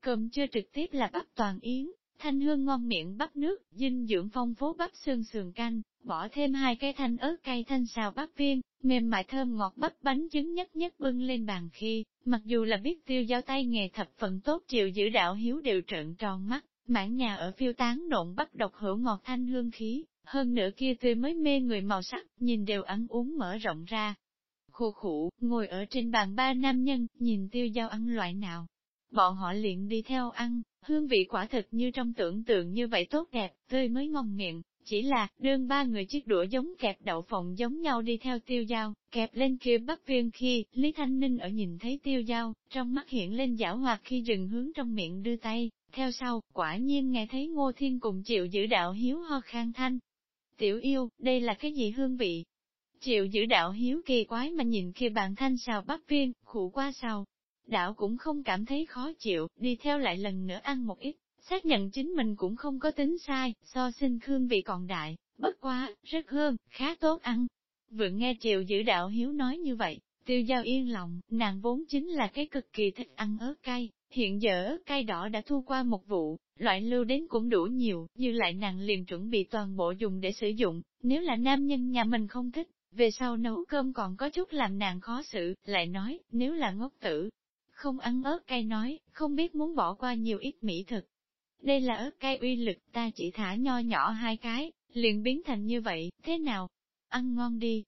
cơm chưa trực tiếp là bắp toàn yến, thanh hương ngon miệng bắp nước, dinh dưỡng phong phú bắp xương sườn canh, bỏ thêm hai cái thanh ớt cay thanh xào bắp viên, mềm mại thơm ngọt bắp bánh trứng nhất nhất bưng lên bàn khi, mặc dù là biết tiêu giao tay nghề thập phần tốt chịu giữ đạo hiếu đều trợn tròn mắt, mảng nhà ở phiêu tán nộn bắp độc hữu ngọt thanh hương khí, hơn nữa kia tươi mới mê người màu sắc, nhìn đều ăn uống mở rộng ra. Khô khủ, ngồi ở trên bàn ba nam nhân, nhìn tiêu giao ăn loại nào. Bọn họ liền đi theo ăn, hương vị quả thực như trong tưởng tượng như vậy tốt đẹp, tươi mới ngon miệng, chỉ là, đương ba người chiếc đũa giống kẹp đậu phộng giống nhau đi theo tiêu dao, kẹp lên kia bắp viên khi, Lý Thanh Ninh ở nhìn thấy tiêu dao, trong mắt hiện lên giảo hoạt khi rừng hướng trong miệng đưa tay, theo sau, quả nhiên nghe thấy Ngô Thiên cùng chịu giữ đạo hiếu ho khang thanh. Tiểu yêu, đây là cái gì hương vị? Chịu giữ đạo hiếu kỳ quái mà nhìn kia bàn thanh xào bắp viên, khủ qua sau. Đạo cũng không cảm thấy khó chịu, đi theo lại lần nữa ăn một ít, xác nhận chính mình cũng không có tính sai, so sinh khương vị còn đại, bất quá, rất hương, khá tốt ăn. Vừa nghe Triệu giữ đạo hiếu nói như vậy, tiêu giao yên lòng, nàng vốn chính là cái cực kỳ thích ăn ớt cay, hiện giờ ớt cay đỏ đã thu qua một vụ, loại lưu đến cũng đủ nhiều, như lại nàng liền chuẩn bị toàn bộ dùng để sử dụng, nếu là nam nhân nhà mình không thích, về sau nấu cơm còn có chút làm nàng khó xử, lại nói, nếu là ngốc tử, không ăn ớt cay nói, không biết muốn bỏ qua nhiều ít mỹ thực, đây là ớt cay uy lực, ta chỉ thả nho nhỏ hai cái, liền biến thành như vậy, thế nào? Ăn ngon đi.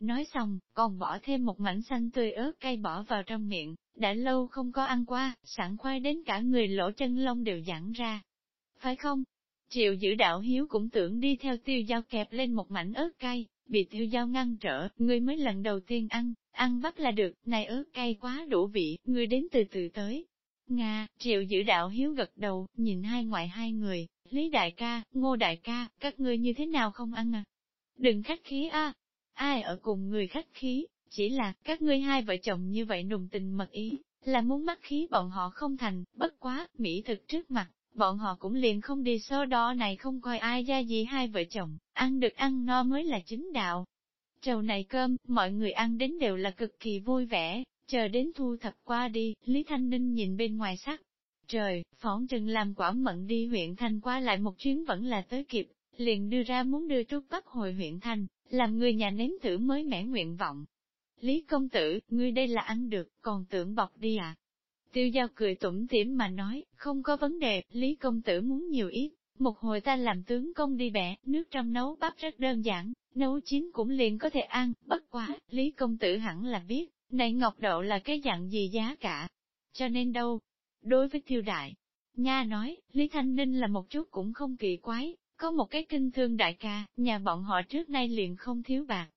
Nói xong, còn bỏ thêm một mảnh xanh tươi ớt cay bỏ vào trong miệng, đã lâu không có ăn qua, sẵn khoai đến cả người lỗ chân lông đều giãn ra. Phải không? Triệu giữ đạo hiếu cũng tưởng đi theo tiêu dao kẹp lên một mảnh ớt cay, bị tiêu dao ngăn trở, người mới lần đầu tiên ăn, ăn bắp là được, này ớt cay quá đủ vị, người đến từ từ tới. Nga, triệu giữ đạo hiếu gật đầu, nhìn hai ngoại hai người, Lý đại ca, ngô đại ca, các ngươi như thế nào không ăn à? Đừng khách khí a, ai ở cùng người khách khí, chỉ là, các ngươi hai vợ chồng như vậy nùng tình mật ý, là muốn bắt khí bọn họ không thành, bất quá, mỹ thực trước mặt, bọn họ cũng liền không đi so đo này không coi ai ra gì hai vợ chồng, ăn được ăn no mới là chính đạo. Trầu này cơm, mọi người ăn đến đều là cực kỳ vui vẻ, Chờ đến thu thập qua đi, Lý Thanh Ninh nhìn bên ngoài sắc. Trời, phỏng chừng làm quả mận đi huyện thành qua lại một chuyến vẫn là tới kịp, liền đưa ra muốn đưa Trúc Bắc hồi huyện thành, làm người nhà nếm thử mới mẻ nguyện vọng. Lý công tử, ngươi đây là ăn được, còn tưởng bọc đi à? Tiêu giao cười tủm tỉm mà nói, không có vấn đề, Lý công tử muốn nhiều ít, một hồi ta làm tướng công đi bẻ, nước trong nấu bắp rất đơn giản, nấu chín cũng liền có thể ăn, bất quá, Lý công tử hẳn là biết, này ngọc đậu là cái dạng gì giá cả? Cho nên đâu? Đối với tiêu đại, Nha nói, Lý Thanh Ninh là một chút cũng không kỳ quái, có một cái kinh thương đại ca, nhà bọn họ trước nay liền không thiếu bạc.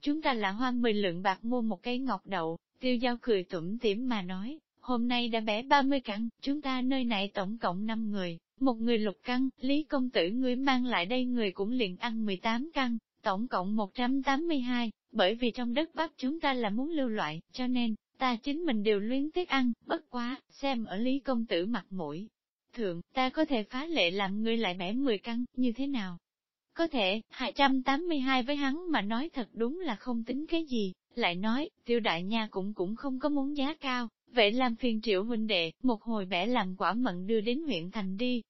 Chúng ta là hoang mười lượng bạc mua một cây ngọc đậu, tiêu giao cười tủm tỉm mà nói, hôm nay đã bẻ 30 căn, chúng ta nơi này tổng cộng 5 người, một người lục căn, Lý công tử ngươi mang lại đây người cũng liền ăn 18 căn, tổng cộng 182, bởi vì trong đất Bắc chúng ta là muốn lưu loại, cho nên, ta chính mình đều luyến tiếc ăn, bất quá, xem ở Lý Công Tử mặt mũi. Thượng, ta có thể phá lệ làm ngươi lại bẻ 10 căn, như thế nào? Có thể, 282 với hắn mà nói thật đúng là không tính cái gì, lại nói, tiêu đại nha cũng cũng không có muốn giá cao, vậy làm phiền triệu huynh đệ, một hồi bẻ làm quả mận đưa đến huyện thành đi,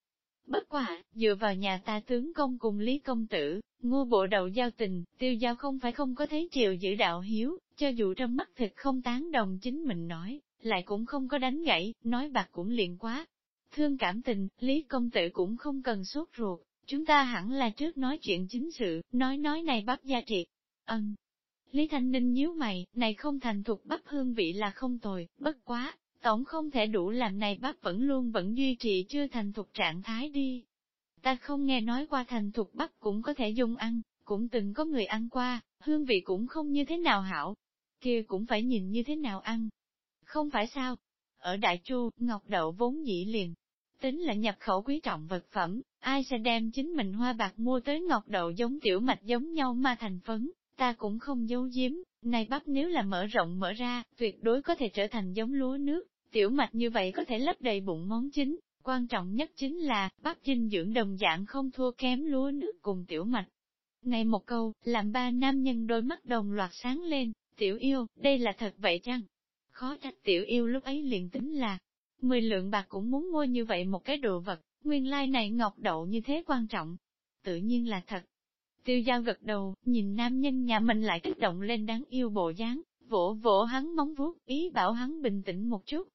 Bất quả, dựa vào nhà ta tướng công cùng Lý Công Tử, ngô bộ đầu giao tình, tiêu giao không phải không có thấy triều giữ đạo hiếu, cho dù trong mắt thịt không tán đồng chính mình nói, lại cũng không có đánh gãy, nói bạc cũng liền quá. Thương cảm tình, Lý Công Tử cũng không cần sốt ruột, chúng ta hẳn là trước nói chuyện chính sự, nói nói này bắp gia triệt. Ân. Lý Thanh Ninh nhíu mày, này không thành thục bắp hương vị là không tồi, bất quá, tổng không thể đủ làm này bắp vẫn luôn vẫn duy trì chưa thành thục trạng thái đi. Ta không nghe nói qua thành thục bắp cũng có thể dùng ăn, cũng từng có người ăn qua, hương vị cũng không như thế nào hảo, kia cũng phải nhìn như thế nào ăn. Không phải sao? Ở Đại Chu, ngọc đậu vốn dĩ liền, tính là nhập khẩu quý trọng vật phẩm, ai sẽ đem chính mình hoa bạc mua tới ngọc đậu giống tiểu mạch giống nhau mà thành phấn, ta cũng không giấu giếm, này bắp nếu là mở rộng mở ra, tuyệt đối có thể trở thành giống lúa nước, Tiểu mạch như vậy có thể lấp đầy bụng món chính, quan trọng nhất chính là, bắp dinh dưỡng đồng dạng không thua kém lúa nước cùng tiểu mạch. Này một câu, làm ba nam nhân đôi mắt đồng loạt sáng lên, tiểu yêu, đây là thật vậy chăng? Khó trách tiểu yêu lúc ấy liền tính là, mười lượng bạc cũng muốn mua như vậy một cái đồ vật, nguyên lai này ngọc đậu như thế quan trọng. Tự nhiên là thật. Tiêu giao gật đầu, nhìn nam nhân nhà mình lại kích động lên đáng yêu bộ dáng, vỗ vỗ hắn móng vuốt, ý bảo hắn bình tĩnh một chút.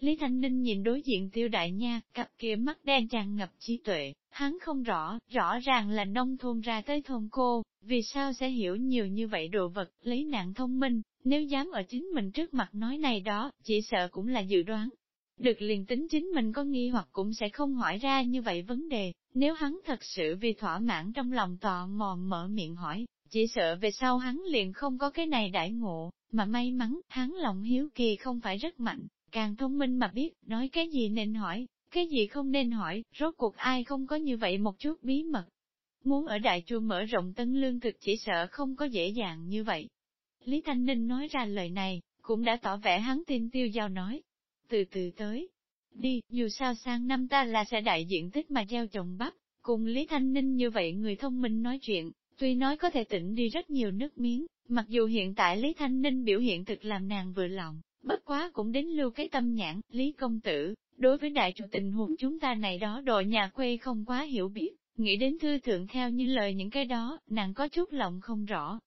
Lý Thanh Ninh nhìn đối diện tiêu đại nha, cặp kia mắt đen tràn ngập trí tuệ, hắn không rõ, rõ ràng là nông thôn ra tới thôn cô, vì sao sẽ hiểu nhiều như vậy đồ vật, lấy nạn thông minh, nếu dám ở chính mình trước mặt nói này đó, chỉ sợ cũng là dự đoán. Được liền tính chính mình có nghi hoặc cũng sẽ không hỏi ra như vậy vấn đề, nếu hắn thật sự vì thỏa mãn trong lòng tò mò mở miệng hỏi, chỉ sợ về sau hắn liền không có cái này đại ngộ, mà may mắn, hắn lòng hiếu kỳ không phải rất mạnh, càng thông minh mà biết, nói cái gì nên hỏi, cái gì không nên hỏi, rốt cuộc ai không có như vậy một chút bí mật. Muốn ở đại chùa mở rộng tân lương thực chỉ sợ không có dễ dàng như vậy. Lý Thanh Ninh nói ra lời này, cũng đã tỏ vẻ hắn tin tiêu giao nói. Từ từ tới, đi, dù sao sang năm ta là sẽ đại diện tích mà gieo trồng bắp, cùng Lý Thanh Ninh như vậy người thông minh nói chuyện, tuy nói có thể tỉnh đi rất nhiều nước miếng, mặc dù hiện tại Lý Thanh Ninh biểu hiện thực làm nàng vừa lòng, bất quá cũng đến lưu cái tâm nhãn, Lý Công Tử, đối với đại chủ tình huống chúng ta này đó đội nhà quê không quá hiểu biết, nghĩ đến thư thượng theo như lời những cái đó, nàng có chút lòng không rõ.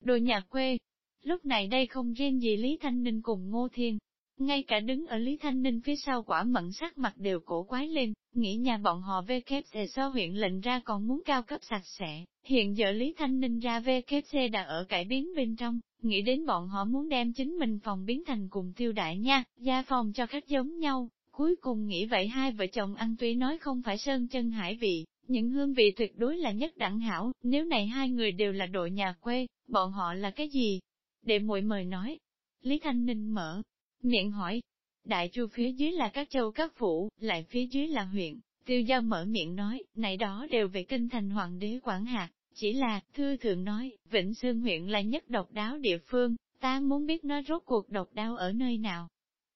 Đội nhà quê, lúc này đây không riêng gì Lý Thanh Ninh cùng Ngô Thiên, ngay cả đứng ở Lý Thanh Ninh phía sau quả mận sắc mặt đều cổ quái lên, nghĩ nhà bọn họ VKC so huyện lệnh ra còn muốn cao cấp sạch sẽ, hiện giờ Lý Thanh Ninh ra VKC đã ở cải biến bên trong, nghĩ đến bọn họ muốn đem chính mình phòng biến thành cùng tiêu đại nha, gia phòng cho khách giống nhau, cuối cùng nghĩ vậy hai vợ chồng ăn tuy nói không phải sơn chân hải vị, những hương vị tuyệt đối là nhất đẳng hảo, nếu này hai người đều là đội nhà quê, bọn họ là cái gì? Để muội mời nói. Lý Thanh Ninh mở miệng hỏi. Đại chu phía dưới là các châu các phủ, lại phía dưới là huyện. Tiêu giao mở miệng nói, này đó đều về kinh thành hoàng đế quản hạt, chỉ là, thư thượng nói, Vĩnh Sương huyện là nhất độc đáo địa phương, ta muốn biết nó rốt cuộc độc đáo ở nơi nào.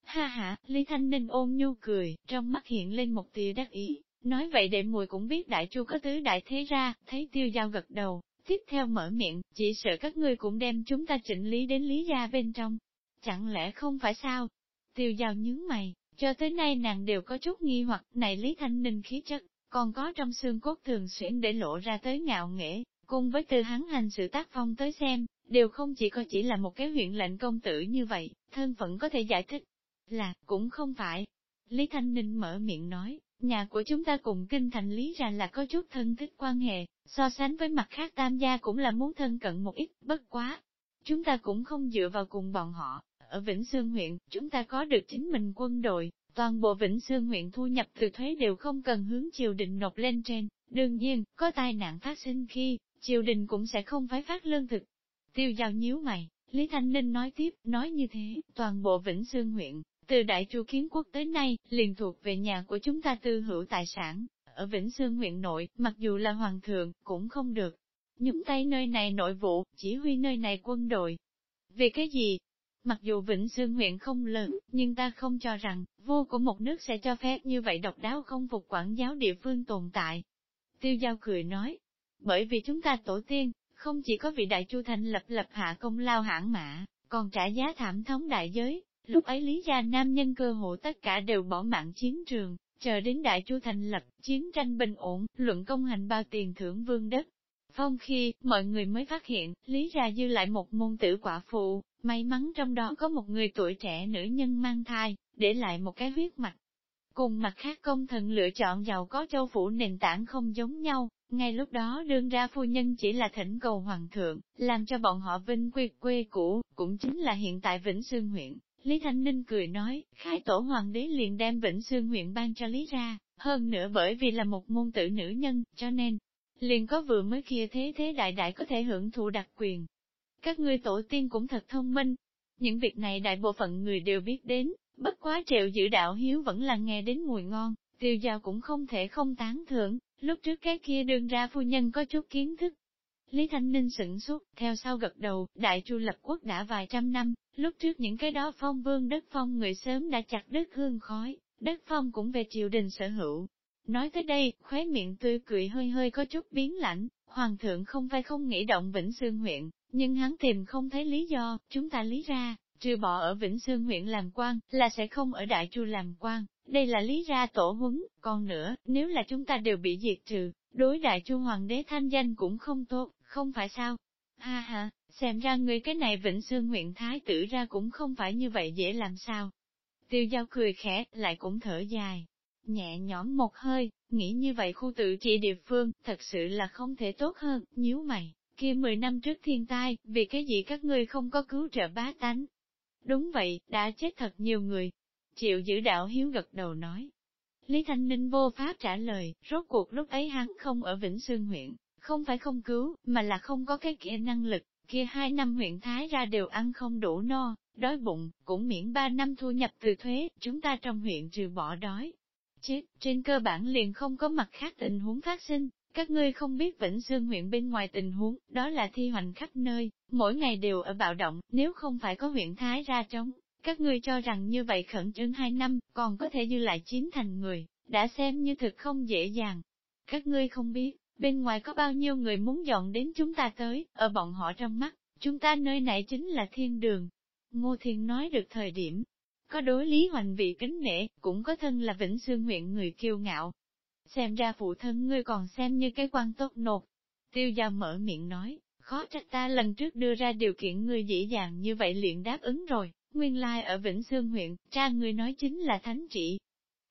Ha ha, Lý Thanh Ninh ôn nhu cười, trong mắt hiện lên một tia đắc ý, nói vậy để mùi cũng biết đại chu có tứ đại thế ra, thấy tiêu giao gật đầu, tiếp theo mở miệng, chỉ sợ các ngươi cũng đem chúng ta chỉnh lý đến lý gia bên trong, Chẳng lẽ không phải sao? Tiêu giao nhướng mày, cho tới nay nàng đều có chút nghi hoặc này Lý Thanh Ninh khí chất, còn có trong xương cốt thường xuyên để lộ ra tới ngạo nghễ, cùng với từ hắn hành sự tác phong tới xem, đều không chỉ có chỉ là một cái huyện lệnh công tử như vậy, thân phận có thể giải thích. Là, cũng không phải. Lý Thanh Ninh mở miệng nói, nhà của chúng ta cùng kinh thành lý ra là có chút thân thích quan hệ, so sánh với mặt khác tam gia cũng là muốn thân cận một ít, bất quá. Chúng ta cũng không dựa vào cùng bọn họ, ở Vĩnh Sương huyện, chúng ta có được chính mình quân đội, toàn bộ Vĩnh Sương huyện thu nhập từ thuế đều không cần hướng triều đình nộp lên trên, đương nhiên, có tai nạn phát sinh khi, triều đình cũng sẽ không phải phát lương thực. Tiêu giao nhíu mày, Lý Thanh Ninh nói tiếp, nói như thế, toàn bộ Vĩnh Sương huyện, từ Đại Chu Kiến Quốc tới nay, liền thuộc về nhà của chúng ta tư hữu tài sản, ở Vĩnh Sương huyện nội, mặc dù là hoàng thượng, cũng không được. Nhúng tay nơi này nội vụ, chỉ huy nơi này quân đội. Vì cái gì, Mặc dù Vĩnh Sương huyện không lớn, nhưng ta không cho rằng, vô của một nước sẽ cho phép như vậy độc đáo không phục quản giáo địa phương tồn tại. Tiêu giao cười nói, bởi vì chúng ta tổ tiên, không chỉ có vị đại chu thành lập lập hạ công lao hãng mã, còn trả giá thảm thống đại giới, lúc ấy lý gia nam nhân cơ hộ tất cả đều bỏ mạng chiến trường, chờ đến đại chu thành lập, chiến tranh bình ổn, luận công hành bao tiền thưởng vương đất. Phong khi, mọi người mới phát hiện, lý ra dư lại một môn tử quả phụ, May mắn trong đó có một người tuổi trẻ nữ nhân mang thai, để lại một cái huyết mạch. Cùng mặt khác công thần lựa chọn giàu có châu phủ nền tảng không giống nhau, ngay lúc đó đương ra phu nhân chỉ là thỉnh cầu hoàng thượng, làm cho bọn họ vinh quy quê cũ, cũng chính là hiện tại Vĩnh Sương huyện. Lý Thanh Ninh cười nói, khai tổ hoàng đế liền đem Vĩnh Sương huyện ban cho Lý ra, hơn nữa bởi vì là một môn tử nữ nhân, cho nên, liền có vừa mới kia thế thế đại đại có thể hưởng thụ đặc quyền, các ngươi tổ tiên cũng thật thông minh. Những việc này đại bộ phận người đều biết đến, bất quá triệu giữ đạo hiếu vẫn là nghe đến mùi ngon, tiêu giao cũng không thể không tán thưởng, lúc trước cái kia đương ra phu nhân có chút kiến thức. Lý Thanh Ninh sửng suốt, theo sau gật đầu, đại chu lập quốc đã vài trăm năm, lúc trước những cái đó phong vương đất phong người sớm đã chặt đất hương khói, đất phong cũng về triều đình sở hữu. Nói tới đây, khóe miệng tươi cười hơi hơi có chút biến lạnh, hoàng thượng không phải không nghĩ động Vĩnh Sương huyện, nhưng hắn tìm không thấy lý do, chúng ta lý ra, trừ bỏ ở Vĩnh Sương huyện làm quan, là sẽ không ở Đại Chu làm quan, đây là lý ra tổ huấn, còn nữa, nếu là chúng ta đều bị diệt trừ, đối đại chu hoàng đế thanh danh cũng không tốt, không phải sao? Ha ha, xem ra người cái này Vĩnh Sương huyện Thái tử ra cũng không phải như vậy dễ làm sao. Tiêu giao cười khẽ, lại cũng thở dài, nhẹ nhõm một hơi, nghĩ như vậy khu tự trị địa phương, thật sự là không thể tốt hơn, nhíu mày, kia 10 năm trước thiên tai, vì cái gì các ngươi không có cứu trợ bá tánh. Đúng vậy, đã chết thật nhiều người. Chịu giữ đạo hiếu gật đầu nói. Lý Thanh Ninh vô pháp trả lời, rốt cuộc lúc ấy hắn không ở Vĩnh Sương huyện, không phải không cứu, mà là không có cái kia năng lực, kia hai năm huyện Thái ra đều ăn không đủ no, đói bụng, cũng miễn ba năm thu nhập từ thuế, chúng ta trong huyện trừ bỏ đói. Chết, trên cơ bản liền không có mặt khác tình huống phát sinh, các ngươi không biết Vĩnh Sương huyện bên ngoài tình huống, đó là thi hoành khắp nơi, mỗi ngày đều ở bạo động, nếu không phải có huyện Thái ra trống, các ngươi cho rằng như vậy khẩn trương hai năm, còn có thể dư lại chín thành người, đã xem như thực không dễ dàng. Các ngươi không biết, bên ngoài có bao nhiêu người muốn dọn đến chúng ta tới, ở bọn họ trong mắt, chúng ta nơi này chính là thiên đường. Ngô Thiên nói được thời điểm, có đối lý hoành vị kính nể, cũng có thân là Vĩnh xương huyện người kiêu ngạo. Xem ra phụ thân ngươi còn xem như cái quan tốt nột. Tiêu gia mở miệng nói, khó trách ta lần trước đưa ra điều kiện ngươi dễ dàng như vậy liền đáp ứng rồi, nguyên lai ở Vĩnh Sương huyện, cha ngươi nói chính là thánh trị.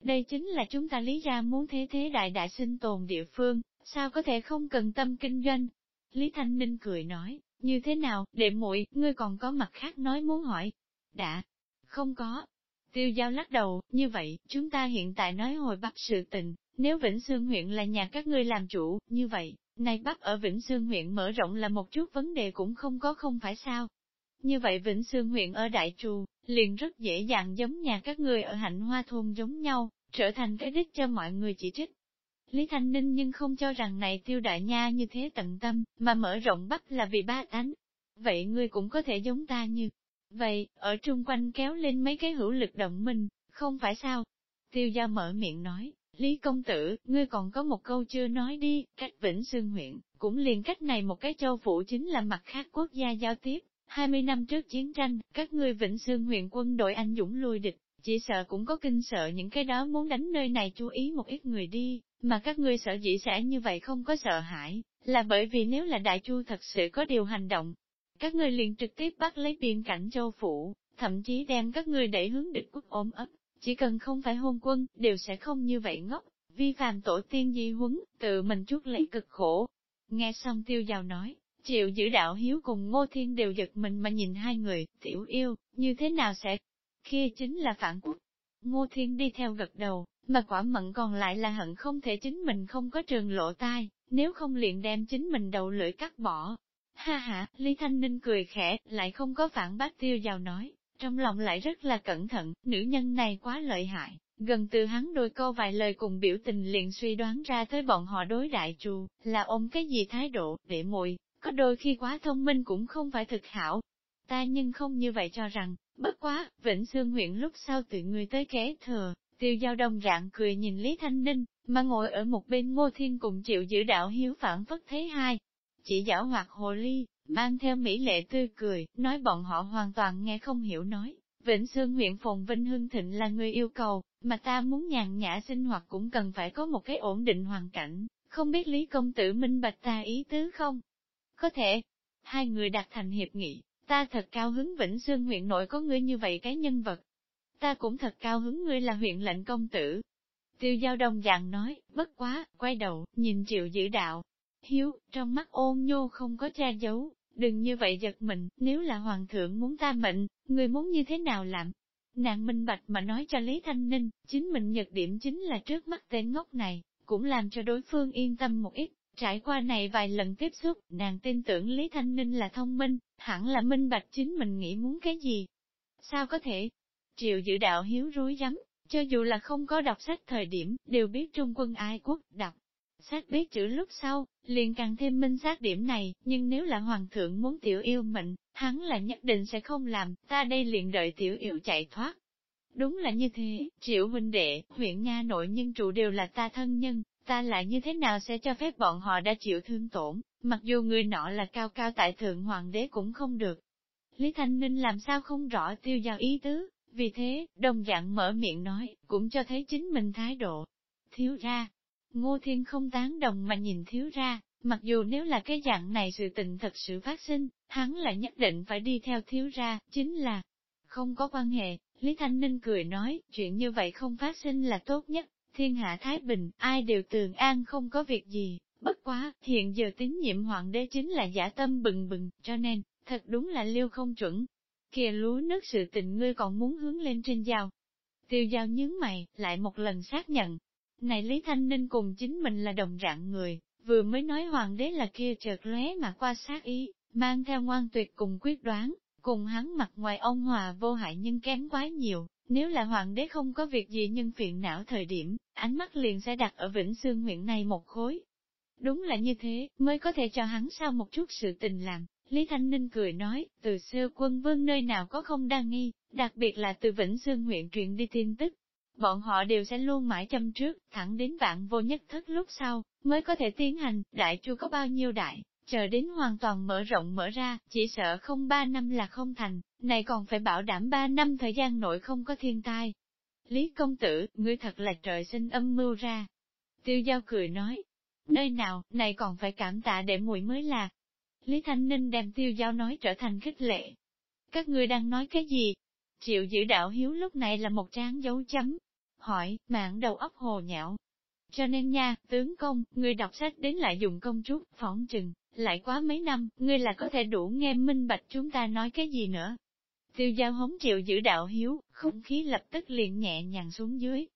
Đây chính là chúng ta lý ra muốn thế thế đại đại sinh tồn địa phương, sao có thể không cần tâm kinh doanh. Lý Thanh Ninh cười nói, như thế nào, đệ muội ngươi còn có mặt khác nói muốn hỏi. Đã, không có. Tiêu giao lắc đầu, như vậy, chúng ta hiện tại nói hồi bắt sự tình, nếu Vĩnh Sương huyện là nhà các ngươi làm chủ, như vậy, nay Bắc ở Vĩnh Sương huyện mở rộng là một chút vấn đề cũng không có không phải sao. Như vậy Vĩnh Sương huyện ở Đại Trù, liền rất dễ dàng giống nhà các ngươi ở Hạnh Hoa Thôn giống nhau, trở thành cái đích cho mọi người chỉ trích. Lý Thanh Ninh nhưng không cho rằng này tiêu đại nha như thế tận tâm, mà mở rộng Bắc là vì ba tánh. Vậy ngươi cũng có thể giống ta như. Vậy, ở trung quanh kéo lên mấy cái hữu lực động minh, không phải sao? Tiêu gia mở miệng nói, Lý công tử, ngươi còn có một câu chưa nói đi, cách Vĩnh Sương huyện, cũng liền cách này một cái châu phủ chính là mặt khác quốc gia giao tiếp. 20 năm trước chiến tranh, các ngươi Vĩnh Sương huyện quân đội anh dũng lui địch, chỉ sợ cũng có kinh sợ những cái đó muốn đánh nơi này chú ý một ít người đi, mà các ngươi sợ dĩ sẽ như vậy không có sợ hãi, là bởi vì nếu là đại chu thật sự có điều hành động, các ngươi liền trực tiếp bắt lấy biên cảnh châu phủ, thậm chí đem các ngươi đẩy hướng địch quốc ôm ấp, chỉ cần không phải hôn quân, đều sẽ không như vậy ngốc, vi phạm tổ tiên di huấn, tự mình chút lấy cực khổ. Nghe xong tiêu giàu nói, triệu giữ đạo hiếu cùng ngô thiên đều giật mình mà nhìn hai người, tiểu yêu, như thế nào sẽ? Kia chính là phản quốc. Ngô thiên đi theo gật đầu, mà quả mận còn lại là hận không thể chính mình không có trường lộ tai, nếu không liền đem chính mình đầu lưỡi cắt bỏ. Ha ha, Lý Thanh Ninh cười khẽ, lại không có phản bác tiêu giàu nói, trong lòng lại rất là cẩn thận, nữ nhân này quá lợi hại, gần từ hắn đôi câu vài lời cùng biểu tình liền suy đoán ra tới bọn họ đối đại chu là ôm cái gì thái độ, để mùi, có đôi khi quá thông minh cũng không phải thực hảo. Ta nhưng không như vậy cho rằng, bất quá, Vĩnh Sương huyện lúc sau tự người tới kế thừa, tiêu giao đồng dạng cười nhìn Lý Thanh Ninh, mà ngồi ở một bên ngô thiên cùng chịu giữ đạo hiếu phản phất thế hai. Chỉ giảo hoạt hồ ly, mang theo mỹ lệ tươi cười, nói bọn họ hoàn toàn nghe không hiểu nói. Vĩnh Sương huyện Phồn Vinh Hưng Thịnh là người yêu cầu, mà ta muốn nhàn nhã sinh hoạt cũng cần phải có một cái ổn định hoàn cảnh, không biết Lý Công Tử minh bạch ta ý tứ không? Có thể, hai người đặt thành hiệp nghị, ta thật cao hứng Vĩnh Sương huyện nội có ngươi như vậy cái nhân vật. Ta cũng thật cao hứng ngươi là huyện lệnh công tử. Tiêu giao đồng dạng nói, bất quá, quay đầu, nhìn triệu dữ đạo. Hiếu, trong mắt ôn nhu không có che giấu, Đừng như vậy giật mình, nếu là hoàng thượng muốn ta mệnh, người muốn như thế nào làm? Nàng minh bạch mà nói cho Lý Thanh Ninh, chính mình nhật điểm chính là trước mắt tên ngốc này, cũng làm cho đối phương yên tâm một ít. Trải qua này vài lần tiếp xúc, nàng tin tưởng Lý Thanh Ninh là thông minh, hẳn là minh bạch chính mình nghĩ muốn cái gì. Sao có thể? Triệu Dự đạo hiếu rối rắm, cho dù là không có đọc sách thời điểm, đều biết trung quân ai quốc đọc. Xác biết chữ lúc sau, liền càng thêm minh xác điểm này, nhưng nếu là hoàng thượng muốn tiểu yêu mệnh, hắn là nhất định sẽ không làm, ta đây liền đợi tiểu yêu chạy thoát. Đúng là như thế, triệu huynh đệ, huyện Nga nội nhân trụ đều là ta thân nhân, ta lại như thế nào sẽ cho phép bọn họ đã chịu thương tổn, mặc dù người nọ là cao cao tại thượng hoàng đế cũng không được. Lý Thanh Ninh làm sao không rõ tiêu giao ý tứ, Vì thế, đồng dạng mở miệng nói, cũng cho thấy chính mình thái độ. Thiếu ra, ngô thiên không tán đồng mà nhìn thiếu ra, mặc dù nếu là cái dạng này sự tình thật sự phát sinh, hắn là nhất định phải đi theo thiếu ra, chính là không có quan hệ. Lý Thanh Ninh cười nói, chuyện như vậy không phát sinh là tốt nhất, thiên hạ Thái Bình, ai đều tường an không có việc gì, bất quá, hiện giờ tín nhiệm hoàng đế chính là giả tâm bừng bừng, cho nên, thật đúng là liêu không chuẩn. Kìa lúa nước sự tình ngươi còn muốn hướng lên trên giao. Tiêu giao nhướng mày, lại một lần xác nhận. Này Lý Thanh Ninh cùng chính mình là đồng dạng người, vừa mới nói hoàng đế là kia chợt lóe mà qua sát ý, mang theo ngoan tuyệt cùng quyết đoán, cùng hắn mặt ngoài ông hòa vô hại nhưng kém quá nhiều, nếu là hoàng đế không có việc gì nhưng phiền não thời điểm, ánh mắt liền sẽ đặt ở Vĩnh Sương huyện này một khối. Đúng là như thế, mới có thể cho hắn sao một chút sự tình làm. Lý Thanh Ninh cười nói, từ xưa quân vương nơi nào có không đa nghi, đặc biệt là từ Vĩnh Sương huyện truyền đi tin tức. Bọn họ đều sẽ luôn mãi châm trước, thẳng đến vạn vô nhất thất lúc sau, mới có thể tiến hành, đại chu có bao nhiêu đại, chờ đến hoàn toàn mở rộng mở ra, chỉ sợ không ba năm là không thành, này còn phải bảo đảm ba năm thời gian nội không có thiên tai. Lý công tử, ngươi thật là trời sinh âm mưu ra. Tiêu giao cười nói, nơi nào, này còn phải cảm tạ để mùi mới là. Lý Thanh Ninh đem tiêu giao nói trở thành khích lệ. Các ngươi đang nói cái gì? Triệu giữ đạo hiếu lúc này là một tráng dấu chấm. Hỏi, mạng đầu óc hồ nhạo. Cho nên nha, tướng công, người đọc sách đến lại dùng công chút, phỏng chừng, lại quá mấy năm, ngươi là có thể đủ nghe minh bạch chúng ta nói cái gì nữa. Tiêu giao hống triệu giữ đạo hiếu, không khí lập tức liền nhẹ nhàng xuống dưới.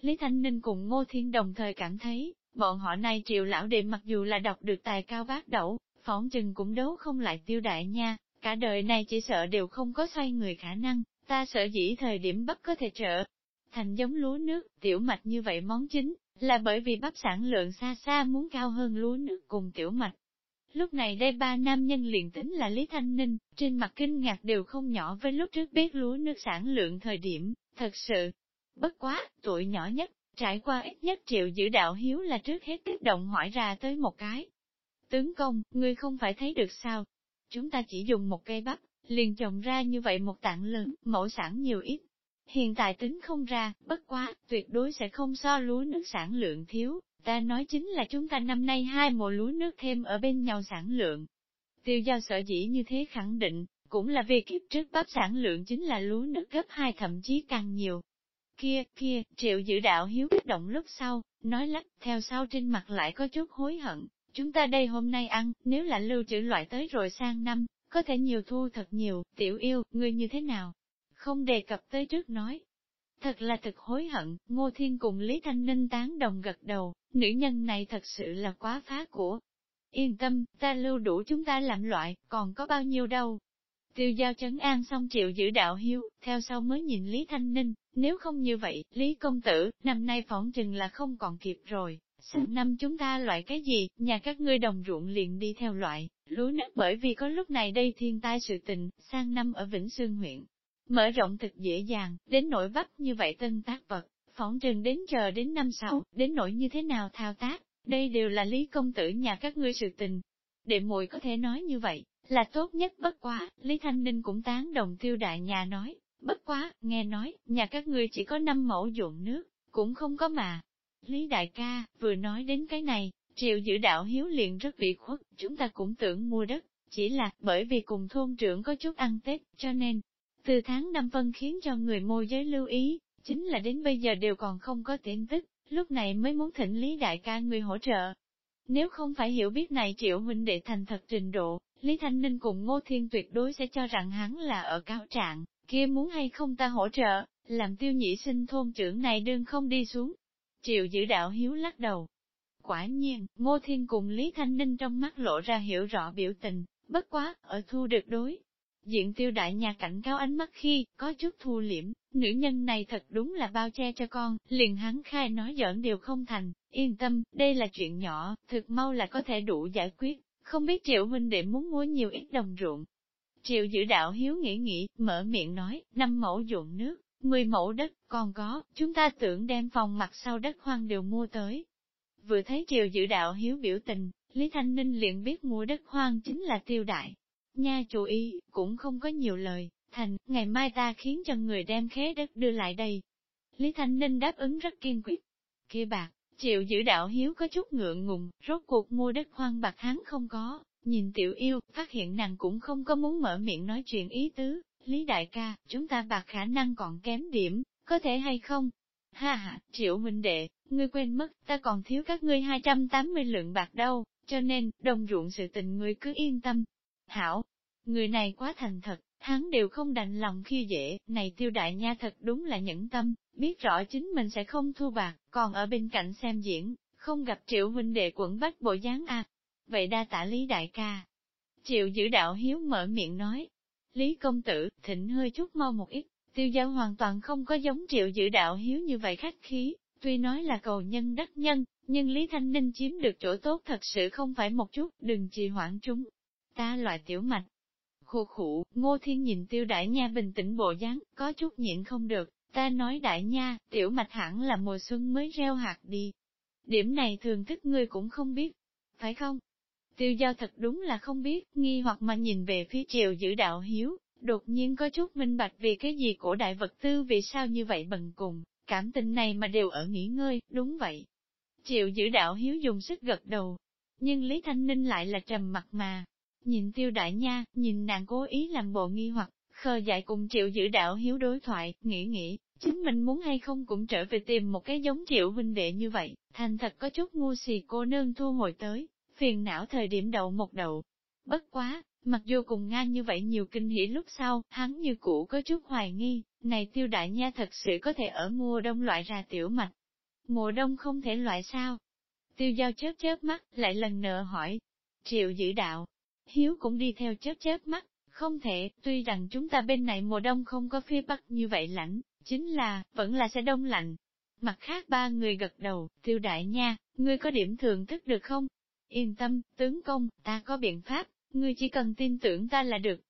Lý Thanh Ninh cùng Ngô Thiên đồng thời cảm thấy, bọn họ này triệu lão đệ mặc dù là đọc được tài cao bác đậu, phỏng chừng cũng đấu không lại tiêu đại nha, cả đời này chỉ sợ đều không có xoay người khả năng, ta sợ dĩ thời điểm bắp có thể trợ. Thành giống lúa nước, tiểu mạch như vậy món chính, là bởi vì bắp sản lượng xa xa muốn cao hơn lúa nước cùng tiểu mạch, Lúc này đây ba nam nhân liền tính là Lý Thanh Ninh, trên mặt kinh ngạc đều không nhỏ với lúc trước biết lúa nước sản lượng thời điểm, thật sự. Bất quá, tuổi nhỏ nhất, trải qua ít nhất triệu giữ đạo hiếu là trước hết kích động hỏi ra tới một cái. Tướng công, ngươi không phải thấy được sao? Chúng ta chỉ dùng một cây bắp, liền trồng ra như vậy một tảng lớn, mẫu sản nhiều ít. Hiện tại tính không ra, bất quá, tuyệt đối sẽ không so lúa nước sản lượng thiếu, Ta nói chính là chúng ta năm nay hai mùa lúa nước thêm ở bên nhau sản lượng. Tiêu giao sở dĩ như thế khẳng định, cũng là vì kiếp trước bắp sản lượng chính là lúa nước gấp hai thậm chí càng nhiều. Kia, kia, triệu dự đạo hiếu kích động lúc sau, nói lắc, theo sau trên mặt lại có chút hối hận. Chúng ta đây hôm nay ăn, nếu là lưu trữ loại tới rồi sang năm, có thể nhiều thu thật nhiều, tiểu yêu, ngươi như thế nào? Không đề cập tới trước nói, Thật là thật hối hận, Ngô Thiên cùng Lý Thanh Ninh tán đồng gật đầu, nữ nhân này thật sự là quá phá của. Yên tâm, ta lưu đủ chúng ta làm loại, còn có bao nhiêu đâu. Tiêu giao chấn an xong triệu giữ đạo hiếu, theo sau mới nhìn Lý Thanh Ninh, nếu không như vậy, Lý Công Tử, năm nay phỏng chừng là không còn kịp rồi. Sang năm chúng ta loại cái gì, nhà các ngươi đồng ruộng liền đi theo loại, lúa nước bởi vì có lúc này đây thiên tai sự tình, sang năm ở Vĩnh Sương huyện, Mở rộng thực dễ dàng, đến nỗi bắp như vậy tân tác vật, phỏng trừng đến chờ đến năm sau, đến nỗi như thế nào thao tác, đây đều là lý công tử nhà các ngươi sự tình. Đệ muội có thể nói như vậy, là tốt nhất bất quá, Lý Thanh Ninh cũng tán đồng tiêu đại nhà nói, bất quá, nghe nói, nhà các ngươi chỉ có năm mẫu ruộng nước, cũng không có mà. Lý đại ca, vừa nói đến cái này, triệu giữ đạo hiếu liền rất bị khuất, chúng ta cũng tưởng mua đất, chỉ là bởi vì cùng thôn trưởng có chút ăn Tết, cho nên, từ tháng năm phân khiến cho người môi giới lưu ý, chính là đến bây giờ đều còn không có tin tức, lúc này mới muốn thỉnh Lý Đại ca người hỗ trợ. Nếu không phải hiểu biết này triệu huynh đệ thành thật trình độ, Lý Thanh Ninh cùng Ngô Thiên tuyệt đối sẽ cho rằng hắn là ở cáo trạng, kia muốn hay không ta hỗ trợ, làm tiêu nhị sinh thôn trưởng này đương không đi xuống. Triệu giữ đạo hiếu lắc đầu. Quả nhiên, Ngô Thiên cùng Lý Thanh Ninh trong mắt lộ ra hiểu rõ biểu tình, bất quá, ở thu được đối, Diện tiêu đại nhà cảnh cáo ánh mắt khi, có chút thu liễm, nữ nhân này thật đúng là bao che cho con, liền hắn khai nói giỡn đều không thành, yên tâm, đây là chuyện nhỏ, thực mau là có thể đủ giải quyết, không biết triệu huynh đệ muốn mua nhiều ít đồng ruộng. Triệu giữ đạo hiếu nghĩ nghĩ, mở miệng nói, năm mẫu ruộng nước, 10 mẫu đất, còn có, chúng ta tưởng đem phòng mặt sau đất hoang đều mua tới. Vừa thấy triều dự đạo hiếu biểu tình, Lý Thanh Ninh liền biết mua đất hoang chính là tiêu đại, Nha chủ ý, cũng không có nhiều lời, Thành, ngày mai ta khiến cho người đem khế đất đưa lại đây. Lý Thanh Ninh đáp ứng rất kiên quyết. kia bạc, triệu giữ đạo hiếu có chút ngượng ngùng, rốt cuộc mua đất hoang bạc hắn không có, nhìn tiểu yêu, phát hiện nàng cũng không có muốn mở miệng nói chuyện ý tứ, Lý đại ca, chúng ta bạc khả năng còn kém điểm, có thể hay không? Ha ha, triệu minh đệ, ngươi quên mất, ta còn thiếu các ngươi 280 lượng bạc đâu, cho nên, đồng ruộng sự tình ngươi cứ yên tâm. Hảo, người này quá thành thật, hắn đều không đành lòng khi dễ, này tiêu đại nha thật đúng là nhẫn tâm, biết rõ chính mình sẽ không thu bạc, còn ở bên cạnh xem diễn, không gặp triệu huynh đệ quẩn bách bộ dáng à. Vậy đa tả lý đại ca. Triệu giữ đạo hiếu mở miệng nói, Lý công tử, thịnh hơi chút mau một ít, tiêu giao hoàn toàn không có giống triệu giữ đạo hiếu như vậy khách khí, tuy nói là cầu nhân đắc nhân, nhưng Lý Thanh Ninh chiếm được chỗ tốt thật sự không phải một chút, đừng trì hoãn chúng. Ta loại tiểu mạch. Khô khủ, ngô thiên nhìn tiêu đại nha bình tĩnh bộ dáng, có chút nhịn không được, ta nói đại nha, tiểu mạch hẳn là mùa xuân mới reo hạt đi. Điểm này thường thức ngươi cũng không biết, phải không? Tiêu giao thật đúng là không biết, nghi hoặc mà nhìn về phía triều giữ đạo hiếu, đột nhiên có chút minh bạch vì cái gì cổ đại vật tư vì sao như vậy bần cùng, cảm tình này mà đều ở nghỉ ngơi, đúng vậy. Triệu giữ đạo hiếu dùng sức gật đầu, nhưng Lý Thanh Ninh lại là trầm mặt mà. Nhìn tiêu đại nha, nhìn nàng cố ý làm bộ nghi hoặc, khờ dại cùng triệu giữ đạo hiếu đối thoại, nghĩ nghĩ, chính mình muốn hay không cũng trở về tìm một cái giống triệu huynh đệ như vậy, thành thật có chút ngu xì cô nương thu hồi tới, phiền não thời điểm đầu một đầu Bất quá, mặc dù cùng ngang như vậy nhiều kinh hỉ lúc sau, hắn như cũ có chút hoài nghi, này tiêu đại nha thật sự có thể ở mùa đông loại ra tiểu mạch. Mùa đông không thể loại sao? Tiêu giao chớp chớp mắt, lại lần nữa hỏi. Triệu giữ đạo. Hiếu cũng đi theo chớp chớp mắt, không thể, tuy rằng chúng ta bên này mùa đông không có phía bắc như vậy lạnh, chính là, vẫn là sẽ đông lạnh. Mặt khác ba người gật đầu, tiêu đại nha, ngươi có điểm thường thức được không? Yên tâm, tướng công, ta có biện pháp, ngươi chỉ cần tin tưởng ta là được.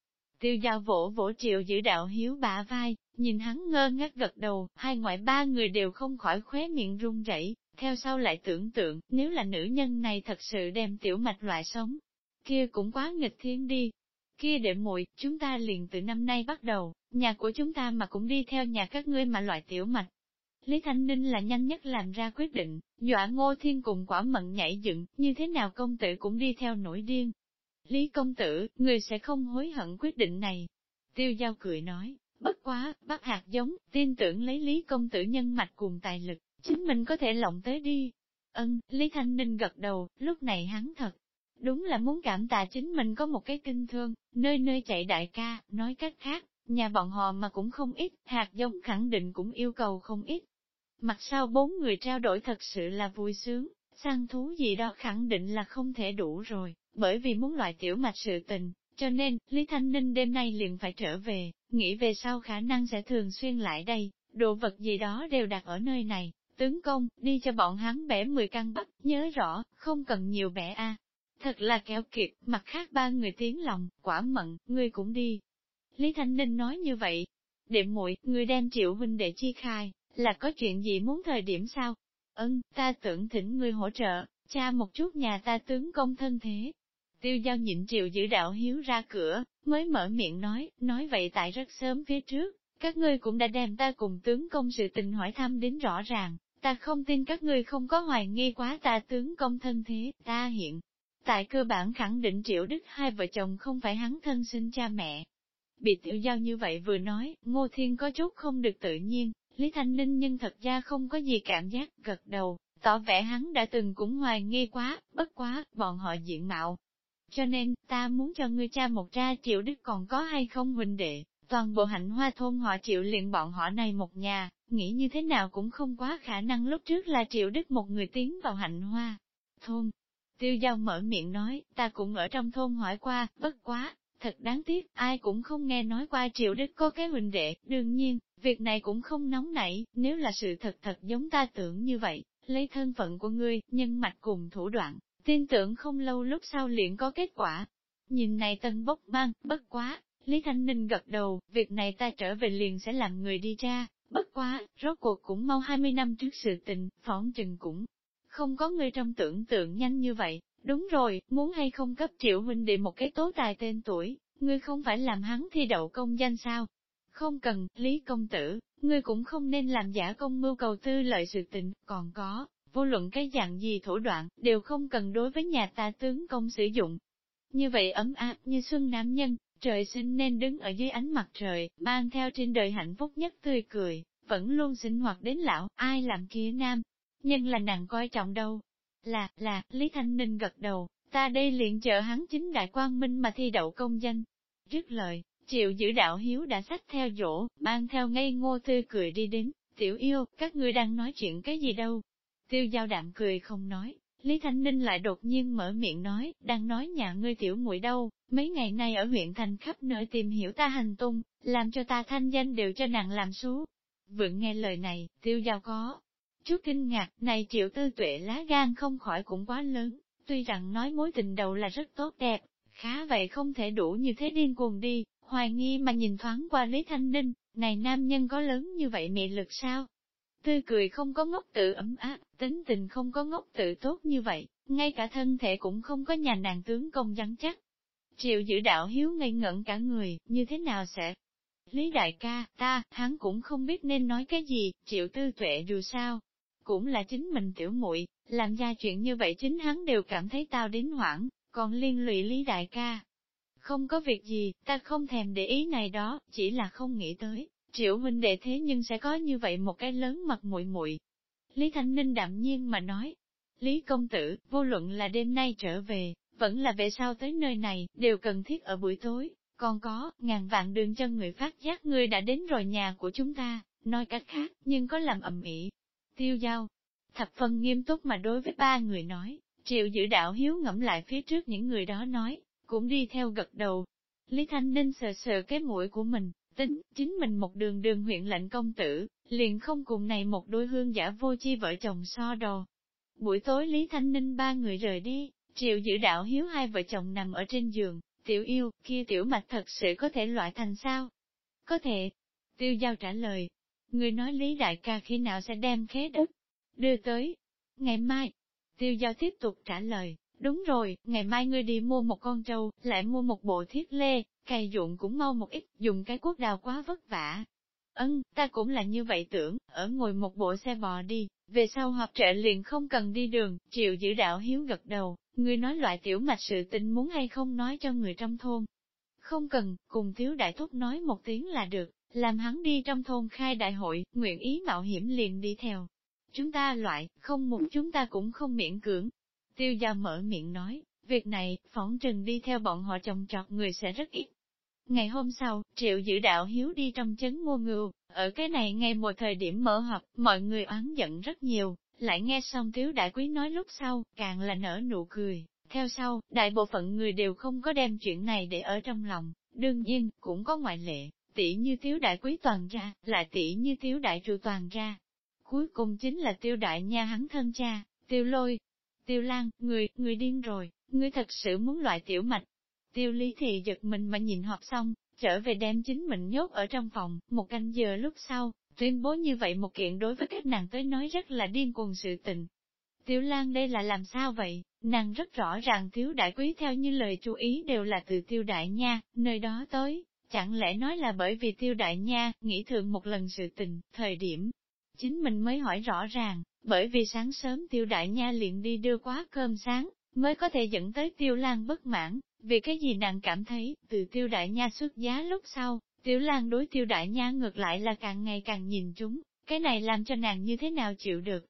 Tiêu giao vỗ vỗ triệu giữ đạo hiếu bả vai, nhìn hắn ngơ ngác gật đầu, hai ngoại ba người đều không khỏi khóe miệng run rẩy. theo sau lại tưởng tượng, nếu là nữ nhân này thật sự đem tiểu mạch loại sống, kia cũng quá nghịch thiên đi. Kia đệ muội, chúng ta liền từ năm nay bắt đầu, nhà của chúng ta mà cũng đi theo nhà các ngươi mà loại tiểu mạch. Lý Thanh Ninh là nhanh nhất làm ra quyết định, dọa ngô thiên cùng quả mận nhảy dựng, như thế nào công tử cũng đi theo nổi điên. Lý công tử, người sẽ không hối hận quyết định này. Tiêu giao cười nói, bất quá, bắt hạt giống, tin tưởng lấy Lý công tử nhân mạch cùng tài lực, chính mình có thể lộng tới đi. Ân, Lý Thanh Ninh gật đầu, lúc này hắn thật. Đúng là muốn cảm tạ chính mình có một cái kinh thương, nơi nơi chạy đại ca, nói cách khác, nhà bọn họ mà cũng không ít, hạt giống khẳng định cũng yêu cầu không ít, Mặt sau bốn người trao đổi thật sự là vui sướng, sang thú gì đó khẳng định là không thể đủ rồi, bởi vì muốn loại tiểu mạch sự tình, cho nên, Lý Thanh Ninh đêm nay liền phải trở về, nghĩ về sau khả năng sẽ thường xuyên lại đây, đồ vật gì đó đều đặt ở nơi này, tướng công, đi cho bọn hắn bẻ 10 căn bắp, nhớ rõ, không cần nhiều bẻ a. Thật là kéo kiệt, mặt khác ba người tiếng lòng, quả mận, ngươi cũng đi. Lý Thanh Ninh nói như vậy, đệ muội ngươi đem triệu huynh để chi khai, là có chuyện gì muốn thời điểm sao? Ân, ta tưởng thỉnh ngươi hỗ trợ, cha một chút nhà ta tướng công thân thế. Tiêu giao nhịn triệu giữ đạo hiếu ra cửa, mới mở miệng nói, nói vậy tại rất sớm phía trước, các ngươi cũng đã đem ta cùng tướng công sự tình hỏi thăm đến rõ ràng, ta không tin các ngươi không có hoài nghi quá ta tướng công thân thế, ta hiện. Tại cơ bản khẳng định triệu đức hai vợ chồng không phải hắn thân sinh cha mẹ. Bị tiểu giao như vậy vừa nói, ngô thiên có chút không được tự nhiên, Lý Thanh Ninh nhưng thật ra không có gì cảm giác, gật đầu, tỏ vẻ hắn đã từng cũng hoài nghi quá, bất quá, bọn họ diện mạo. Cho nên, ta muốn cho ngươi cha một ra triệu đức còn có hay không huynh đệ, toàn bộ hạnh hoa thôn họ triệu liền bọn họ này một nhà, nghĩ như thế nào cũng không quá khả năng lúc trước là triệu đức một người tiến vào hạnh hoa thôn. Tiêu giao mở miệng nói, ta cũng ở trong thôn hỏi qua, bất quá, Thật đáng tiếc, ai cũng không nghe nói qua triệu đức có cái huynh đệ, đương nhiên, việc này cũng không nóng nảy, nếu là sự thật thật giống ta tưởng như vậy, lấy thân phận của ngươi, nhân mạch cùng thủ đoạn, tin tưởng không lâu lúc sau liền có kết quả. Nhìn này tân bốc mang, bất quá, Lý Thanh Ninh gật đầu, việc này ta trở về liền sẽ làm người đi ra, bất quá, rốt cuộc cũng mau 20 năm trước sự tình, phỏng chừng cũng không có người trong tưởng tượng nhanh như vậy, Đúng rồi, muốn hay không cấp triệu huynh đệ một cái tố tài tên tuổi, ngươi không phải làm hắn thi đậu công danh sao? Không cần, Lý Công Tử, ngươi cũng không nên làm giả công mưu cầu tư lợi sự tình, còn có, vô luận cái dạng gì thủ đoạn, đều không cần đối với nhà ta tướng công sử dụng. Như vậy ấm áp như xuân nam nhân, trời sinh nên đứng ở dưới ánh mặt trời, mang theo trên đời hạnh phúc nhất tươi cười, vẫn luôn sinh hoạt đến lão, ai làm kia nam, nhân là nàng coi trọng đâu. Là, là, Lý Thanh Ninh gật đầu, ta đây liền trợ hắn chính đại quang minh mà thi đậu công danh. Trước lời, triệu giữ đạo hiếu đã sách theo dỗ, mang theo ngây ngô tươi cười đi đến, tiểu yêu, các ngươi đang nói chuyện cái gì đâu. Tiêu giao đạm cười không nói, Lý Thanh Ninh lại đột nhiên mở miệng nói, đang nói nhà ngươi tiểu muội đâu, mấy ngày nay ở huyện thành khắp nơi tìm hiểu ta hành tung, làm cho ta thanh danh đều cho nàng làm số. Vượng nghe lời này, tiêu giao có. Chút kinh ngạc, này triệu tư tuệ lá gan không khỏi cũng quá lớn, tuy rằng nói mối tình đầu là rất tốt đẹp, khá vậy không thể đủ như thế điên cuồng đi, hoài nghi mà nhìn thoáng qua Lý Thanh Ninh, này nam nhân có lớn như vậy mị lực sao? Tươi cười không có ngốc tự ấm áp, tính tình không có ngốc tự tốt như vậy, ngay cả thân thể cũng không có nhà nàng tướng công rắn chắc. Triệu giữ đạo hiếu ngây ngẩn cả người, như thế nào sẽ? Lý đại ca, ta, hắn cũng không biết nên nói cái gì, triệu tư tuệ dù sao. Cũng là chính mình tiểu muội làm ra chuyện như vậy chính hắn đều cảm thấy tao đến hoảng, còn liên lụy Lý đại ca. Không có việc gì, ta không thèm để ý này đó, chỉ là không nghĩ tới, Triệu huynh đệ thế nhưng sẽ có như vậy một cái lớn mặt muội muội. Lý Thanh Ninh đạm nhiên mà nói, Lý công tử, vô luận là đêm nay trở về, vẫn là về sau tới nơi này, đều cần thiết ở buổi tối, còn có, ngàn vạn đường chân người phát giác ngươi đã đến rồi nhà của chúng ta, nói cách khác, nhưng có làm ầm ĩ. Tiêu giao, thập phần nghiêm túc mà đối với ba người nói, triệu giữ đạo hiếu ngẫm lại phía trước những người đó nói, cũng đi theo gật đầu. Lý Thanh Ninh sờ sờ cái mũi của mình, tính, chính mình một đường đường huyện lệnh công tử, liền không cùng này một đôi hương giả vô chi vợ chồng so đồ. Buổi tối Lý Thanh Ninh ba người rời đi, triệu giữ đạo hiếu hai vợ chồng nằm ở trên giường, tiểu yêu, kia tiểu mạch thật sự có thể loại thành sao? Có thể. Tiêu giao trả lời. Người nói Lý Đại ca khi nào sẽ đem khế đất đưa tới? Ngày mai. Tiêu giao tiếp tục trả lời. Đúng rồi, ngày mai ngươi đi mua một con trâu, lại mua một bộ thiết lê, cày ruộng cũng mau một ít, dùng cái cuốc đào quá vất vả. Ân, ta cũng là như vậy tưởng, ở ngồi một bộ xe bò đi, về sau họp trợ liền không cần đi đường, chịu giữ đạo hiếu gật đầu, người nói loại tiểu mạch sự tình muốn hay không nói cho người trong thôn. Không cần, cùng thiếu đại thúc nói một tiếng là được, làm hắn đi trong thôn khai đại hội, nguyện ý mạo hiểm liền đi theo. Chúng ta loại, không một chúng ta cũng không miễn cưỡng. Tiêu gia mở miệng nói, việc này, phỏng trừng đi theo bọn họ trồng trọt người sẽ rất ít. Ngày hôm sau, triệu giữ đạo hiếu đi trong chấn mua ngưu, ở cái này ngay một thời điểm mở họp, mọi người oán giận rất nhiều, lại nghe xong thiếu đại quý nói lúc sau, càng là nở nụ cười. Theo sau, đại bộ phận người đều không có đem chuyện này để ở trong lòng, đương nhiên, cũng có ngoại lệ, tỷ như thiếu đại quý toàn ra, lại tỷ như thiếu đại trụ toàn ra. Cuối cùng chính là tiêu đại nha hắn thân cha, tiêu lôi. Tiêu lan, người, người điên rồi, người thật sự muốn loại tiểu mạch, Tiêu lý thì giật mình mà nhìn họp xong, trở về đem chính mình nhốt ở trong phòng, một canh giờ lúc sau, tuyên bố như vậy một kiện đối với các nàng tới nói rất là điên cuồng sự tình. Tiểu Lan đây là làm sao vậy? Nàng rất rõ ràng thiếu đại quý theo như lời chú ý đều là từ tiêu đại nha, nơi đó tới, chẳng lẽ nói là bởi vì tiêu đại nha, nghĩ thường một lần sự tình, thời điểm, chính mình mới hỏi rõ ràng, bởi vì sáng sớm tiêu đại nha liền đi đưa quá cơm sáng, mới có thể dẫn tới tiêu lan bất mãn, vì cái gì nàng cảm thấy, từ tiêu đại nha xuất giá lúc sau, tiểu lan đối tiêu đại nha ngược lại là càng ngày càng nhìn chúng, cái này làm cho nàng như thế nào chịu được.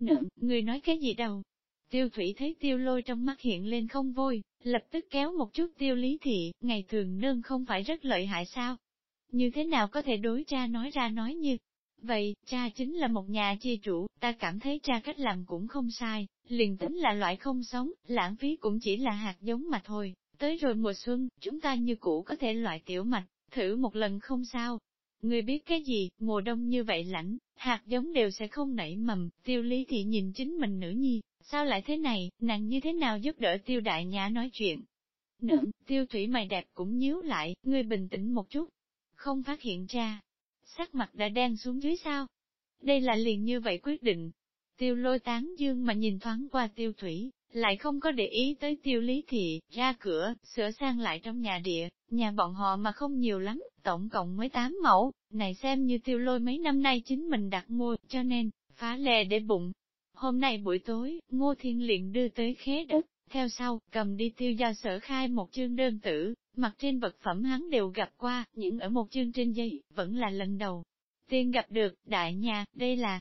nữ người nói cái gì đâu? Tiêu thủy thấy tiêu lôi trong mắt hiện lên không vui, lập tức kéo một chút tiêu lý thị, ngày thường nương không phải rất lợi hại sao? Như thế nào có thể đối cha nói ra nói như, Vậy, cha chính là một nhà chi chủ, ta cảm thấy cha cách làm cũng không sai, liền tính là loại không sống, lãng phí cũng chỉ là hạt giống mà thôi. Tới rồi mùa xuân, chúng ta như cũ có thể loại tiểu mạch, thử một lần không sao. Người biết cái gì, mùa đông như vậy lạnh, hạt giống đều sẽ không nảy mầm, tiêu lý thị nhìn chính mình nữ nhi, sao lại thế này, nàng như thế nào giúp đỡ tiêu đại nhã nói chuyện. Nữ, tiêu thủy mày đẹp cũng nhíu lại, ngươi bình tĩnh một chút, không phát hiện ra, sắc mặt đã đen xuống dưới sao. Đây là liền như vậy quyết định. Tiêu lôi tán dương mà nhìn thoáng qua tiêu thủy, lại không có để ý tới tiêu lý thị, ra cửa, sửa sang lại trong nhà địa, Nhà bọn họ mà không nhiều lắm, tổng cộng mới 8 mẫu, này xem như tiêu lôi mấy năm nay chính mình đặt mua, cho nên, phá lè để bụng. Hôm nay buổi tối, Ngô Thiên liền đưa tới khế đất, theo sau, cầm đi tiêu giao sở khai một chương đơn tử, mặt trên vật phẩm hắn đều gặp qua, những ở một chương trên dây, vẫn là lần đầu. Tiên gặp được, đại nhà, đây là,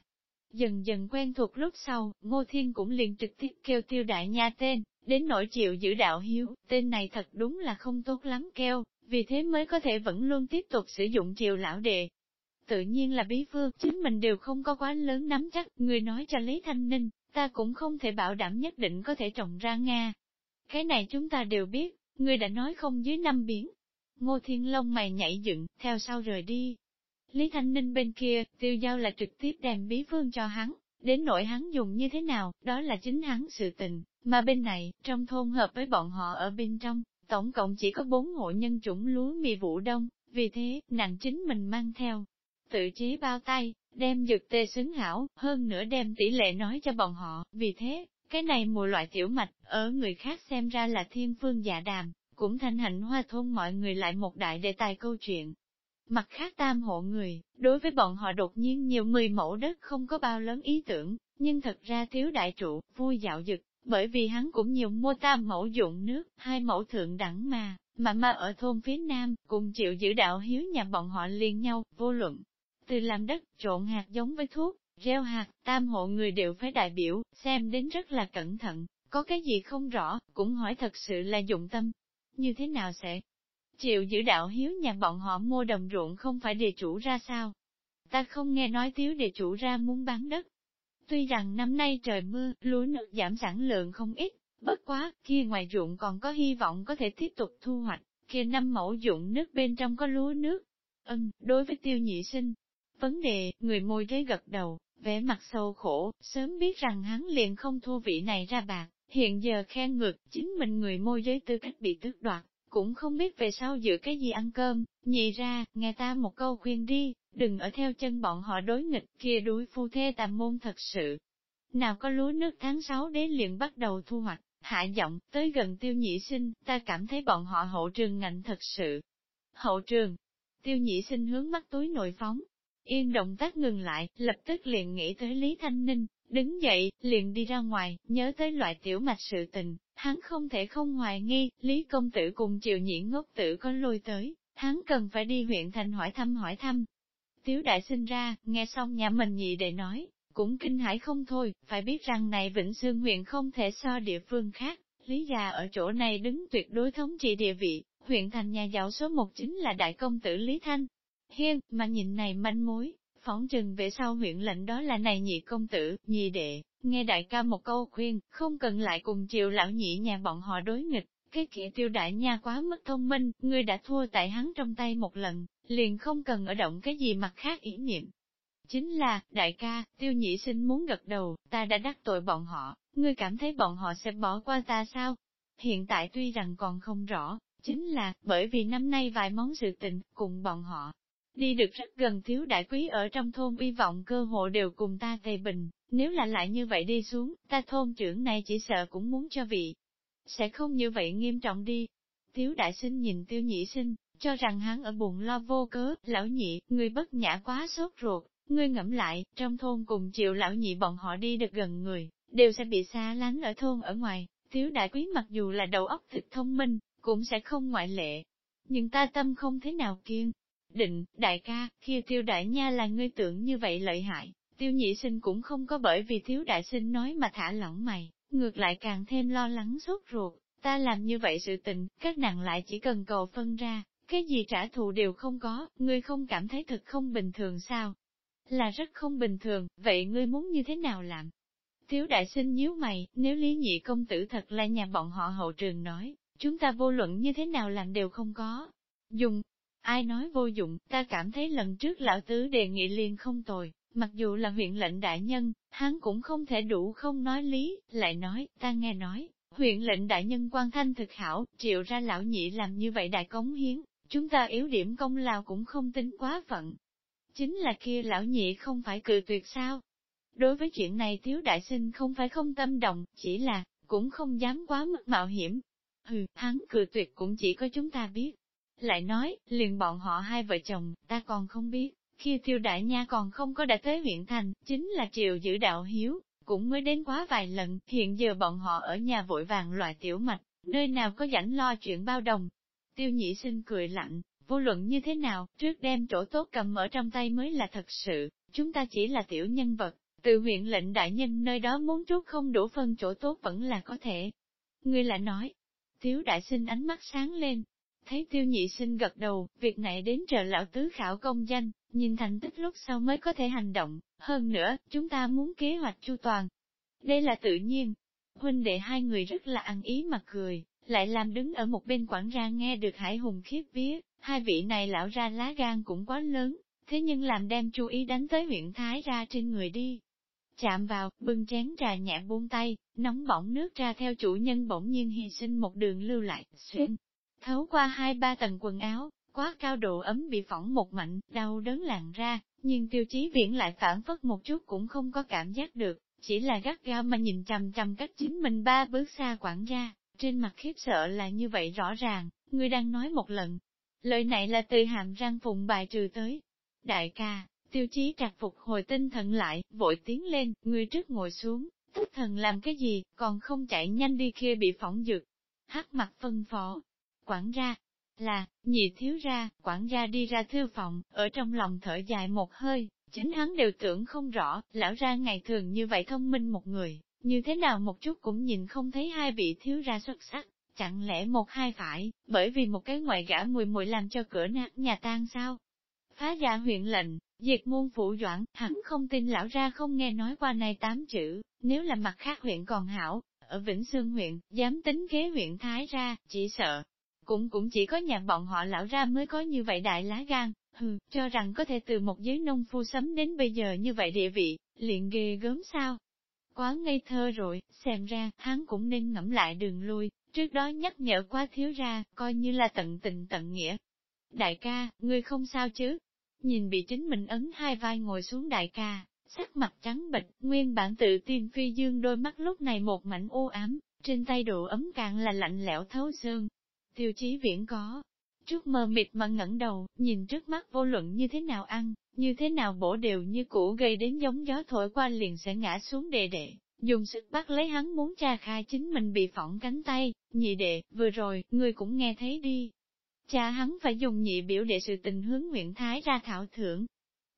dần dần quen thuộc lúc sau, Ngô Thiên cũng liền trực tiếp kêu tiêu đại nha tên, đến nỗi chịu giữ đạo hiếu, tên này thật đúng là không tốt lắm kêu, vì thế mới có thể vẫn luôn tiếp tục sử dụng triều lão đệ. Tự nhiên là bí phương, chính mình đều không có quá lớn nắm chắc, người nói cho Lý Thanh Ninh, ta cũng không thể bảo đảm nhất định có thể trồng ra Nga. Cái này chúng ta đều biết, người đã nói không dưới năm biến. Ngô Thiên Long mày nhảy dựng, theo sau rời đi. Lý Thanh Ninh bên kia, tiêu giao là trực tiếp đem bí phương cho hắn, đến nỗi hắn dùng như thế nào, đó là chính hắn sự tình, mà bên này, trong thôn hợp với bọn họ ở bên trong, tổng cộng chỉ có bốn hộ nhân chủng lúa mì vụ đông, vì thế, nàng chính mình mang theo. Tự chế bao tay, đem dược tê xứng hảo, hơn nữa đem tỷ lệ nói cho bọn họ, vì thế, cái này mùa loại tiểu mạch, ở người khác xem ra là thiên phương dạ đàm, cũng thanh hạnh hoa thôn mọi người lại một đại đề tài câu chuyện. Mặt khác tam hộ người, đối với bọn họ đột nhiên nhiều mười mẫu đất không có bao lớn ý tưởng, nhưng thật ra thiếu đại trụ, vui dạo dực, bởi vì hắn cũng nhiều mua tam mẫu dụng nước, hai mẫu thượng đẳng mà, mà mà ở thôn phía nam, cùng chịu giữ đạo hiếu nhà bọn họ liền nhau, vô luận. Từ làm đất, trộn hạt giống với thuốc, gieo hạt, tam hộ người đều phải đại biểu, xem đến rất là cẩn thận, có cái gì không rõ, cũng hỏi thật sự là dụng tâm. Như thế nào sẽ? Chịu giữ đạo hiếu nhà bọn họ mua đồng ruộng không phải địa chủ ra sao? Ta không nghe nói thiếu địa chủ ra muốn bán đất, Tuy rằng năm nay trời mưa, lúa nước giảm sản lượng không ít, bất quá, kia ngoài ruộng còn có hy vọng có thể tiếp tục thu hoạch, kia năm mẫu dụng nước bên trong có lúa nước. Ân, đối với tiêu nhị sinh, vấn đề, người môi giới gật đầu, vẻ mặt sâu khổ, sớm biết rằng hắn liền không thua vị này ra bạc, hiện giờ khen ngược, chính mình người môi giới tư cách bị tước đoạt, cũng không biết về sau giữ cái gì ăn cơm, nhị ra, nghe ta một câu khuyên đi, đừng ở theo chân bọn họ đối nghịch kia đuổi phu thê tàm môn thật sự. Nào có lúa nước tháng 6 đến liền bắt đầu thu hoạch, hạ giọng, tới gần tiêu nhị sinh, ta cảm thấy bọn họ hậu trường ngạnh thật sự. Hậu trường, tiêu nhị sinh hướng mắt túi nội phóng, yên động tác ngừng lại, lập tức liền nghĩ tới Lý Thanh Ninh, đứng dậy, liền đi ra ngoài, nhớ tới loại tiểu mạch sự tình, hắn không thể không hoài nghi, Lý Công Tử cùng triệu Nhĩ Ngốc Tử có lôi tới, hắn cần phải đi huyện thành hỏi thăm hỏi thăm, Tiếu đại sinh ra, nghe xong nhà mình nhị đệ nói, cũng kinh hãi không thôi, phải biết rằng này Vĩnh Sương huyện không thể so địa phương khác, Lý già ở chỗ này đứng tuyệt đối thống trị địa vị, huyện thành nhà giàu số một chính là đại công tử Lý Thanh. Hiên, mà nhìn này manh mối, phóng chừng về sau huyện lệnh đó là này nhị công tử, nhị đệ, nghe đại ca một câu khuyên, không cần lại cùng chiều lão nhị nhà bọn họ đối nghịch, cái kia tiêu đại nha quá mất thông minh, ngươi đã thua tại hắn trong tay một lần, liền không cần ở động cái gì mặt khác ý niệm. Chính là, đại ca, tiêu nhị sinh muốn gật đầu, ta đã đắc tội bọn họ, ngươi cảm thấy bọn họ sẽ bỏ qua ta sao? Hiện tại tuy rằng còn không rõ, chính là, bởi vì năm nay vài món sự tình, cùng bọn họ, đi được rất gần thiếu đại quý ở trong thôn uy vọng cơ hội đều cùng ta tề bình, nếu là lại như vậy đi xuống, ta thôn trưởng này chỉ sợ cũng muốn cho vị. Sẽ không như vậy nghiêm trọng đi. thiếu đại sinh nhìn tiêu nhị sinh, cho rằng hắn ở bụng lo vô cớ, lão nhị, người bất nhã quá sốt ruột, ngươi ngẫm lại, trong thôn cùng chịu lão nhị bọn họ đi được gần người, đều sẽ bị xa lánh ở thôn ở ngoài, thiếu đại quý mặc dù là đầu óc thực thông minh, cũng sẽ không ngoại lệ. Nhưng ta tâm không thế nào kiên. Định, đại ca, khi tiêu đại nha là ngươi tưởng như vậy lợi hại, tiêu nhị sinh cũng không có bởi vì thiếu đại sinh nói mà thả lỏng mày, ngược lại càng thêm lo lắng sốt ruột, ta làm như vậy sự tình, các nàng lại chỉ cần cầu phân ra, cái gì trả thù đều không có, ngươi không cảm thấy thật không bình thường sao? Là rất không bình thường, vậy ngươi muốn như thế nào làm? Thiếu đại sinh nhíu mày, nếu lý nhị công tử thật là nhà bọn họ hậu trường nói, chúng ta vô luận như thế nào làm đều không có. Dùng, ai nói vô dụng, ta cảm thấy lần trước lão tứ đề nghị liền không tồi, mặc dù là huyện lệnh đại nhân, hắn cũng không thể đủ không nói lý, lại nói, ta nghe nói, huyện lệnh đại nhân quan thanh thực hảo, triệu ra lão nhị làm như vậy đại cống hiến, Chúng ta yếu điểm công lao cũng không tính quá phận. Chính là kia lão nhị không phải cự tuyệt sao? Đối với chuyện này thiếu đại sinh không phải không tâm động, chỉ là, cũng không dám quá mức mạo hiểm. Hừ, hắn cự tuyệt cũng chỉ có chúng ta biết. Lại nói, liền bọn họ hai vợ chồng, ta còn không biết, khi tiêu đại nha còn không có đã tới huyện thành, chính là triều giữ đạo hiếu, cũng mới đến quá vài lần, hiện giờ bọn họ ở nhà vội vàng loại tiểu mạch, nơi nào có rảnh lo chuyện bao đồng. Tiêu nhị sinh cười lạnh, vô luận như thế nào, trước đem chỗ tốt cầm ở trong tay mới là thật sự, chúng ta chỉ là tiểu nhân vật, từ huyện lệnh đại nhân nơi đó muốn trút không đủ phân chỗ tốt vẫn là có thể. Ngươi lại nói, tiếu đại sinh ánh mắt sáng lên, thấy tiêu nhị sinh gật đầu, việc này đến trợ lão tứ khảo công danh, nhìn thành tích lúc sau mới có thể hành động, hơn nữa, chúng ta muốn kế hoạch chu toàn. Đây là tự nhiên. Huynh đệ hai người rất là ăn ý mà cười, lại làm đứng ở một bên quảng ra nghe được hải hùng khiếp vía, hai vị này lão ra lá gan cũng quá lớn, thế nhưng làm đem chú ý đánh tới huyện Thái ra trên người đi. Chạm vào, bưng chén trà nhẹ buông tay, nóng bỏng nước ra theo chủ nhân bỗng nhiên hy sinh một đường lưu lại, xuyên. Thấu qua hai ba tầng quần áo, quá cao độ ấm bị phỏng một mạnh, đau đớn làn ra, nhưng tiêu chí viễn lại phản phất một chút cũng không có cảm giác được, chỉ là gắt gao mà nhìn chằm chằm cách chính mình ba bước xa quản ra, trên mặt khiếp sợ là như vậy rõ ràng, người đang nói một lần. Lời này là từ hàm răng phụng bài trừ tới. Đại ca, tiêu chí trạc phục hồi tinh thần lại, vội tiến lên, người trước ngồi xuống, tức thần làm cái gì, còn không chạy nhanh đi kia bị phỏng dược. Hát mặt phân phó, quản ra, là, nhị thiếu ra, quản gia đi ra thư phòng, ở trong lòng thở dài một hơi, chính hắn đều tưởng không rõ, lão ra ngày thường như vậy thông minh một người, như thế nào một chút cũng nhìn không thấy hai vị thiếu ra xuất sắc, chẳng lẽ một hai phải, bởi vì một cái ngoại gã mùi mùi làm cho cửa nát nhà tan sao? Phá giả huyện lệnh, diệt môn phủ doãn, hắn không tin lão ra không nghe nói qua này tám chữ, nếu là mặt khác huyện còn hảo, ở Vĩnh Sương huyện, dám tính kế huyện Thái ra, chỉ sợ, cũng cũng chỉ có nhà bọn họ lão ra mới có như vậy đại lá gan, hừ, cho rằng có thể từ một giới nông phu sấm đến bây giờ như vậy địa vị, liền ghê gớm sao. Quá ngây thơ rồi, xem ra, hắn cũng nên ngẫm lại đường lui, trước đó nhắc nhở quá thiếu ra, coi như là tận tình tận nghĩa. Đại ca, ngươi không sao chứ? Nhìn bị chính mình ấn hai vai ngồi xuống đại ca, sắc mặt trắng bệch, nguyên bản tự tiên phi dương đôi mắt lúc này một mảnh u ám, trên tay độ ấm càng là lạnh lẽo thấu xương, tiêu chí viễn có. Trước mờ mịt mà ngẩng đầu, nhìn trước mắt vô luận như thế nào ăn, như thế nào bổ đều như cũ gây đến giống gió thổi qua liền sẽ ngã xuống đề đệ, dùng sức bắt lấy hắn muốn tra khai chính mình bị phỏng cánh tay, nhị đệ, vừa rồi, ngươi cũng nghe thấy đi. Cha hắn phải dùng nhị biểu đệ sự tình hướng nguyện thái ra thảo thưởng.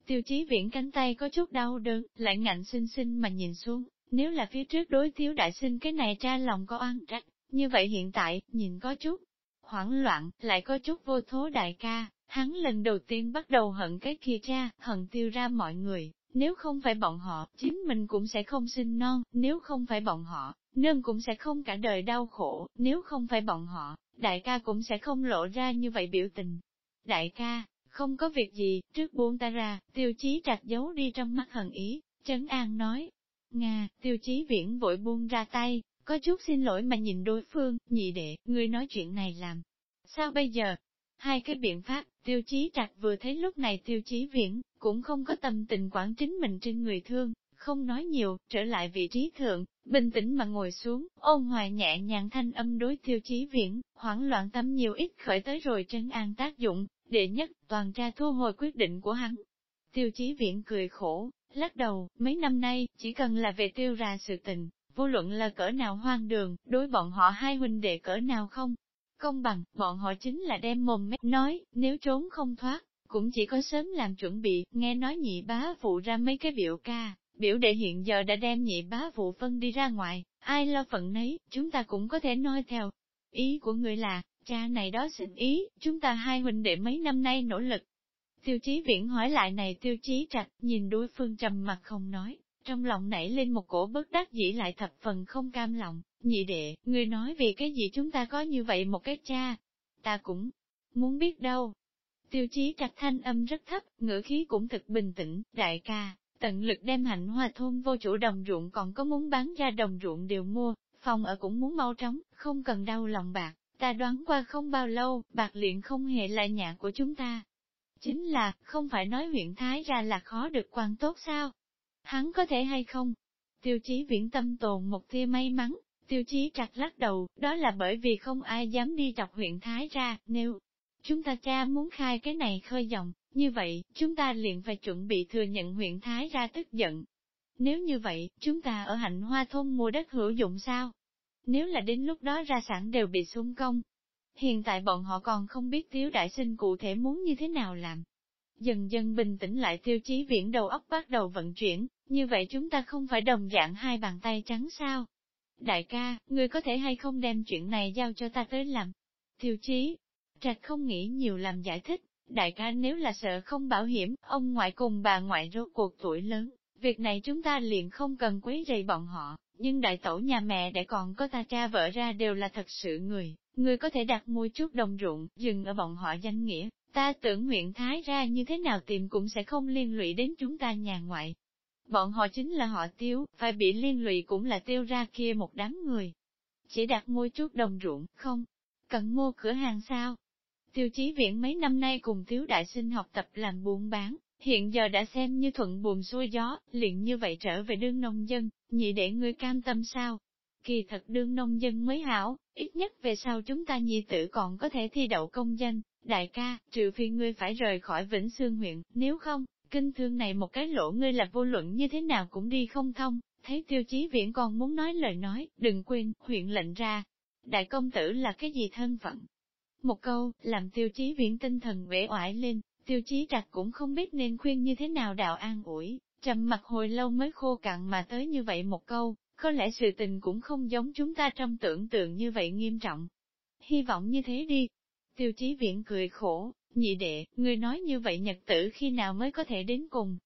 Tiêu chí viễn cánh tay có chút đau đớn, lại ngạnh xinh xinh mà nhìn xuống, nếu là phía trước đối thiếu đại sinh cái này tra lòng có oan trách, như vậy hiện tại, nhìn có chút, hoảng loạn, lại có chút vô thố đại ca, hắn lần đầu tiên bắt đầu hận cái kia cha, hận tiêu ra mọi người, nếu không phải bọn họ, chính mình cũng sẽ không sinh non, nếu không phải bọn họ, nương cũng sẽ không cả đời đau khổ, nếu không phải bọn họ, đại ca cũng sẽ không lộ ra như vậy biểu tình. Đại ca, không có việc gì, trước buông ta ra, tiêu chí trạch giấu đi trong mắt hận ý, Trấn An nói. Nga, tiêu chí viễn vội buông ra tay, có chút xin lỗi mà nhìn đối phương, nhị đệ, ngươi nói chuyện này làm. Sao bây giờ? Hai cái biện pháp, tiêu chí trạch vừa thấy lúc này tiêu chí viễn, cũng không có tâm tình quản chính mình trên người thương, không nói nhiều, trở lại vị trí thượng, bình tĩnh mà ngồi xuống, ôn hoài nhẹ nhàng thanh âm đối tiêu chí viễn, hoảng loạn tâm nhiều ít khởi tới rồi trấn an tác dụng, đệ nhất, toàn tra thu hồi quyết định của hắn. Tiêu chí viễn cười khổ, lắc đầu, mấy năm nay, chỉ cần là về tiêu ra sự tình, vô luận là cỡ nào hoang đường, đối bọn họ hai huynh đệ cỡ nào không. Công bằng, bọn họ chính là đem mồm mép nói, nếu trốn không thoát, cũng chỉ có sớm làm chuẩn bị, nghe nói nhị bá phụ ra mấy cái biểu ca, biểu đệ hiện giờ đã đem nhị bá phụ phân đi ra ngoài, ai lo phận nấy, chúng ta cũng có thể nói theo. Ý của người là, cha này đó xin ý, chúng ta hai huynh đệ mấy năm nay nỗ lực. Tiêu chí viễn hỏi lại này tiêu chí trạch, nhìn đối phương trầm mặt không nói, trong lòng nảy lên một cổ bất đắc dĩ lại thập phần không cam lòng, nhị đệ, người nói vì cái gì chúng ta có như vậy một cái cha, ta cũng muốn biết đâu. Tiêu chí trạch thanh âm rất thấp, ngữ khí cũng thực bình tĩnh, đại ca, tận lực đem hạnh hoa thôn vô chủ đồng ruộng còn có muốn bán ra đồng ruộng đều mua, phòng ở cũng muốn mau trống, không cần đau lòng bạc, ta đoán qua không bao lâu, bạc liền không hề là nhà của chúng ta. Chính là, không phải nói huyện Thái ra là khó được quan tốt sao? Hắn có thể hay không? Tiêu chí viễn tâm tồn một tia may mắn, tiêu chí chặt lắc đầu, đó là bởi vì không ai dám đi chọc huyện Thái ra, nếu chúng ta cha muốn khai cái này khơi dòng, như vậy, chúng ta liền phải chuẩn bị thừa nhận huyện Thái ra tức giận. Nếu như vậy, chúng ta ở hạnh hoa thôn mua đất hữu dụng sao? Nếu là đến lúc đó ra sản đều bị xung công. Hiện tại bọn họ còn không biết tiếu đại sinh cụ thể muốn như thế nào làm. Dần dần bình tĩnh lại tiêu chí viễn đầu óc bắt đầu vận chuyển, như vậy chúng ta không phải đồng dạng hai bàn tay trắng sao? Đại ca, người có thể hay không đem chuyện này giao cho ta tới làm? Thiều chí, trạch không nghĩ nhiều làm giải thích, đại ca nếu là sợ không bảo hiểm, ông ngoại cùng bà ngoại rốt cuộc tuổi lớn, việc này chúng ta liền không cần quấy rầy bọn họ, nhưng đại tổ nhà mẹ để còn có ta cha vợ ra đều là thật sự người, người có thể đặt mua chút đồng ruộng, dừng ở bọn họ danh nghĩa, ta tưởng huyện Thái ra như thế nào tìm cũng sẽ không liên lụy đến chúng ta nhà ngoại, Bọn họ chính là họ tiêu, phải bị liên lụy cũng là tiêu ra kia một đám người. Chỉ đặt mua chút đồng ruộng, không? Cần mua cửa hàng sao? Tiêu chí viện mấy năm nay cùng thiếu đại sinh học tập làm buôn bán, hiện giờ đã xem như thuận buồm xuôi gió, liền như vậy trở về đương nông dân, nhị để ngươi cam tâm sao? Kỳ thật đương nông dân mới hảo, ít nhất về sau chúng ta nhị tử còn có thể thi đậu công danh, đại ca, trừ phi ngươi phải rời khỏi Vĩnh Sương huyện, nếu không, Kinh thương này một cái lỗ ngươi là vô luận như thế nào cũng đi không thông, thấy tiêu chí viễn còn muốn nói lời nói, đừng quên, huyện lệnh ra. Đại công tử là cái gì thân phận? Một câu, làm tiêu chí viễn tinh thần vẻ oải lên, tiêu chí trạch cũng không biết nên khuyên như thế nào đạo an ủi, trầm mặt hồi lâu mới khô cạn mà tới như vậy một câu, có lẽ sự tình cũng không giống chúng ta trong tưởng tượng như vậy nghiêm trọng. Hy vọng như thế đi. Tiêu chí viễn cười khổ, Nhị đệ, người nói như vậy nhật tử khi nào mới có thể đến cùng?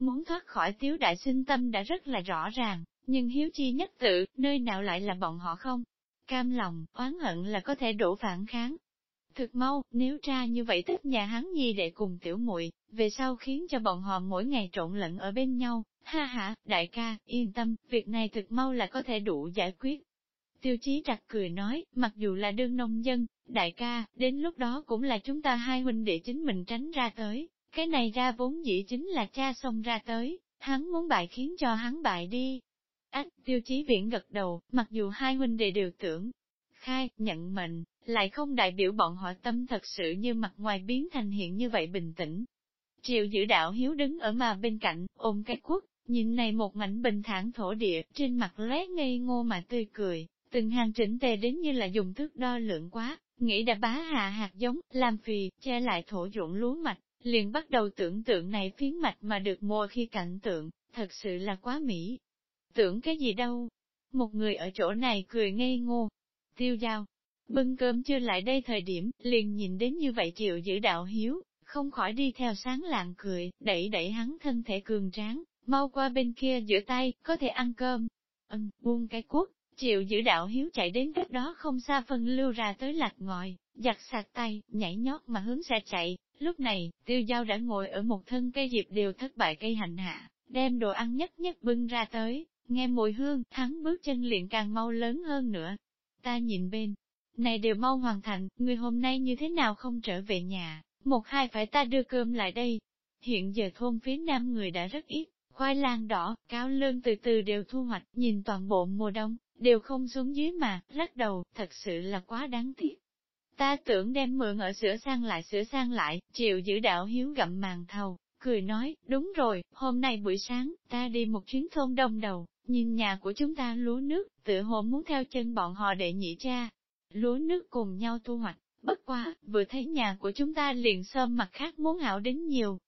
Muốn thoát khỏi tiếu đại sinh tâm đã rất là rõ ràng, nhưng hiếu chi nhất tự, nơi nào lại là bọn họ không? Cam lòng, oán hận là có thể đổ phản kháng. Thực mau, nếu tra như vậy tất nhà hắn nhi đệ cùng tiểu muội về sau khiến cho bọn họ mỗi ngày trộn lẫn ở bên nhau, ha ha, đại ca, yên tâm, việc này thực mau là có thể đủ giải quyết. Tiêu chí trặc cười nói, mặc dù là đương nông dân, đại ca, đến lúc đó cũng là chúng ta hai huynh đệ chính mình tránh ra tới, cái này ra vốn dĩ chính là cha xông ra tới, hắn muốn bại khiến cho hắn bại đi. Ách, tiêu chí viễn gật đầu, mặc dù hai huynh đệ đều tưởng, khai, nhận mệnh, lại không đại biểu bọn họ tâm thật sự như mặt ngoài biến thành hiện như vậy bình tĩnh. Triệu giữ đạo hiếu đứng ở mà bên cạnh, ôm cái quốc, nhìn này một mảnh bình thản thổ địa, trên mặt lóe ngây ngô mà tươi cười, từng hàng chỉnh tề đến như là dùng thước đo lượng quá, nghĩ đã bá hạ hạt giống, làm phì, che lại thổ ruộng lúa mạch, liền bắt đầu tưởng tượng này phiến mạch mà được mua khi cảnh tượng, thật sự là quá mỹ. Tưởng cái gì đâu? Một người ở chỗ này cười ngây ngô. Tiêu giao, bưng cơm chưa lại đây thời điểm, liền nhìn đến như vậy chịu giữ đạo hiếu, không khỏi đi theo sáng lạng cười, đẩy đẩy hắn thân thể cường tráng, mau qua bên kia giữa tay, có thể ăn cơm. Ân, buông cái cuốc, Chịu giữ đạo hiếu chạy đến cách đó không xa phân lưu ra tới lạc ngòi, giặt sạc tay, nhảy nhót mà hướng xe chạy. Lúc này, tiêu giao đã ngồi ở một thân cây diệp đều thất bại cây hành hạ, đem đồ ăn nhất nhất bưng ra tới, nghe mùi hương, hắn bước chân liền càng mau lớn hơn nữa. Ta nhìn bên, này đều mau hoàn thành, người hôm nay như thế nào không trở về nhà, một hai phải ta đưa cơm lại đây. Hiện giờ thôn phía nam người đã rất ít, khoai lang đỏ, cáo lương từ từ đều thu hoạch, nhìn toàn bộ mùa đông, đều không xuống dưới mà, lắc đầu, thật sự là quá đáng tiếc. Ta tưởng đem mượn ở sửa sang lại sửa sang lại, chịu giữ đạo hiếu gặm màn thầu, cười nói, đúng rồi, hôm nay buổi sáng, ta đi một chuyến thôn đông đầu, nhìn nhà của chúng ta lúa nước, tự hồ muốn theo chân bọn họ để nhị cha. Lúa nước cùng nhau thu hoạch, bất quá vừa thấy nhà của chúng ta liền sơm mặt khác muốn hảo đến nhiều.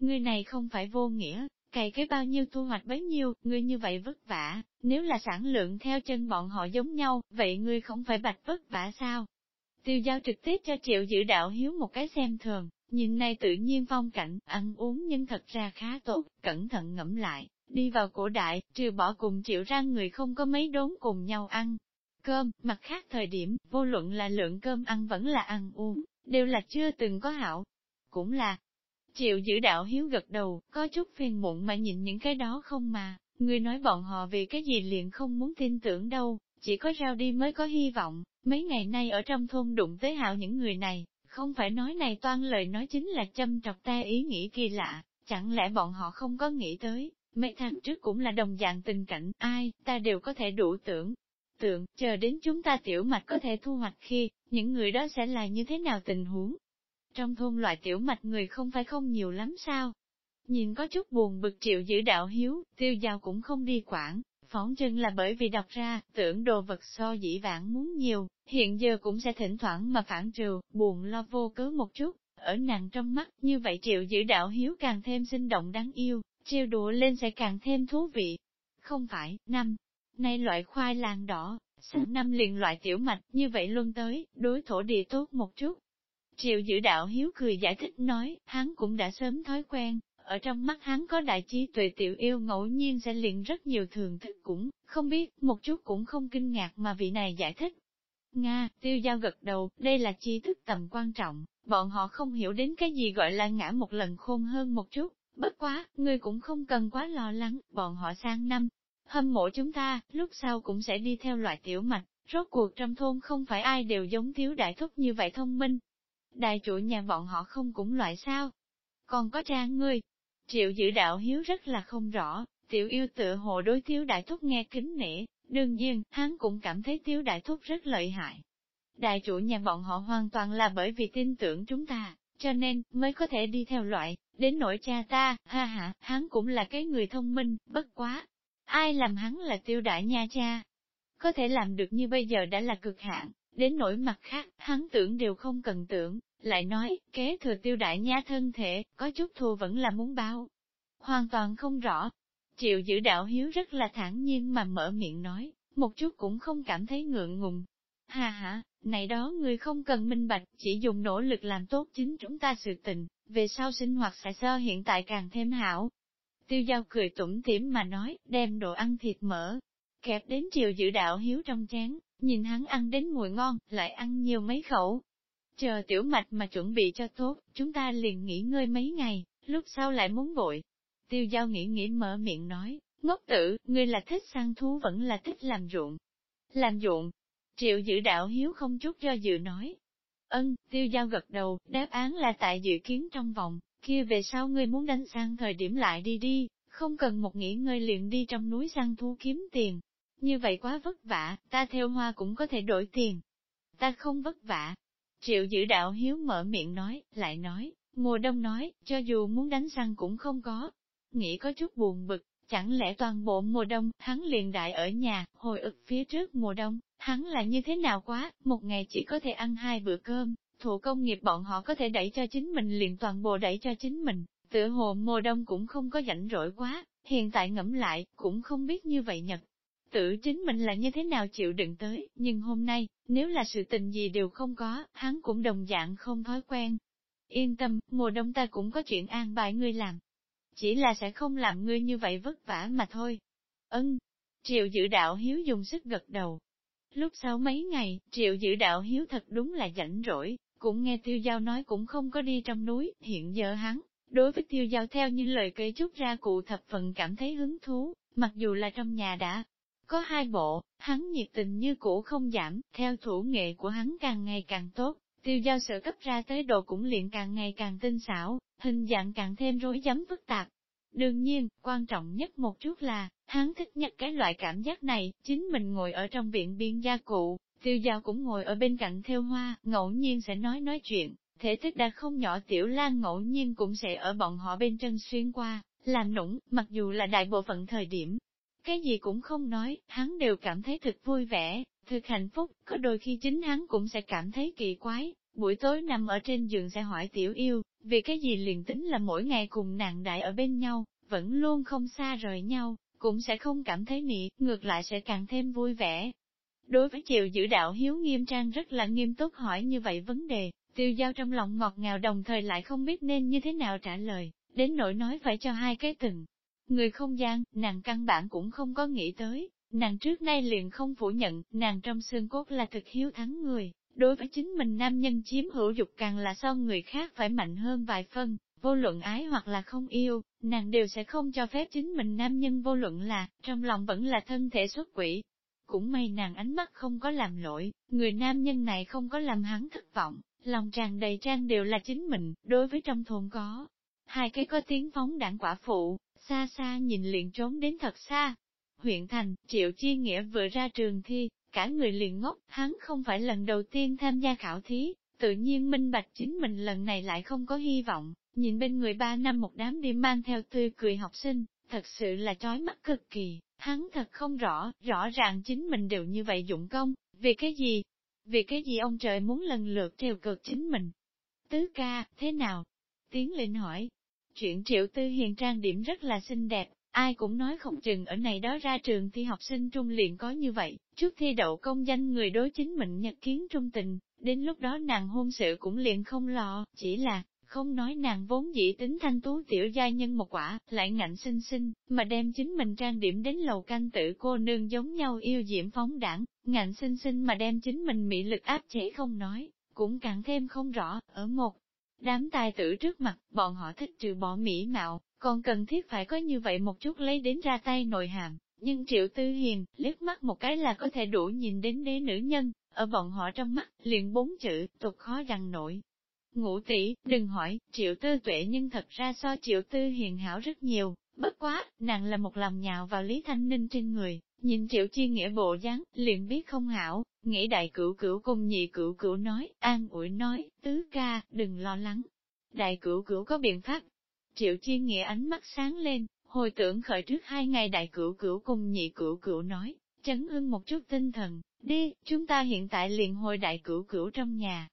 Người này không phải vô nghĩa, cày cái bao nhiêu thu hoạch bấy nhiêu, ngươi như vậy vất vả, nếu là sản lượng theo chân bọn họ giống nhau, vậy ngươi không phải bạch vất vả sao? Tiêu giao trực tiếp cho triệu giữ đạo hiếu một cái xem thường, nhìn này tự nhiên phong cảnh, ăn uống nhưng thật ra khá tốt, cẩn thận ngẫm lại, đi vào cổ đại, trừ bỏ cùng triệu ra người không có mấy đốn cùng nhau ăn. Cơm, mặt khác thời điểm, vô luận là lượng cơm ăn vẫn là ăn uống, đều là chưa từng có hảo. Cũng là, Triệu giữ đạo hiếu gật đầu, có chút phiền muộn mà nhìn những cái đó không mà, người nói bọn họ vì cái gì liền không muốn tin tưởng đâu, chỉ có rao đi mới có hy vọng, mấy ngày nay ở trong thôn đụng tới hạo những người này, không phải nói này toan lời nói chính là châm trọc ta ý nghĩ kỳ lạ, chẳng lẽ bọn họ không có nghĩ tới, mấy tháng trước cũng là đồng dạng tình cảnh, ai, ta đều có thể đủ tưởng. Tượng, chờ đến chúng ta tiểu mạch có thể thu hoạch khi, những người đó sẽ là như thế nào tình huống, trong thôn loại tiểu mạch người không phải không nhiều lắm sao? Nhìn có chút buồn bực triệu giữ đạo hiếu, tiêu giao cũng không đi quản, phóng chân là bởi vì đọc ra, tưởng đồ vật so dĩ vãng muốn nhiều, hiện giờ cũng sẽ thỉnh thoảng mà phản trừ, buồn lo vô cớ một chút, ở nàng trong mắt, như vậy triệu giữ đạo hiếu càng thêm sinh động đáng yêu, trêu đùa lên sẽ càng thêm thú vị. Không phải, năm, nay loại khoai lang đỏ, sáng năm liền loại tiểu mạch, như vậy luôn tới, đối thổ địa tốt một chút. Triệu giữ đạo hiếu cười giải thích nói, hắn cũng đã sớm thói quen, ở trong mắt hắn có đại trí tuệ tiểu yêu ngẫu nhiên sẽ liền rất nhiều thường thức cũng, không biết, một chút cũng không kinh ngạc mà vị này giải thích. Nga, tiêu giao gật đầu, đây là chi thức tầm quan trọng, bọn họ không hiểu đến cái gì gọi là ngã một lần khôn hơn một chút, bất quá, ngươi cũng không cần quá lo lắng, bọn họ sang năm, hâm mộ chúng ta, lúc sau cũng sẽ đi theo loại tiểu mạch, rốt cuộc trong thôn không phải ai đều giống thiếu đại thúc như vậy thông minh. Đại chủ nhà bọn họ không cũng loại sao? Còn có cha ngươi, Triệu giữ đạo hiếu rất là không rõ, tiểu yêu tựa hồ đối thiếu đại thúc nghe kính nể, đương nhiên, hắn cũng cảm thấy thiếu đại thúc rất lợi hại. Đại chủ nhà bọn họ hoàn toàn là bởi vì tin tưởng chúng ta, cho nên, mới có thể đi theo loại, đến nỗi cha ta, ha ha, hắn cũng là cái người thông minh, bất quá. Ai làm hắn là tiêu đại nha cha? Có thể làm được như bây giờ đã là cực hạn, đến nỗi mặt khác, hắn tưởng đều không cần tưởng, lại nói, kế thừa tiêu đại nha thân thể, có chút thù vẫn là muốn báo. Hoàn toàn không rõ. Triệu giữ đạo hiếu rất là thản nhiên mà mở miệng nói, một chút cũng không cảm thấy ngượng ngùng. Hà hà này đó người không cần minh bạch, chỉ dùng nỗ lực làm tốt chính chúng ta sự tình, về sau sinh hoạt sẽ sơ hiện tại càng thêm hảo. Tiêu giao cười tủm tỉm mà nói, đem đồ ăn thịt mỡ, kẹp đến chiều giữ đạo hiếu trong chén, nhìn hắn ăn đến mùi ngon, lại ăn nhiều mấy khẩu, Chờ tiểu mạch mà chuẩn bị cho tốt, chúng ta liền nghỉ ngơi mấy ngày, lúc sau lại muốn vội. Tiêu giao nghĩ nghĩ mở miệng nói, ngốc tử, ngươi là thích săn thú vẫn là thích làm ruộng. Làm ruộng. Triệu dự đạo hiếu không chút do dự nói. Ân, tiêu giao gật đầu, đáp án là tại dự kiến trong vòng, kia về sau ngươi muốn đánh sang thời điểm lại đi đi, không cần một nghỉ ngơi liền đi trong núi săn thú kiếm tiền. Như vậy quá vất vả, ta theo hoa cũng có thể đổi tiền. Ta không vất vả, Triệu giữ đạo hiếu mở miệng nói, lại nói, mùa đông nói, cho dù muốn đánh răng cũng không có. Nghĩ có chút buồn bực, chẳng lẽ toàn bộ mùa đông, hắn liền đại ở nhà, hồi ức phía trước mùa đông, hắn là như thế nào quá, một ngày chỉ có thể ăn hai bữa cơm, thủ công nghiệp bọn họ có thể đẩy cho chính mình liền toàn bộ đẩy cho chính mình, tựa hồ mùa đông cũng không có rảnh rỗi quá, hiện tại ngẫm lại, cũng không biết như vậy nhật tự chính mình là như thế nào chịu đựng tới, nhưng hôm nay, nếu là sự tình gì đều không có, hắn cũng đồng dạng không thói quen. Yên tâm, mùa đông ta cũng có chuyện an bài ngươi làm. Chỉ là sẽ không làm ngươi như vậy vất vả mà thôi. Ân, Triệu dự đạo hiếu dùng sức gật đầu. Lúc sau mấy ngày, Triệu dự đạo hiếu thật đúng là rảnh rỗi, cũng nghe tiêu giao nói cũng không có đi trong núi, hiện giờ hắn, đối với tiêu giao theo những lời cây chút ra cụ thập phần cảm thấy hứng thú, mặc dù là trong nhà đã có hai bộ, hắn nhiệt tình như cũ không giảm, theo thủ nghệ của hắn càng ngày càng tốt, tiêu giao sở cấp ra tới độ cũng luyện càng ngày càng tinh xảo, hình dạng càng thêm rối rắm phức tạp. Đương nhiên, quan trọng nhất một chút là, hắn thích nhất cái loại cảm giác này, chính mình ngồi ở trong viện biên gia cụ, tiêu giao cũng ngồi ở bên cạnh theo hoa, ngẫu nhiên sẽ nói nói chuyện, thể tích đã không nhỏ tiểu lan ngẫu nhiên cũng sẽ ở bọn họ bên chân xuyên qua, làm nũng, mặc dù là đại bộ phận thời điểm, cái gì cũng không nói, hắn đều cảm thấy thật vui vẻ, thật hạnh phúc, có đôi khi chính hắn cũng sẽ cảm thấy kỳ quái, buổi tối nằm ở trên giường sẽ hỏi tiểu yêu, vì cái gì liền tính là mỗi ngày cùng nàng đại ở bên nhau, vẫn luôn không xa rời nhau, cũng sẽ không cảm thấy nị, ngược lại sẽ càng thêm vui vẻ. Đối với chiều giữ đạo hiếu nghiêm trang rất là nghiêm túc hỏi như vậy vấn đề, tiêu giao trong lòng ngọt ngào đồng thời lại không biết nên như thế nào trả lời, đến nỗi nói phải cho hai cái từng. Người không gian, nàng căn bản cũng không có nghĩ tới, nàng trước nay liền không phủ nhận, nàng trong xương cốt là thực hiếu thắng người, đối với chính mình nam nhân chiếm hữu dục càng là so người khác phải mạnh hơn vài phân, vô luận ái hoặc là không yêu, nàng đều sẽ không cho phép chính mình nam nhân vô luận là, trong lòng vẫn là thân thể xuất quỷ. Cũng may nàng ánh mắt không có làm lỗi, người nam nhân này không có làm hắn thất vọng, lòng tràn đầy trang đều là chính mình, đối với trong thôn có. Hai cái có tiếng phóng đảng quả phụ, xa xa nhìn liền trốn đến thật xa. Huyện thành, Triệu Chi Nghĩa vừa ra trường thi, cả người liền ngốc, hắn không phải lần đầu tiên tham gia khảo thí, tự nhiên minh bạch chính mình lần này lại không có hy vọng, nhìn bên người ba năm một đám đi mang theo tươi cười học sinh, thật sự là chói mắt cực kỳ, hắn thật không rõ, rõ ràng chính mình đều như vậy dụng công, vì cái gì? Vì cái gì ông trời muốn lần lượt treo cực chính mình? Tứ ca, thế nào? Tiến lên hỏi. Chuyện triệu tư hiền trang điểm rất là xinh đẹp, ai cũng nói không chừng ở này đó ra trường thi học sinh trung liền có như vậy, trước thi đậu công danh người đối chính mình nhật kiến trung tình, đến lúc đó nàng hôn sự cũng liền không lo, chỉ là, không nói nàng vốn dĩ tính thanh tú tiểu giai nhân một quả, lại ngạnh xinh xinh, mà đem chính mình trang điểm đến lầu canh tử cô nương giống nhau yêu diễm phóng đảng, ngạnh xinh xinh mà đem chính mình mỹ lực áp chế không nói, cũng càng thêm không rõ, ở một đám tài tử trước mặt, bọn họ thích trừ bỏ mỹ mạo, còn cần thiết phải có như vậy một chút lấy đến ra tay nội hàm. Nhưng Triệu Tư Hiền, liếc mắt một cái là có thể đủ nhìn đến đế nữ nhân, ở bọn họ trong mắt, liền bốn chữ, tục khó dằn nổi. Ngũ tỷ, đừng hỏi, Triệu Tư Tuệ nhưng thật ra so Triệu Tư Hiền hảo rất nhiều, bất quá, nàng là một lòng nhào vào Lý Thanh Ninh trên người, nhìn Triệu Chi Nghĩa bộ dáng, liền biết không hảo, nghĩ đại cửu cửu cùng nhị cửu cửu nói, an ủi nói, tứ ca, đừng lo lắng. Đại cửu cửu có biện pháp. Triệu Chi Nghĩa ánh mắt sáng lên, hồi tưởng khởi trước hai ngày đại cửu cửu cùng nhị cửu cửu nói, chấn ưng một chút tinh thần, đi, chúng ta hiện tại liền hồi đại cửu cửu trong nhà.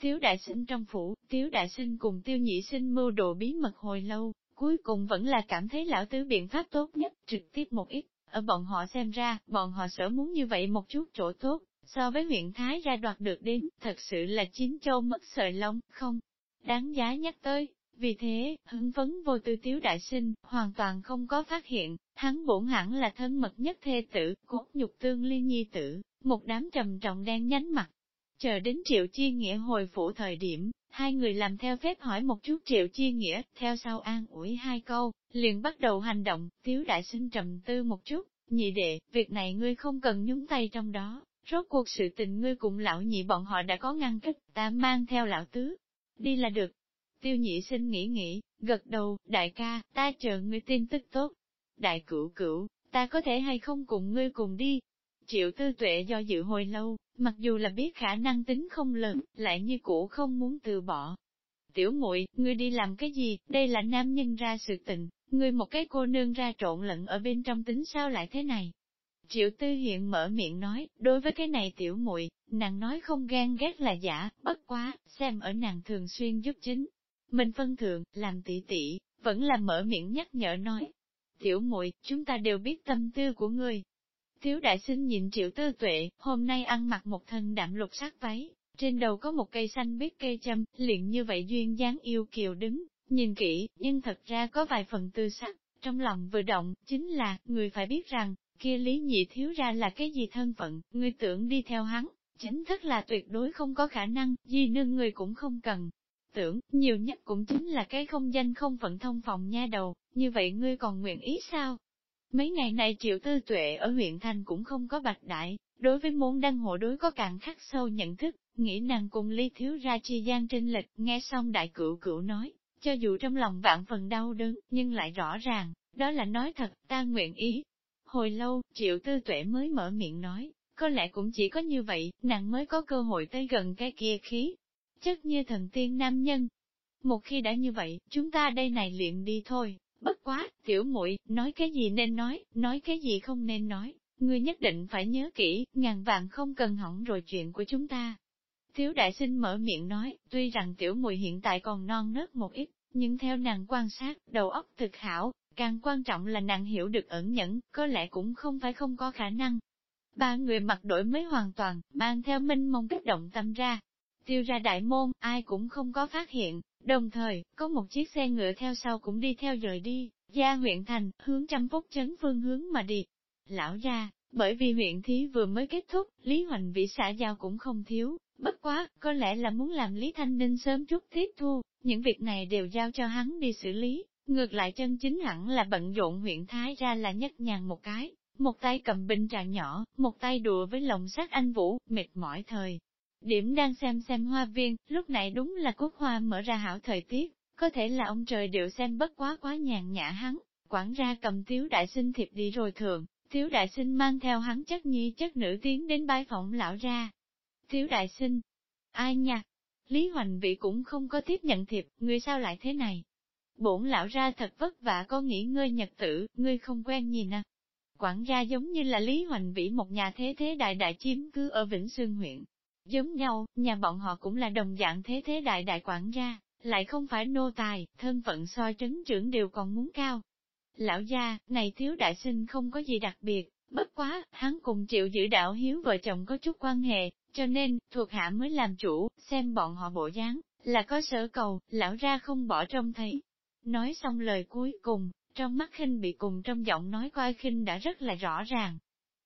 Tiếu đại sinh trong phủ, tiếu đại sinh cùng tiêu nhị sinh mưu đồ bí mật hồi lâu, cuối cùng vẫn là cảm thấy lão tứ biện pháp tốt nhất, trực tiếp một ít, ở bọn họ xem ra, bọn họ sở muốn như vậy một chút chỗ tốt, so với huyện Thái gia đoạt được đến, thật sự là chín châu mất sợi lông, không đáng giá nhắc tới. Vì thế, hứng vấn vô tư tiếu đại sinh, hoàn toàn không có phát hiện, hắn bổn hẳn là thân mật nhất thê tử, cốt nhục tương liên nhi tử, một đám trầm trọng đen nhánh mặt. Chờ đến triệu chi nghĩa hồi phủ thời điểm, hai người làm theo phép hỏi một chút triệu chi nghĩa, theo sau an ủi hai câu, liền bắt đầu hành động, tiếu đại sinh trầm tư một chút, nhị đệ, việc này ngươi không cần nhúng tay trong đó, rốt cuộc sự tình ngươi cùng lão nhị bọn họ đã có ngăn cách, ta mang theo lão tứ, đi là được. Tiêu nhị sinh nghĩ nghĩ, gật đầu, đại ca, ta chờ ngươi tin tức tốt. Đại cửu cửu, ta có thể hay không cùng ngươi cùng đi. Triệu tư tuệ do dự hồi lâu, mặc dù là biết khả năng tính không lớn, lại như cũ không muốn từ bỏ. Tiểu muội, ngươi đi làm cái gì, đây là nam nhân ra sự tình, ngươi một cái cô nương ra trộn lẫn ở bên trong tính sao lại thế này. Triệu Tư Hiện mở miệng nói, đối với cái này tiểu muội, nàng nói không gan ghét là giả, bất quá, xem ở nàng thường xuyên giúp chính. Mình phân thượng, làm tỷ tỷ, vẫn là mở miệng nhắc nhở nói. Tiểu muội, chúng ta đều biết tâm tư của ngươi. Thiếu đại sinh nhìn triệu tư tuệ, hôm nay ăn mặc một thân đạm lục sắc váy, trên đầu có một cây xanh biết cây châm, liền như vậy duyên dáng yêu kiều đứng, nhìn kỹ, nhưng thật ra có vài phần tư sắc, trong lòng vừa động, chính là, người phải biết rằng, kia lý nhị thiếu ra là cái gì thân phận, người tưởng đi theo hắn, chính thức là tuyệt đối không có khả năng, gì nương người cũng không cần. Tưởng, nhiều nhất cũng chính là cái không danh không phận thông phòng nha đầu, như vậy ngươi còn nguyện ý sao? Mấy ngày này triệu tư tuệ ở huyện thành cũng không có bạch đại, đối với môn đăng hộ đối có càng khắc sâu nhận thức, nghĩ nàng cùng ly thiếu ra chi gian trinh lịch, nghe xong đại cửu cửu nói, cho dù trong lòng vạn phần đau đớn, nhưng lại rõ ràng, đó là nói thật, ta nguyện ý, Hồi lâu, triệu tư tuệ mới mở miệng nói, có lẽ cũng chỉ có như vậy, nàng mới có cơ hội tới gần cái kia khí. Chất như thần tiên nam nhân. Một khi đã như vậy, chúng ta đây này luyện đi thôi, bất quá, tiểu muội nói cái gì nên nói, nói cái gì không nên nói, ngươi nhất định phải nhớ kỹ, ngàn vạn không cần hỏng rồi chuyện của chúng ta. Thiếu đại sinh mở miệng nói, tuy rằng tiểu muội hiện tại còn non nớt một ít, nhưng theo nàng quan sát, đầu óc thực hảo, Càng quan trọng là nàng hiểu được ẩn nhẫn, có lẽ cũng không phải không có khả năng. Ba người mặc đổi mới hoàn toàn, mang theo minh mông kích động tâm ra. Tiêu ra đại môn, ai cũng không có phát hiện, đồng thời, có một chiếc xe ngựa theo sau cũng đi theo rời đi, ra huyện thành, hướng trăm phúc chấn phương hướng mà đi. Lão gia, bởi vì huyện thí vừa mới kết thúc, Lý Hoành vị xã giao cũng không thiếu, bất quá, có lẽ là muốn làm Lý Thanh Ninh sớm chút tiếp thu, những việc này đều giao cho hắn đi xử lý, Ngược lại chân chính hẳn là bận rộn huyện Thái ra là nhất nhàn một cái, một tay cầm bình trà nhỏ, một tay đùa với lồng sát anh Vũ, mệt mỏi thời. Điểm đang xem xem hoa viên, lúc này đúng là cúc hoa mở ra hảo thời tiết, có thể là ông trời đều xem bất quá quá nhàn nhã hắn, quản ra cầm thiếu đại sinh thiệp đi rồi thường, thiếu đại sinh mang theo hắn chất nhi chất nữ tiến đến bái phỏng lão ra. Thiếu đại sinh, ai nha? Lý Hoành Vĩ cũng không có tiếp nhận thiệp, ngươi sao lại thế này? Bổn lão ra thật vất vả có nghĩ ngươi nhật tử, ngươi không quen nhìn à. Quản gia giống như là Lý Hoành Vĩ một nhà thế thế đại đại chiếm cứ ở Vĩnh Sương huyện. Giống nhau, nhà bọn họ cũng là đồng dạng thế thế đại đại quản gia, lại không phải nô tài, thân phận soi trấn trưởng đều còn muốn cao. Lão gia, này thiếu đại sinh không có gì đặc biệt, bất quá, hắn cùng chịu giữ đạo hiếu vợ chồng có chút quan hệ, cho nên, thuộc hạ mới làm chủ, xem bọn họ bộ dáng, là có sở cầu, lão ra không bỏ trông thấy. Nói xong lời cuối cùng, trong mắt khinh bị cùng trong giọng nói coi khinh đã rất là rõ ràng.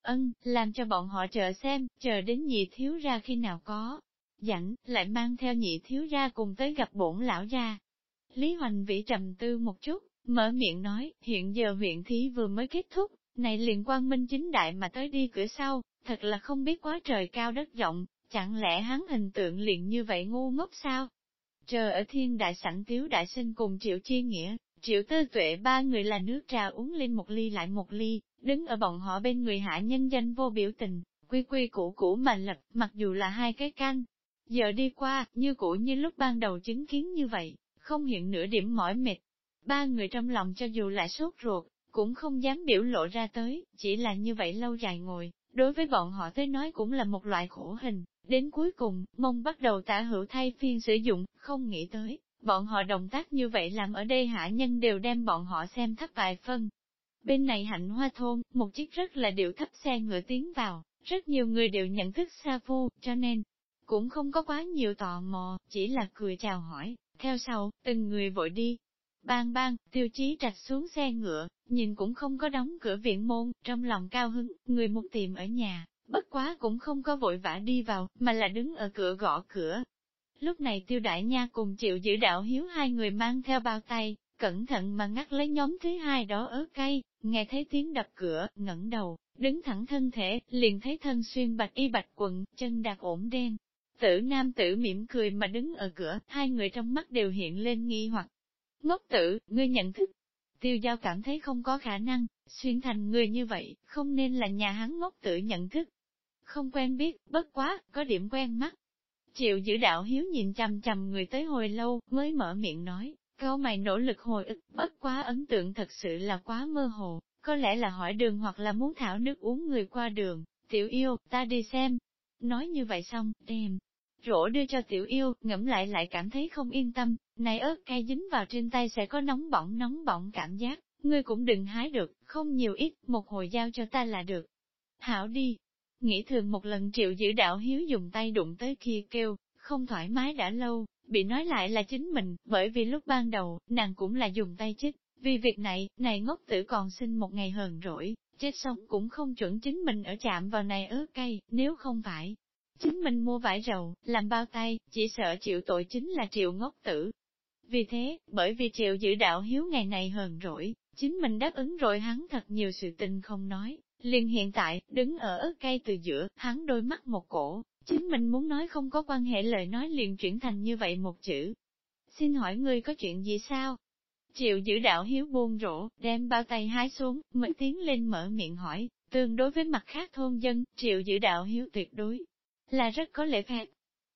Ân, làm cho bọn họ chờ xem, chờ đến nhị thiếu ra khi nào có. Dặn, lại mang theo nhị thiếu ra cùng tới gặp bổn lão ra. Lý Hoành Vĩ trầm tư một chút, mở miệng nói, hiện giờ huyện thí vừa mới kết thúc, này liền quan minh chính đại mà tới đi cửa sau, thật là không biết quá trời cao đất rộng, chẳng lẽ hắn hình tượng liền như vậy ngu ngốc sao? Chờ ở thiên đại sảnh tiếu đại sinh cùng triệu chi nghĩa, triệu tư tuệ ba người là nước trà uống lên một ly lại một ly, đứng ở bọn họ bên người hạ nhân danh vô biểu tình, quy quy củ củ mà lập, mặc dù là hai cái canh. Giờ đi qua, như cũ như lúc ban đầu chứng kiến như vậy, không hiện nửa điểm mỏi mệt. Ba người trong lòng cho dù lại sốt ruột, cũng không dám biểu lộ ra tới, chỉ là như vậy lâu dài ngồi, đối với bọn họ tới nói cũng là một loại khổ hình. Đến cuối cùng, mông bắt đầu tả hữu thay phiên sử dụng, không nghĩ tới, bọn họ động tác như vậy làm ở đây hạ nhân đều đem bọn họ xem thấp vài phân. Bên này hạnh hoa thôn, một chiếc rất là điệu thấp xe ngựa tiến vào, rất nhiều người đều nhận thức Sa Phu, cho nên, cũng không có quá nhiều tò mò, chỉ là cười chào hỏi, theo sau, từng người vội đi. Bang bang, tiêu chí trạch xuống xe ngựa, nhìn cũng không có đóng cửa viện môn, trong lòng cao hứng, người một tìm ở nhà, bất quá cũng không có vội vã đi vào, mà là đứng ở cửa gõ cửa. Lúc này tiêu đại nha cùng chịu giữ đạo hiếu hai người mang theo bao tay, cẩn thận mà ngắt lấy nhóm thứ hai đó ớt cây, nghe thấy tiếng đập cửa, ngẩng đầu, đứng thẳng thân thể, liền thấy thân xuyên bạch y bạch quần, chân đạt ổn đen. Tử nam tử mỉm cười mà đứng ở cửa, hai người trong mắt đều hiện lên nghi hoặc. Ngốc tử, ngươi nhận thức. Tiêu giao cảm thấy không có khả năng, xuyên thành người như vậy, không nên là nhà hắn ngốc tử nhận thức không quen biết, bất quá, có điểm quen mắt. Chịu giữ đạo hiếu nhìn chằm chằm người tới hồi lâu, mới mở miệng nói, câu mày nỗ lực hồi ức, bất quá ấn tượng thật sự là quá mơ hồ, có lẽ là hỏi đường hoặc là muốn thảo nước uống người qua đường, tiểu yêu, ta đi xem. Nói như vậy xong, đem, rổ đưa cho tiểu yêu, ngẫm lại lại cảm thấy không yên tâm, này ớt cay dính vào trên tay sẽ có nóng bỏng nóng bỏng cảm giác, ngươi cũng đừng hái được, không nhiều ít, một hồi giao cho ta là được. Hảo đi, Nghĩ thường một lần triệu giữ đạo hiếu dùng tay đụng tới kia kêu, không thoải mái đã lâu, bị nói lại là chính mình, bởi vì lúc ban đầu, nàng cũng là dùng tay chích, vì việc này, này ngốc tử còn sinh một ngày hờn rỗi, chết xong cũng không chuẩn chính mình ở chạm vào này ớt cây, nếu không phải. Chính mình mua vải rầu, làm bao tay, chỉ sợ chịu tội chính là triệu ngốc tử. Vì thế, bởi vì triệu giữ đạo hiếu ngày này hờn rỗi, chính mình đáp ứng rồi hắn thật nhiều sự tình không nói, Liền hiện tại, đứng ở ớt cây từ giữa, hắn đôi mắt một cổ, chính mình muốn nói không có quan hệ lời nói liền chuyển thành như vậy một chữ. Xin hỏi ngươi có chuyện gì sao? Triệu giữ đạo hiếu buông rổ, đem bao tay hái xuống, mới tiến lên mở miệng hỏi, tương đối với mặt khác thôn dân, triệu giữ đạo hiếu tuyệt đối, là rất có lễ phép.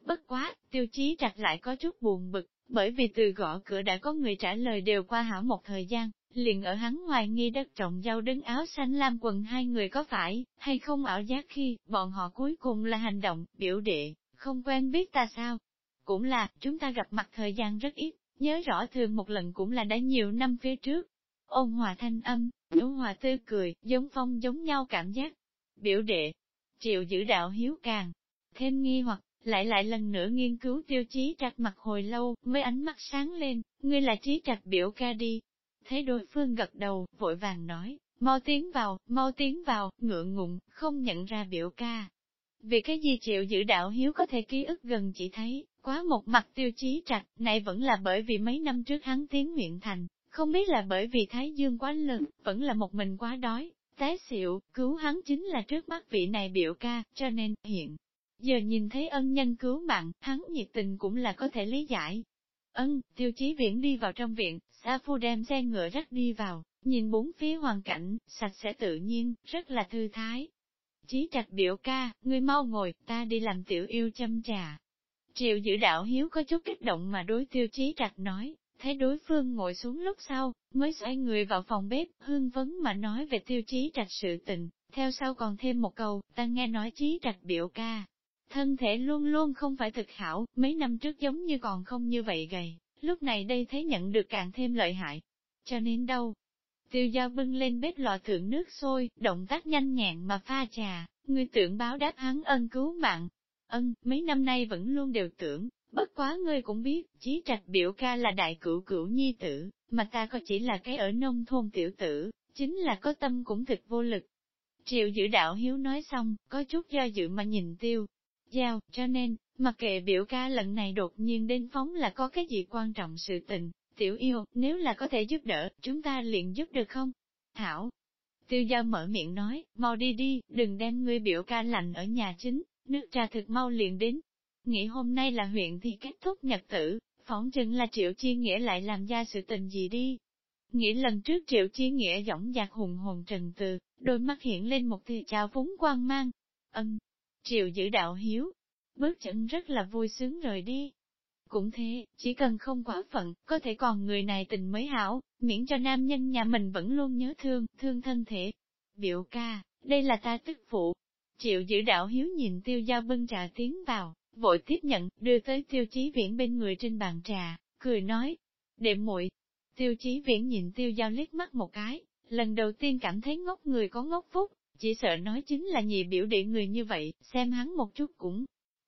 Bất quá, tiêu chí chặt lại có chút buồn bực, bởi vì từ gõ cửa đã có người trả lời đều qua hảo một thời gian, liền ở hắn ngoài nghi đất trọng rau đứng áo xanh lam quần hai người có phải, hay không ảo giác khi, bọn họ cuối cùng là hành động, biểu đệ, không quen biết ta sao. Cũng là, chúng ta gặp mặt thời gian rất ít, nhớ rõ thường một lần cũng là đã nhiều năm phía trước. Ôn hòa thanh âm, ôn hòa tươi cười, giống phong giống nhau cảm giác. Biểu đệ, triệu giữ đạo hiếu càng, thêm nghi hoặc, lại lại lần nữa nghiên cứu tiêu chí trạch mặt hồi lâu, mới ánh mắt sáng lên, ngươi là trí trạch biểu ca đi, Thấy đối phương gật đầu, vội vàng nói, mau tiến vào, mau tiến vào, ngượng ngụng, không nhận ra biểu ca. Vì cái gì chịu giữ đạo hiếu có thể ký ức gần chỉ thấy, quá một mặt tiêu chí trạch, này vẫn là bởi vì mấy năm trước hắn tiến nguyện thành, không biết là bởi vì Thái Dương quá lớn, vẫn là một mình quá đói, té xịu, cứu hắn chính là trước mắt vị này biểu ca, cho nên, hiện. Giờ nhìn thấy ân nhân cứu mạng, hắn nhiệt tình cũng là có thể lý giải, Ân, tiêu chí viễn đi vào trong viện, A Phu đem xe ngựa rắc đi vào, nhìn bốn phía hoàn cảnh, sạch sẽ tự nhiên, rất là thư thái. Chí trạch biểu ca, ngươi mau ngồi, ta đi làm tiểu yêu châm trà. Triệu giữ đạo hiếu có chút kích động mà đối tiêu chí trạch nói, thấy đối phương ngồi xuống lúc sau, mới xoay người vào phòng bếp, hương vấn mà nói về tiêu chí trạch sự tình, theo sau còn thêm một câu, ta nghe nói chí trạch biểu ca. Thân thể luôn luôn không phải thực hảo, mấy năm trước giống như còn không như vậy gầy, lúc này đây thấy nhận được càng thêm lợi hại. Cho nên đâu? Tiêu giao bưng lên bếp lò thượng nước sôi, động tác nhanh nhẹn mà pha trà, người tưởng báo đáp hắn ân cứu mạng. Ân, mấy năm nay vẫn luôn đều tưởng, bất quá ngươi cũng biết, chí trạch biểu ca là đại cửu cửu nhi tử, mà ta có chỉ là cái ở nông thôn tiểu tử, chính là có tâm cũng thực vô lực. Triệu giữ đạo hiếu nói xong, có chút do dự mà nhìn tiêu, giao, cho nên, mặc kệ biểu ca lần này đột nhiên đến phóng là có cái gì quan trọng sự tình, tiểu yêu, nếu là có thể giúp đỡ, chúng ta liền giúp được không? Thảo, tiêu giao mở miệng nói, mau đi đi, đừng đem ngươi biểu ca lạnh ở nhà chính, nước trà thực mau liền đến. Nghĩ hôm nay là huyện thì kết thúc nhật tử, phóng chừng là triệu chi nghĩa lại làm ra sự tình gì đi. Nghĩ lần trước triệu chi nghĩa giọng dạc hùng hồn trần từ, đôi mắt hiện lên một tia trào phúng quang mang. Ân, triệu giữ đạo hiếu, bước chân rất là vui sướng rời đi. Cũng thế, chỉ cần không quả phận, có thể còn người này tình mới hảo, miễn cho nam nhân nhà mình vẫn luôn nhớ thương, thương thân thể. Biểu ca, đây là ta tức phụ. Triệu giữ đạo hiếu nhìn tiêu giao bưng trà tiến vào, vội tiếp nhận, đưa tới tiêu chí viễn bên người trên bàn trà, cười nói, đệm muội Tiêu chí viễn nhìn tiêu giao liếc mắt một cái, lần đầu tiên cảm thấy ngốc người có ngốc phúc, chỉ sợ nói chính là nhị biểu đệ người như vậy, xem hắn một chút cũng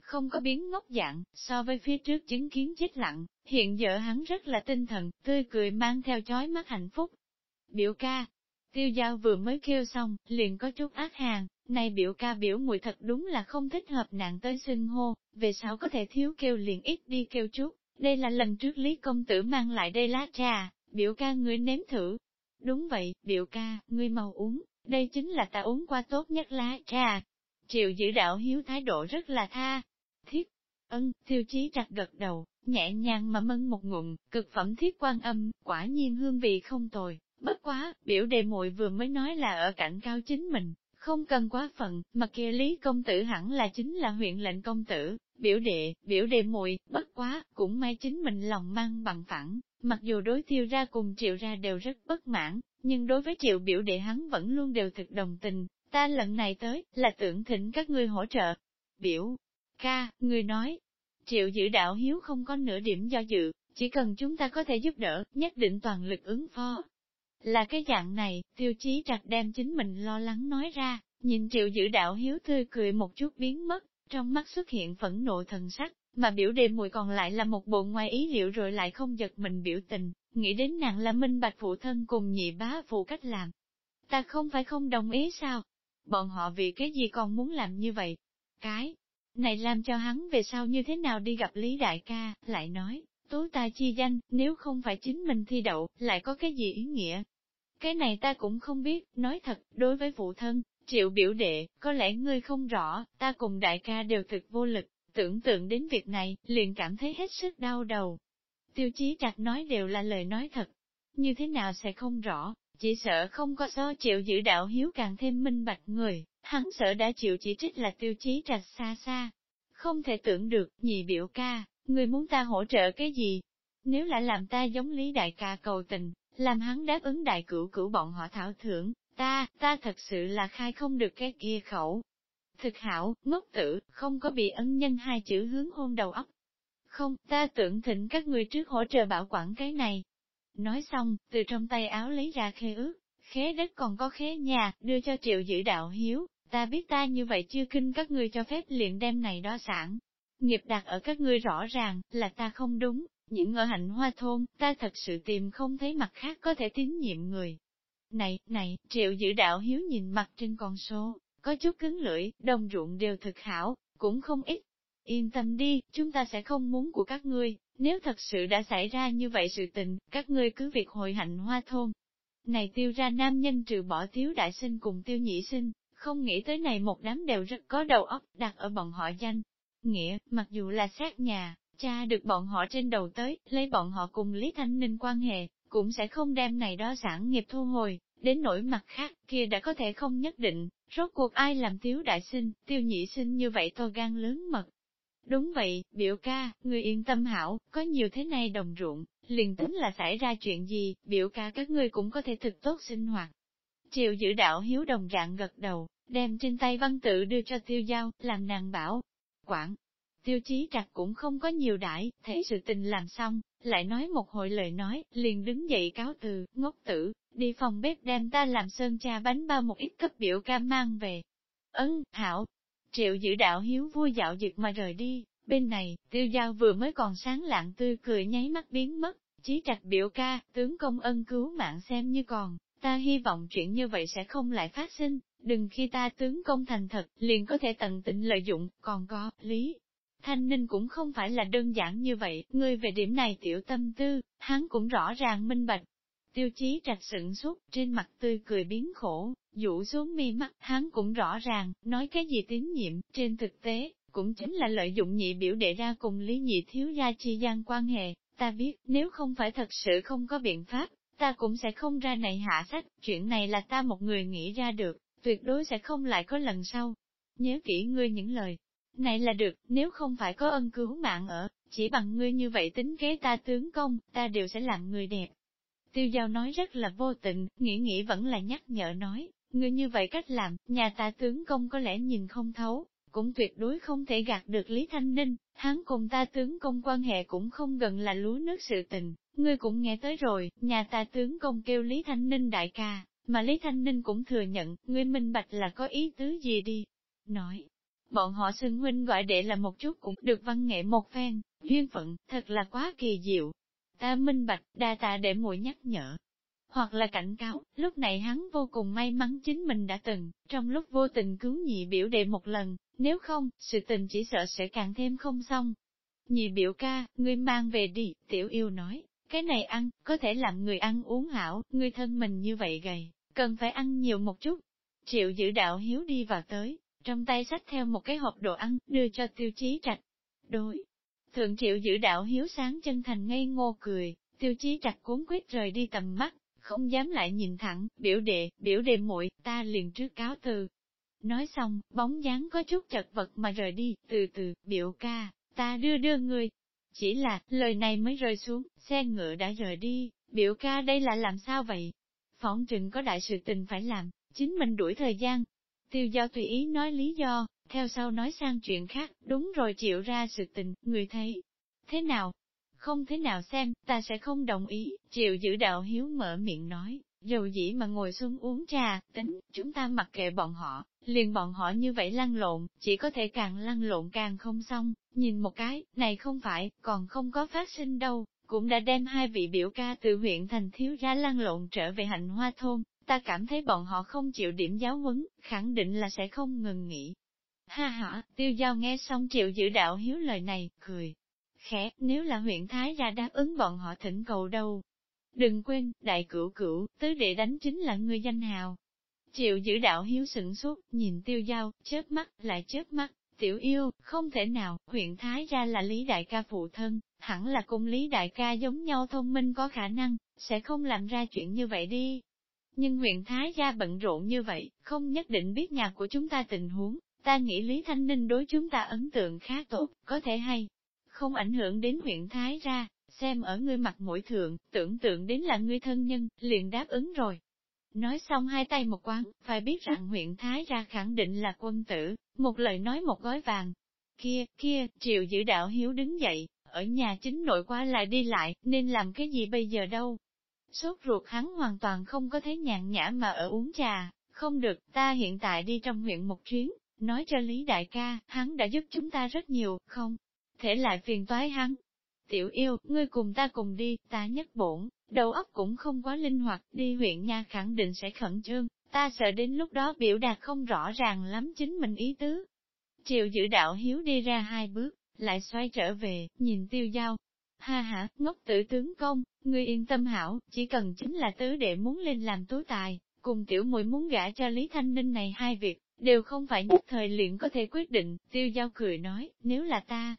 không có biến ngốc dạng, so với phía trước chứng kiến chết lặng, hiện giờ hắn rất là tinh thần, tươi cười mang theo chói mắt hạnh phúc. Biểu ca, tiêu giao vừa mới kêu xong, liền có chút ác hàng, này biểu ca biểu mùi thật đúng là không thích hợp nạn tới xưng hô, về sau có thể thiếu kêu liền ít đi kêu chút, đây là lần trước Lý Công Tử mang lại đây lá trà, biểu ca ngươi nếm thử. Đúng vậy, biểu ca, ngươi mau uống, đây chính là ta uống qua tốt nhất lá trà. Triệu giữ đạo hiếu thái độ rất là tha, thiết. Ân, tiêu chí chặt gật đầu, nhẹ nhàng mà mân một ngụm, cực phẩm thiết quan âm, quả nhiên hương vị không tồi. Bất quá, biểu đề muội vừa mới nói là ở cạnh cao chính mình, không cần quá phận, mà kia lý công tử hẳn là chính là huyện lệnh công tử, biểu đệ, biểu đệ muội bất quá, cũng may chính mình lòng mang bằng phẳng, mặc dù đối tiêu ra cùng triệu ra đều rất bất mãn, nhưng đối với triệu biểu đệ hắn vẫn luôn đều thực đồng tình, ta lần này tới, là tưởng thỉnh các ngươi hỗ trợ. Biểu, Ca, người nói, triệu giữ đạo hiếu không có nửa điểm do dự, chỉ cần chúng ta có thể giúp đỡ, nhất định toàn lực ứng phó. Là cái dạng này, tiêu chí trặc đem chính mình lo lắng nói ra, nhìn triệu giữ đạo hiếu tươi cười một chút biến mất, trong mắt xuất hiện phẫn nộ thần sắc, mà biểu đề mùi còn lại là một bộ ngoài ý liệu rồi lại không giật mình biểu tình, nghĩ đến nàng là minh bạch phụ thân cùng nhị bá phụ cách làm. Ta không phải không đồng ý sao? Bọn họ vì cái gì còn muốn làm như vậy? Cái, này làm cho hắn về sau như thế nào đi gặp Lý Đại ca, lại nói, tú ta chi danh, nếu không phải chính mình thi đậu, lại có cái gì ý nghĩa? Cái này ta cũng không biết, nói thật, đối với phụ thân, triệu biểu đệ, có lẽ ngươi không rõ, ta cùng đại ca đều thực vô lực, tưởng tượng đến việc này, liền cảm thấy hết sức đau đầu. Tiêu chí trạch nói đều là lời nói thật, như thế nào sẽ không rõ, chỉ sợ không có do triệu giữ đạo hiếu càng thêm minh bạch người, hắn sợ đã chịu chỉ trích là tiêu chí trạch xa xa. Không thể tưởng được, nhị biểu ca, người muốn ta hỗ trợ cái gì? Nếu lại làm ta giống lý đại ca cầu tình, làm hắn đáp ứng đại cửu cửu bọn họ thảo thưởng, ta, ta thật sự là khai không được cái kia khẩu. Thực hảo, ngốc tử, không có bị ân nhân hai chữ hướng hôn đầu óc. Không, ta tưởng thỉnh các người trước hỗ trợ bảo quản cái này. Nói xong, từ trong tay áo lấy ra khế ước, khế đất còn có khế nhà, đưa cho triệu giữ đạo hiếu, ta biết ta như vậy chưa kinh các ngươi cho phép liền đem này đo sản. Nghiệp đặt ở các ngươi rõ ràng, là ta không đúng, những ở hạnh hoa thôn, ta thật sự tìm không thấy mặt khác có thể tín nhiệm người. Này, này, triệu giữ đạo hiếu nhìn mặt trên con số, có chút cứng lưỡi, đồng ruộng đều thực hảo, cũng không ít. Yên tâm đi, chúng ta sẽ không muốn của các ngươi, nếu thật sự đã xảy ra như vậy sự tình, các ngươi cứ việc hồi hạnh hoa thôn. Này tiêu ra nam nhân trừ bỏ thiếu đại sinh cùng tiêu nhị sinh, không nghĩ tới này một đám đều rất có đầu óc đặt ở bọn họ danh. Nghĩa, mặc dù là sát nhà, cha được bọn họ trên đầu tới, lấy bọn họ cùng Lý Thanh Ninh quan hệ, cũng sẽ không đem này đó sản nghiệp thu hồi, đến nỗi mặt khác kia đã có thể không nhất định, rốt cuộc ai làm thiếu đại sinh, tiêu nhị sinh như vậy to gan lớn mật. Đúng vậy, biểu ca, người yên tâm hảo, có nhiều thế này đồng ruộng, liền tính là xảy ra chuyện gì, biểu ca các ngươi cũng có thể thực tốt sinh hoạt. Triệu giữ đạo hiếu đồng dạng gật đầu, đem trên tay văn tự đưa cho tiêu giao, làm nàng bảo. Quản, tiêu chí trặc cũng không có nhiều đãi, thấy sự tình làm xong, lại nói một hồi lời nói, liền đứng dậy cáo từ, ngốc tử, đi phòng bếp đem ta làm sơn cha bánh bao một ít cấp biểu ca mang về. Ấn, hảo, triệu giữ đạo hiếu vui dạo dực mà rời đi, bên này, tiêu giao vừa mới còn sáng lạng tươi cười nháy mắt biến mất, chí trạch biểu ca, tướng công ân cứu mạng xem như còn, ta hy vọng chuyện như vậy sẽ không lại phát sinh, đừng khi ta tướng công thành thật, liền có thể tận tịnh lợi dụng, còn có, lý. Thanh Ninh cũng không phải là đơn giản như vậy, ngươi về điểm này tiểu tâm tư, hắn cũng rõ ràng minh bạch. Tiêu chí trạch sửng suốt, trên mặt tươi cười biến khổ, dụ xuống mi mắt, hắn cũng rõ ràng, nói cái gì tín nhiệm, trên thực tế, cũng chính là lợi dụng nhị biểu đệ ra cùng lý nhị thiếu gia chi gian quan hệ, ta biết, nếu không phải thật sự không có biện pháp, ta cũng sẽ không ra này hạ sách, chuyện này là ta một người nghĩ ra được, tuyệt đối sẽ không lại có lần sau. Nhớ kỹ ngươi những lời, này là được, nếu không phải có ân cứu mạng ở, chỉ bằng ngươi như vậy tính kế ta tướng công, ta đều sẽ làm người đẹp. Tiêu giao nói rất là vô tình, nghĩ nghĩ vẫn là nhắc nhở nói, ngươi như vậy cách làm, nhà ta tướng công có lẽ nhìn không thấu, cũng tuyệt đối không thể gạt được Lý Thanh Ninh, hắn cùng ta tướng công quan hệ cũng không gần là lúa nước sự tình, ngươi cũng nghe tới rồi, nhà ta tướng công kêu Lý Thanh Ninh đại ca, mà Lý Thanh Ninh cũng thừa nhận, ngươi minh bạch là có ý tứ gì đi. Nói, bọn họ xưng huynh gọi đệ là một chút cũng được văn nghệ một phen, duyên phận, thật là quá kỳ diệu. Ta minh bạch, đa tạ để muội nhắc nhở. Hoặc là cảnh cáo, lúc này hắn vô cùng may mắn chính mình đã từng, trong lúc vô tình cứu nhị biểu đệ một lần, nếu không, sự tình chỉ sợ sẽ càng thêm không xong. Nhị biểu ca, ngươi mang về đi, tiểu yêu nói, cái này ăn, có thể làm người ăn uống hảo, người thân mình như vậy gầy, cần phải ăn nhiều một chút. Triệu giữ đạo hiếu đi vào tới, trong tay xách theo một cái hộp đồ ăn, đưa cho tiêu chí trạch. Đối. Thượng triệu giữ đạo hiếu sáng chân thành ngây ngô cười, tiêu chí trạch cuốn quyết rời đi tầm mắt, không dám lại nhìn thẳng, biểu đệ, biểu đệ muội ta liền trước cáo từ. Nói xong, bóng dáng có chút chật vật mà rời đi, từ từ, biểu ca, ta đưa đưa người. Chỉ là, lời này mới rơi xuống, xe ngựa đã rời đi, biểu ca đây là làm sao vậy? Phỏng trừng có đại sự tình phải làm, chính mình đuổi thời gian, Tiêu giao tùy ý nói lý do, theo sau nói sang chuyện khác, đúng rồi chịu ra sự tình, người thấy. Thế nào? Không thế nào xem, ta sẽ không đồng ý, chịu giữ đạo hiếu mở miệng nói, dầu dĩ mà ngồi xuống uống trà, tính, chúng ta mặc kệ bọn họ, liền bọn họ như vậy lăn lộn, chỉ có thể càng lăn lộn càng không xong, nhìn một cái, này không phải, còn không có phát sinh đâu, cũng đã đem hai vị biểu ca từ huyện thành thiếu ra lăn lộn trở về hạnh hoa thôn, ta cảm thấy bọn họ không chịu điểm giáo huấn, khẳng định là sẽ không ngừng nghỉ. Ha ha, tiêu giao nghe xong triệu giữ đạo hiếu lời này, cười. Khẽ, nếu là huyện Thái ra đáp ứng bọn họ thỉnh cầu đâu. Đừng quên, đại cửu cửu, tứ đệ đánh chính là người danh hào. Triệu giữ đạo hiếu sửng suốt, nhìn tiêu giao, chớp mắt, lại chớp mắt, tiểu yêu, không thể nào, huyện Thái ra là Lý Đại ca phụ thân, hẳn là cùng Lý Đại ca giống nhau thông minh có khả năng, sẽ không làm ra chuyện như vậy đi. Nhưng huyện Thái gia bận rộn như vậy, không nhất định biết nhà của chúng ta tình huống, ta nghĩ Lý Thanh Ninh đối chúng ta ấn tượng khá tốt, có thể hay, không ảnh hưởng đến huyện Thái ra, xem ở ngươi mặt mũi thượng, tưởng tượng đến là ngươi thân nhân, liền đáp ứng rồi. Nói xong hai tay một quán, phải biết rằng huyện Thái ra khẳng định là quân tử, một lời nói một gói vàng. Kia, kia, triệu giữ đạo hiếu đứng dậy, ở nhà chính nội qua lại đi lại, nên làm cái gì bây giờ đâu, Sốt ruột hắn hoàn toàn không có thấy nhàn nhã mà ở uống trà, không được, ta hiện tại đi trong huyện một chuyến, nói cho Lý Đại ca, hắn đã giúp chúng ta rất nhiều, không? Thể lại phiền toái hắn. Tiểu yêu, ngươi cùng ta cùng đi, ta nhất bổn, đầu óc cũng không quá linh hoạt, đi huyện nha khẳng định sẽ khẩn trương, ta sợ đến lúc đó biểu đạt không rõ ràng lắm chính mình ý tứ. Triệu giữ đạo hiếu đi ra hai bước, lại xoay trở về, nhìn tiêu giao, Ha ha, ngốc tử tướng công, ngươi yên tâm hảo, chỉ cần chính là tứ đệ muốn lên làm tú tài, cùng tiểu muội muốn gả cho Lý Thanh Ninh này hai việc, đều không phải nhất thời liền có thể quyết định, tiêu giao cười nói, nếu là ta,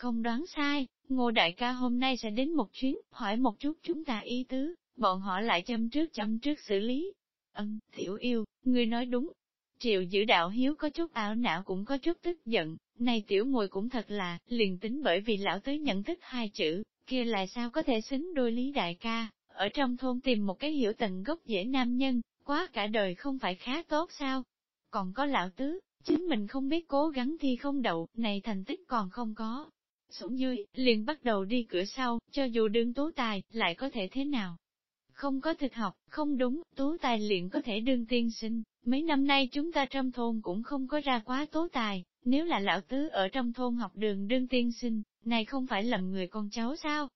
không đoán sai, ngô đại ca hôm nay sẽ đến một chuyến, hỏi một chút chúng ta ý tứ, bọn họ lại châm trước châm trước xử lý. Ân, tiểu yêu, ngươi nói đúng. Triệu giữ đạo hiếu có chút ảo não cũng có chút tức giận, Này tiểu muội cũng thật là, liền tính bởi vì lão tứ nhận thức hai chữ, kia lại sao có thể xứng đôi lý đại ca, ở trong thôn tìm một cái hiểu tận gốc dễ nam nhân, quá cả đời không phải khá tốt sao? Còn có lão tứ, chính mình không biết cố gắng thi không đậu, này thành tích còn không có sủng dưới, liền bắt đầu đi cửa sau, cho dù đương tố tài, lại có thể thế nào? Không có thực học, không đúng, tố tài liền có thể đương tiên sinh. Mấy năm nay chúng ta trong thôn cũng không có ra quá tố tài, nếu là lão tứ ở trong thôn học đường đương tiên sinh, này không phải lầm người con cháu sao?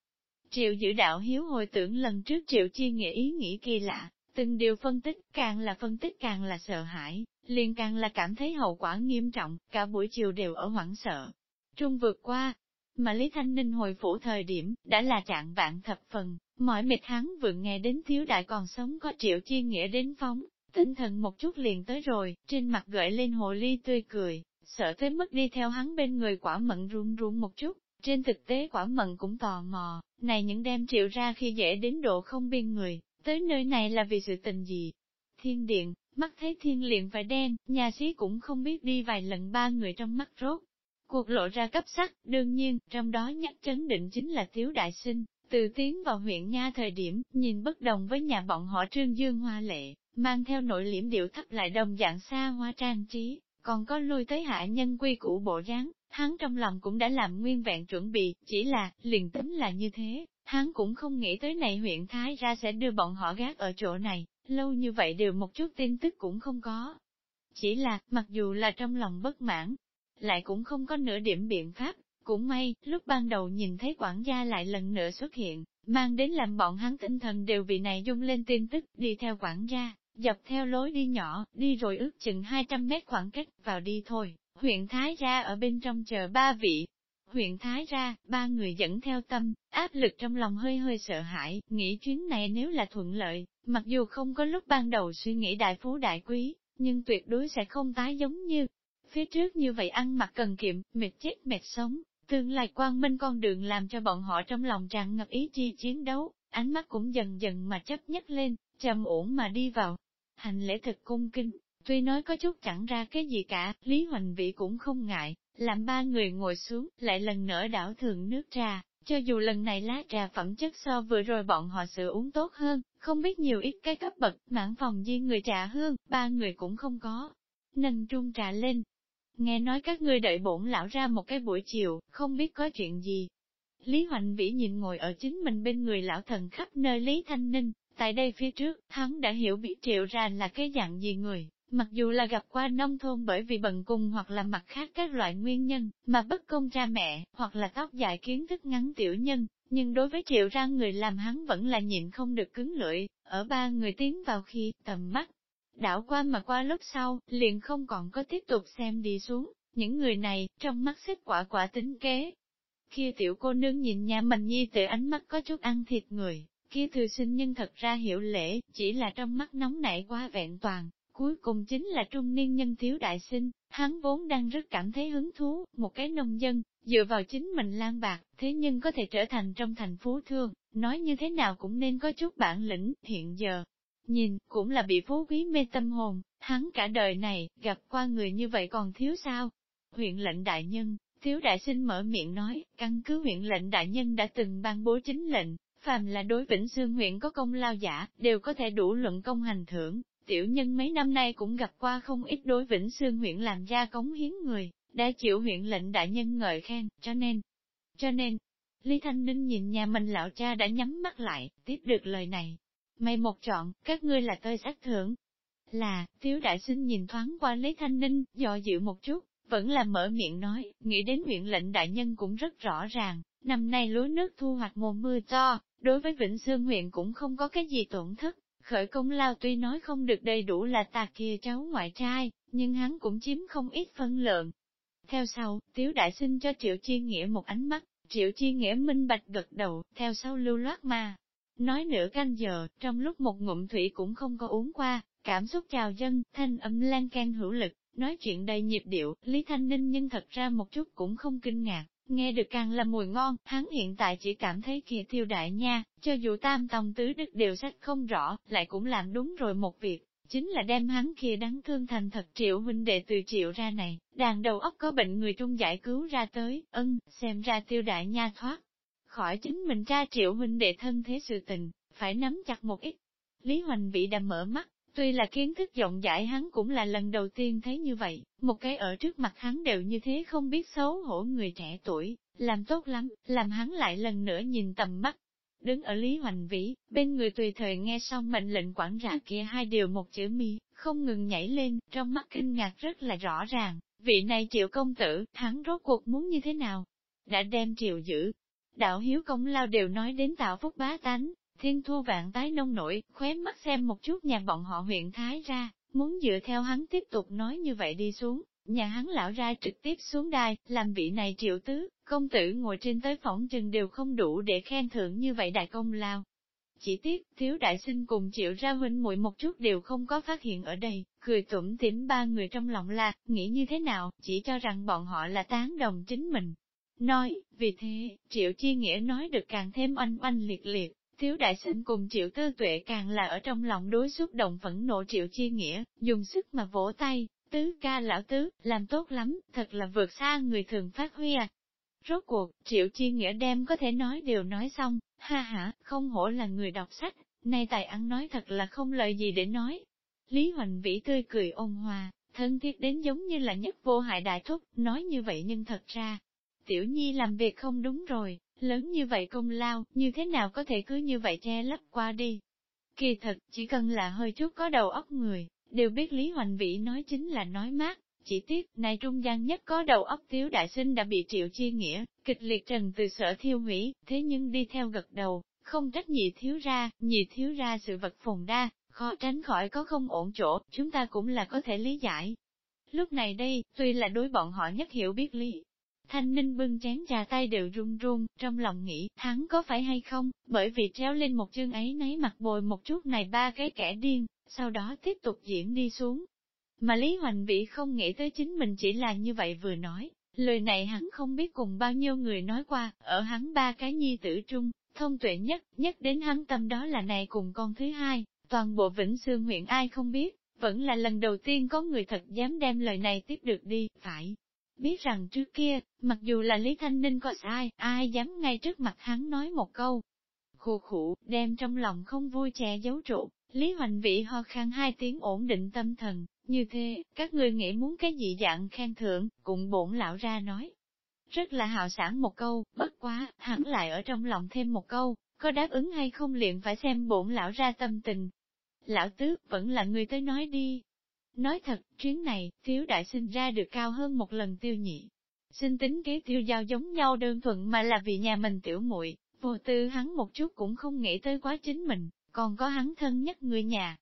Triệu giữ đạo hiếu hồi tưởng lần trước triệu chi nghĩa ý nghĩ kỳ lạ, từng điều phân tích, càng là phân tích càng là sợ hãi, liền càng là cảm thấy hậu quả nghiêm trọng, cả buổi chiều đều ở hoảng sợ. Trung vượt qua, mà Lý Thanh Ninh hồi phủ thời điểm, đã là trạng vạn thập phần, mỏi mệt hắn vừa nghe đến thiếu đại còn sống có triệu chi nghĩa đến phóng, tinh thần một chút liền tới rồi, trên mặt gợi lên hồ ly tươi cười, sợ tới mức đi theo hắn bên người quả mận run run một chút, trên thực tế quả mận cũng tò mò, này những đem triệu ra khi dễ đến độ không biên người, tới nơi này là vì sự tình gì? Thiên điện, mắt thấy thiên liền phải đen, nhà sĩ cũng không biết đi vài lần ba người trong mắt rốt. Cuộc lộ ra cấp sắc, đương nhiên, trong đó nhắc chấn định chính là thiếu đại sinh, từ tiến vào huyện Nha thời điểm, nhìn bất đồng với nhà bọn họ trương dương hoa lệ, mang theo nội liễm điệu thấp lại đồng dạng xa hoa trang trí, còn có lui tới hạ nhân quy cũ bộ dáng, hắn trong lòng cũng đã làm nguyên vẹn chuẩn bị, chỉ là, liền tính là như thế, hắn cũng không nghĩ tới này huyện Thái ra sẽ đưa bọn họ gác ở chỗ này, lâu như vậy đều một chút tin tức cũng không có. Chỉ là, mặc dù là trong lòng bất mãn, lại cũng không có nửa điểm biện pháp, cũng may, lúc ban đầu nhìn thấy quản gia lại lần nữa xuất hiện, mang đến làm bọn hắn tinh thần đều vì này dung lên tin tức, đi theo quản gia, dọc theo lối đi nhỏ, đi rồi ước chừng 200 mét khoảng cách, vào đi thôi. Huyện Thái ra ở bên trong chờ ba vị. Huyện Thái ra, ba người dẫn theo tâm, áp lực trong lòng hơi hơi sợ hãi, nghĩ chuyến này nếu là thuận lợi, mặc dù không có lúc ban đầu suy nghĩ đại phú đại quý, nhưng tuyệt đối sẽ không tái giống như phía trước như vậy ăn mặc cần kiệm, mệt chết mệt sống, tương lai quang minh con đường làm cho bọn họ trong lòng tràn ngập ý chi chiến đấu, ánh mắt cũng dần dần mà chấp nhất lên, trầm ổn mà đi vào. Hành lễ thực cung kinh, tuy nói có chút chẳng ra cái gì cả, Lý Hoành Vĩ cũng không ngại, làm ba người ngồi xuống, lại lần nữa đảo thường nước trà, cho dù lần này lá trà phẩm chất so vừa rồi bọn họ sửa uống tốt hơn, không biết nhiều ít cái cấp bậc, mãn phòng di người trà hương, ba người cũng không có. Nâng trung trà lên, nghe nói các ngươi đợi bổn lão ra một cái buổi chiều, không biết có chuyện gì. Lý Hoành Vĩ nhìn ngồi ở chính mình bên người lão thần khắp nơi Lý Thanh Ninh, tại đây phía trước, hắn đã hiểu bị triệu ra là cái dạng gì người, mặc dù là gặp qua nông thôn bởi vì bận cùng hoặc là mặt khác các loại nguyên nhân, mà bất công cha mẹ, hoặc là tóc dài kiến thức ngắn tiểu nhân, nhưng đối với triệu ra người làm hắn vẫn là nhịn không được cứng lưỡi, ở ba người tiến vào khi tầm mắt, Đảo qua mà qua lúc sau, liền không còn có tiếp tục xem đi xuống, những người này, trong mắt xếp quả quả tính kế. Kia tiểu cô nương nhìn nhà mình nhi tự ánh mắt có chút ăn thịt người, kia thư sinh nhân thật ra hiểu lễ, chỉ là trong mắt nóng nảy quá vẹn toàn. Cuối cùng chính là trung niên nhân thiếu đại sinh, hắn vốn đang rất cảm thấy hứng thú, một cái nông dân, dựa vào chính mình lan bạc, thế nhưng có thể trở thành trong thành phố thương, nói như thế nào cũng nên có chút bản lĩnh, hiện giờ, Nhìn, cũng là bị phú quý mê tâm hồn, hắn cả đời này, gặp qua người như vậy còn thiếu sao? Huyện lệnh đại nhân, thiếu đại sinh mở miệng nói, căn cứ huyện lệnh đại nhân đã từng ban bố chính lệnh, phàm là đối Vĩnh Sương huyện có công lao giả, đều có thể đủ luận công hành thưởng. Tiểu nhân mấy năm nay cũng gặp qua không ít đối Vĩnh Sương huyện làm ra cống hiến người, đã chịu huyện lệnh đại nhân ngợi khen, cho nên, cho nên, Lý Thanh Ninh nhìn nhà mình lão cha đã nhắm mắt lại, tiếp được lời này, Mày một chọn, các ngươi là tôi sát thưởng. Là, thiếu đại sinh nhìn thoáng qua Lý Thanh Ninh, dò dự một chút, vẫn là mở miệng nói, nghĩ đến huyện lệnh đại nhân cũng rất rõ ràng, năm nay lúa nước thu hoạch mùa mưa to, đối với Vĩnh Sương huyện cũng không có cái gì tổn thất, khởi công lao tuy nói không được đầy đủ là tà kia cháu ngoại trai, nhưng hắn cũng chiếm không ít phân lượng. Theo sau, Tiếu Đại Sinh cho Triệu Chi Nghĩa một ánh mắt, Triệu Chi Nghĩa minh bạch gật đầu, theo sau lưu loát mà, Nói nửa canh giờ, trong lúc một ngụm thủy cũng không có uống qua, cảm xúc chào dân, thanh âm lan can hữu lực, nói chuyện đầy nhịp điệu, Lý Thanh Ninh nhưng thật ra một chút cũng không kinh ngạc, nghe được càng là mùi ngon, hắn hiện tại chỉ cảm thấy kia thiêu đại nha, cho dù tam tòng tứ đức đều sách không rõ, lại cũng làm đúng rồi một việc, chính là đem hắn kia đáng thương thành thật triệu huynh đệ từ triệu ra này, đàn đầu óc có bệnh người trung giải cứu ra tới, ân, xem ra tiêu đại nha thoát. Khỏi chính mình ra triệu huynh đệ thân thế sự tình, phải nắm chặt một ít. Lý Hoành bị đầm mở mắt, tuy là kiến thức rộng rãi hắn cũng là lần đầu tiên thấy như vậy, một cái ở trước mặt hắn đều như thế không biết xấu hổ người trẻ tuổi, làm tốt lắm, làm hắn lại lần nữa nhìn tầm mắt, đứng ở Lý Hoành Vĩ, bên người tùy thời nghe xong mệnh lệnh quản rạ kia hai điều một chữ mi, không ngừng nhảy lên, trong mắt kinh ngạc rất là rõ ràng, vị này triệu công tử, hắn rốt cuộc muốn như thế nào? Đã đem triệu giữ. Đạo hiếu công lao đều nói đến tạo phúc bá tánh, thiên thu vạn tái nông nổi, khóe mắt xem một chút nhà bọn họ huyện Thái ra, muốn dựa theo hắn tiếp tục nói như vậy đi xuống, nhà hắn lão ra trực tiếp xuống đài, làm vị này triệu tứ, công tử ngồi trên tới phỏng chừng đều không đủ để khen thưởng như vậy đại công lao. Chỉ tiếc, thiếu đại sinh cùng triệu ra huynh muội một chút đều không có phát hiện ở đây, cười tủm tỉm ba người trong lòng là, nghĩ như thế nào, chỉ cho rằng bọn họ là tán đồng chính mình. Nói, vì thế, triệu chi nghĩa nói được càng thêm oanh oanh liệt liệt, thiếu đại sinh cùng triệu tư tuệ càng là ở trong lòng đối xúc động phẫn nộ triệu chi nghĩa, dùng sức mà vỗ tay, tứ ca lão tứ, làm tốt lắm, thật là vượt xa người thường phát huy à. Rốt cuộc, triệu chi nghĩa đem có thể nói đều nói xong, ha ha, không hổ là người đọc sách, nay tài ăn nói thật là không lời gì để nói. Lý Hoành Vĩ tươi cười ôn hòa, thân thiết đến giống như là nhất vô hại đại thúc, nói như vậy nhưng thật ra, tiểu nhi làm việc không đúng rồi, lớn như vậy công lao, như thế nào có thể cứ như vậy che lấp qua đi. Kỳ thật, chỉ cần là hơi chút có đầu óc người, đều biết Lý Hoành Vĩ nói chính là nói mát, chỉ tiếc, này trung gian nhất có đầu óc thiếu đại sinh đã bị triệu chi nghĩa, kịch liệt trần từ sở thiêu hủy, thế nhưng đi theo gật đầu, không trách nhị thiếu ra, nhị thiếu ra sự vật phồn đa, khó tránh khỏi có không ổn chỗ, chúng ta cũng là có thể lý giải. Lúc này đây, tuy là đối bọn họ nhất hiểu biết lý, Thanh Ninh bưng chén trà tay đều run run, trong lòng nghĩ, hắn có phải hay không, bởi vì treo lên một chân ấy nấy mặt bồi một chút này ba cái kẻ điên, sau đó tiếp tục diễn đi xuống. Mà Lý Hoành Vĩ không nghĩ tới chính mình chỉ là như vậy vừa nói, lời này hắn không biết cùng bao nhiêu người nói qua, ở hắn ba cái nhi tử trung, thông tuệ nhất, nhất đến hắn tâm đó là này cùng con thứ hai, toàn bộ Vĩnh Sương huyện ai không biết, vẫn là lần đầu tiên có người thật dám đem lời này tiếp được đi, phải. Biết rằng trước kia, mặc dù là Lý Thanh Ninh có sai, ai dám ngay trước mặt hắn nói một câu. Khù khủ, đem trong lòng không vui che giấu trụ, Lý Hoành Vĩ ho khan hai tiếng ổn định tâm thần, như thế, các người nghĩ muốn cái gì dạng khen thưởng, cũng bổn lão ra nói. Rất là hào sản một câu, bất quá, hẳn lại ở trong lòng thêm một câu, có đáp ứng hay không liền phải xem bổn lão ra tâm tình. Lão tứ, vẫn là người tới nói đi. Nói thật, chuyến này, thiếu đại sinh ra được cao hơn một lần tiêu nhị. Xin tính kế tiêu giao giống nhau đơn thuần mà là vì nhà mình tiểu muội vô tư hắn một chút cũng không nghĩ tới quá chính mình, còn có hắn thân nhất người nhà.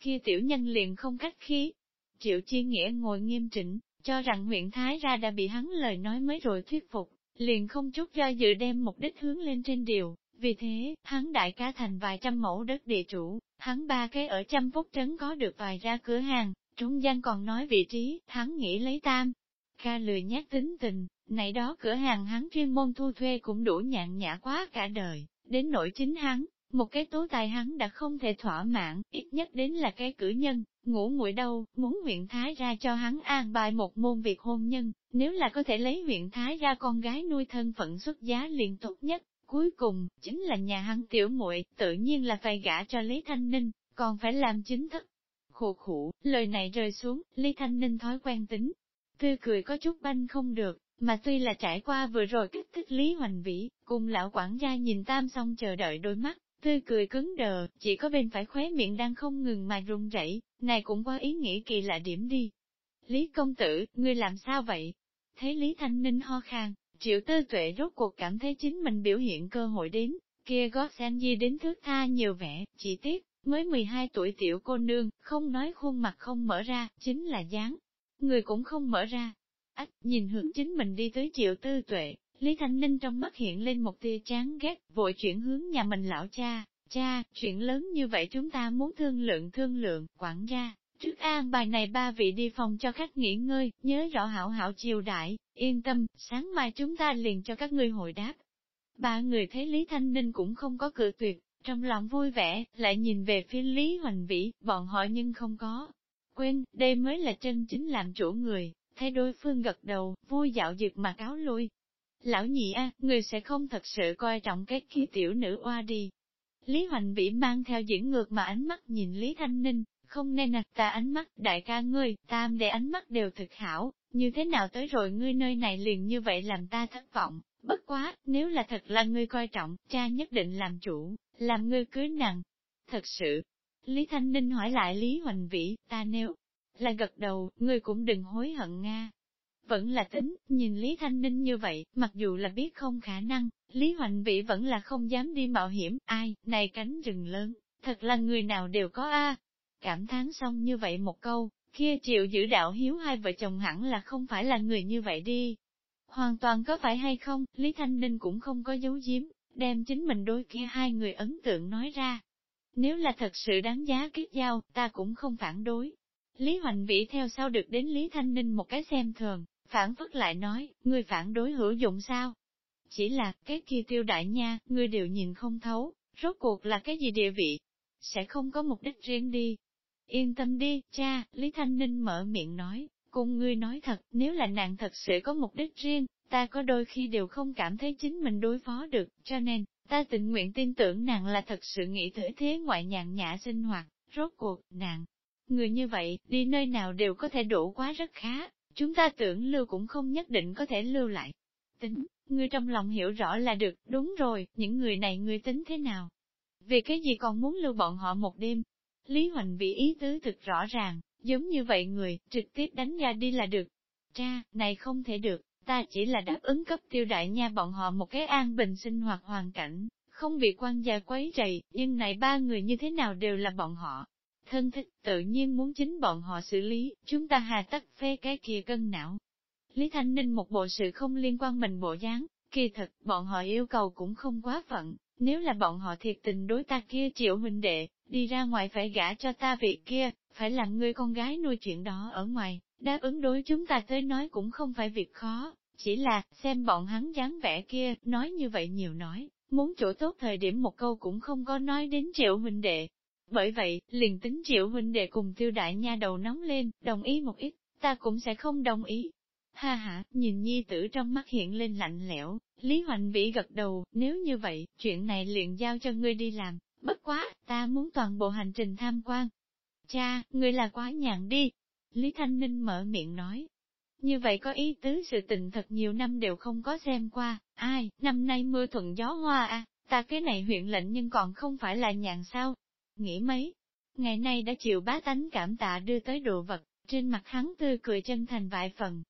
Kia tiểu nhân liền không cách khí. Triệu Chi Nghĩa ngồi nghiêm chỉnh, cho rằng huyện Thái ra đã bị hắn lời nói mới rồi thuyết phục, liền không chút do dự đem mục đích hướng lên trên điều. Vì thế, hắn đại ca thành vài trăm mẫu đất địa chủ, hắn ba cái ở trăm phúc trấn có được vài ra cửa hàng, trung gian còn nói vị trí, hắn nghĩ lấy tam. Ca lười nhát tính tình, này đó cửa hàng hắn chuyên môn thu thuê cũng đủ nhạn nhã quá cả đời, đến nỗi chính hắn, một cái tố tài hắn đã không thể thỏa mãn, ít nhất đến là cái cử nhân, ngủ nguội đâu, muốn huyện Thái ra cho hắn an bài một môn việc hôn nhân, nếu là có thể lấy huyện Thái ra con gái nuôi thân phận xuất giá liền tốt nhất. Cuối cùng, chính là nhà hắn tiểu muội tự nhiên là phải gả cho Lý Thanh Ninh, còn phải làm chính thức. Khổ khủ, lời này rơi xuống, Lý Thanh Ninh thói quen tính. Tươi cười có chút banh không được, mà tuy là trải qua vừa rồi kích thích Lý Hoành Vĩ, cùng lão quản gia nhìn tam xong chờ đợi đôi mắt, tươi cười cứng đờ, chỉ có bên phải khóe miệng đang không ngừng mà run rẩy, này cũng có ý nghĩ kỳ lạ điểm đi. Lý công tử, ngươi làm sao vậy? Thấy Lý Thanh Ninh ho khan, triệu tư tuệ rốt cuộc cảm thấy chính mình biểu hiện cơ hội đến, kia gót sen di đến thước tha nhiều vẻ, chỉ tiếc, mới 12 tuổi tiểu cô nương, không nói khuôn mặt không mở ra, chính là dáng. Người cũng không mở ra. Ách, nhìn hướng chính mình đi tới triệu tư tuệ, Lý Thanh Ninh trong mắt hiện lên một tia chán ghét, vội chuyển hướng nhà mình lão cha, cha, chuyện lớn như vậy chúng ta muốn thương lượng thương lượng, quản gia. Trước an bài này ba vị đi phòng cho khách nghỉ ngơi, nhớ rõ hảo hảo chiều đại, yên tâm, sáng mai chúng ta liền cho các ngươi hồi đáp. Ba người thấy Lý Thanh Ninh cũng không có cự tuyệt, trong lòng vui vẻ, lại nhìn về phía Lý Hoành Vĩ, bọn họ nhưng không có. Quên, đây mới là chân chính làm chủ người, thấy đối phương gật đầu, vui dạo dược mà cáo lui. Lão nhị a, người sẽ không thật sự coi trọng cái kia tiểu nữ oa đi. Lý Hoành Vĩ mang theo diễn ngược mà ánh mắt nhìn Lý Thanh Ninh, không nên nạt ta ánh mắt, đại ca ngươi, tam để ánh mắt đều thực hảo, như thế nào tới rồi ngươi nơi này liền như vậy làm ta thất vọng, bất quá, nếu là thật là ngươi coi trọng, cha nhất định làm chủ, làm ngươi cưới nặng. Thật sự, Lý Thanh Ninh hỏi lại Lý Hoành Vĩ, ta nếu là gật đầu, ngươi cũng đừng hối hận Nga. Vẫn là tính, nhìn Lý Thanh Ninh như vậy, mặc dù là biết không khả năng, Lý Hoành Vĩ vẫn là không dám đi mạo hiểm, ai, này cánh rừng lớn, thật là người nào đều có a. Cảm thán xong như vậy một câu, kia chịu giữ đạo hiếu hai vợ chồng hẳn là không phải là người như vậy đi. Hoàn toàn có phải hay không, Lý Thanh Ninh cũng không có giấu giếm, đem chính mình đôi kia hai người ấn tượng nói ra. Nếu là thật sự đáng giá kết giao, ta cũng không phản đối. Lý Hoành Vĩ theo sau được đến Lý Thanh Ninh một cái xem thường, phản phất lại nói, người phản đối hữu dụng sao? Chỉ là, cái kia tiêu đại nha, người đều nhìn không thấu, rốt cuộc là cái gì địa vị? Sẽ không có mục đích riêng đi, Yên tâm đi, cha, Lý Thanh Ninh mở miệng nói, cùng ngươi nói thật, nếu là nàng thật sự có mục đích riêng, ta có đôi khi đều không cảm thấy chính mình đối phó được, cho nên, ta tình nguyện tin tưởng nàng là thật sự nghĩ tới thế ngoại nhàn nhã sinh hoạt, rốt cuộc, nàng. Người như vậy, đi nơi nào đều có thể đổ quá rất khá, chúng ta tưởng lưu cũng không nhất định có thể lưu lại. Tính, ngươi trong lòng hiểu rõ là được, đúng rồi, những người này ngươi tính thế nào? Vì cái gì còn muốn lưu bọn họ một đêm, Lý Hoành bị ý tứ thực rõ ràng, giống như vậy người, trực tiếp đánh ra đi là được. Cha, này không thể được, ta chỉ là đáp ứng cấp tiêu đại nha bọn họ một cái an bình sinh hoạt hoàn cảnh, không bị quan gia quấy rầy, nhưng này ba người như thế nào đều là bọn họ. Thân thích tự nhiên muốn chính bọn họ xử lý, chúng ta hà tắc phê cái kia cân não. Lý Thanh Ninh một bộ sự không liên quan mình bộ dáng, kỳ thật, bọn họ yêu cầu cũng không quá phận, nếu là bọn họ thiệt tình đối ta kia chịu huynh đệ, đi ra ngoài phải gả cho ta vị kia, phải làm người con gái nuôi chuyện đó ở ngoài, đáp ứng đối chúng ta tới nói cũng không phải việc khó, chỉ là, xem bọn hắn dáng vẻ kia, nói như vậy nhiều nói, muốn chỗ tốt thời điểm một câu cũng không có nói đến triệu huynh đệ. Bởi vậy, liền tính triệu huynh đệ cùng tiêu đại nha đầu nóng lên, đồng ý một ít, ta cũng sẽ không đồng ý. Ha ha, nhìn nhi tử trong mắt hiện lên lạnh lẽo, Lý Hoành bị gật đầu, nếu như vậy, chuyện này liền giao cho ngươi đi làm, bất quá, ta muốn toàn bộ hành trình tham quan. Cha, ngươi là quá nhàn đi. Lý Thanh Ninh mở miệng nói. Như vậy có ý tứ sự tình thật nhiều năm đều không có xem qua, ai, năm nay mưa thuận gió hoa à, ta cái này huyện lệnh nhưng còn không phải là nhàn sao. Nghĩ mấy, ngày nay đã chịu bá tánh cảm tạ đưa tới đồ vật, trên mặt hắn tươi cười chân thành vài phần.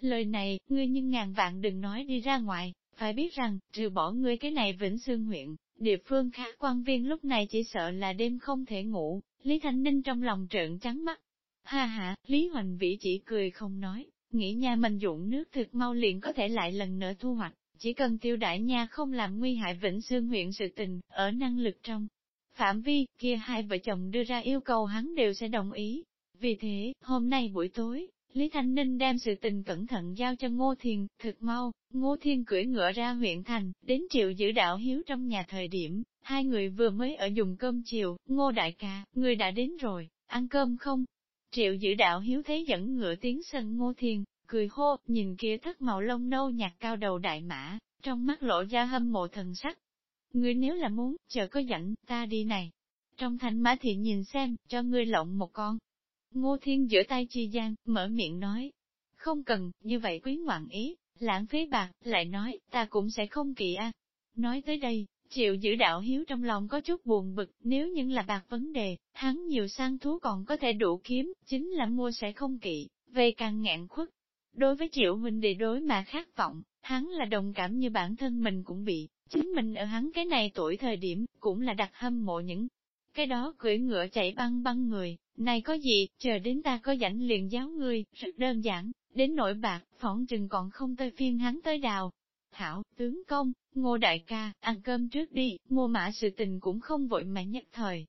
Lời này, ngươi nhưng ngàn vạn đừng nói đi ra ngoài, phải biết rằng, trừ bỏ ngươi cái này Vĩnh xương huyện, địa phương khác quan viên lúc này chỉ sợ là đêm không thể ngủ, Lý Thanh Ninh trong lòng trợn trắng mắt. Ha ha, Lý Hoành Vĩ chỉ cười không nói, nghĩ nha mình dụng nước thực mau liền có thể lại lần nữa thu hoạch, chỉ cần tiêu đại nha không làm nguy hại Vĩnh Sương huyện sự tình, ở năng lực trong. Phạm vi, kia hai vợ chồng đưa ra yêu cầu hắn đều sẽ đồng ý. Vì thế, hôm nay buổi tối, Lý Thanh Ninh đem sự tình cẩn thận giao cho Ngô Thiền, thực mau, Ngô Thiên cưỡi ngựa ra huyện thành, đến triệu giữ đạo hiếu trong nhà thời điểm, hai người vừa mới ở dùng cơm chiều, Ngô Đại ca, người đã đến rồi, ăn cơm không? Triệu giữ đạo hiếu thấy dẫn ngựa tiến sân Ngô Thiên, cười hô, nhìn kia thất màu lông nâu nhạt cao đầu đại mã, trong mắt lộ ra hâm mộ thần sắc. Ngươi nếu là muốn, chờ có dẫn, ta đi này. Trong thành mã thị nhìn xem, cho ngươi lộng một con, Ngô Thiên giữa tay chi gian, mở miệng nói. Không cần, như vậy quý ngoạn ý, lãng phí bạc, lại nói, ta cũng sẽ không kỵ a. Nói tới đây, chịu giữ đạo hiếu trong lòng có chút buồn bực, nếu những là bạc vấn đề, hắn nhiều sang thú còn có thể đủ kiếm, chính là mua sẽ không kỵ, về càng ngạn khuất. Đối với triệu huynh đệ đối mà khát vọng, hắn là đồng cảm như bản thân mình cũng bị, chính mình ở hắn cái này tuổi thời điểm, cũng là đặt hâm mộ những cái đó cưỡi ngựa chạy băng băng người, này có gì, chờ đến ta có rảnh liền giáo ngươi, rất đơn giản, đến nỗi bạc, phỏng chừng còn không tới phiên hắn tới đào. Thảo, tướng công, ngô đại ca, ăn cơm trước đi, mua mã sự tình cũng không vội mà nhất thời.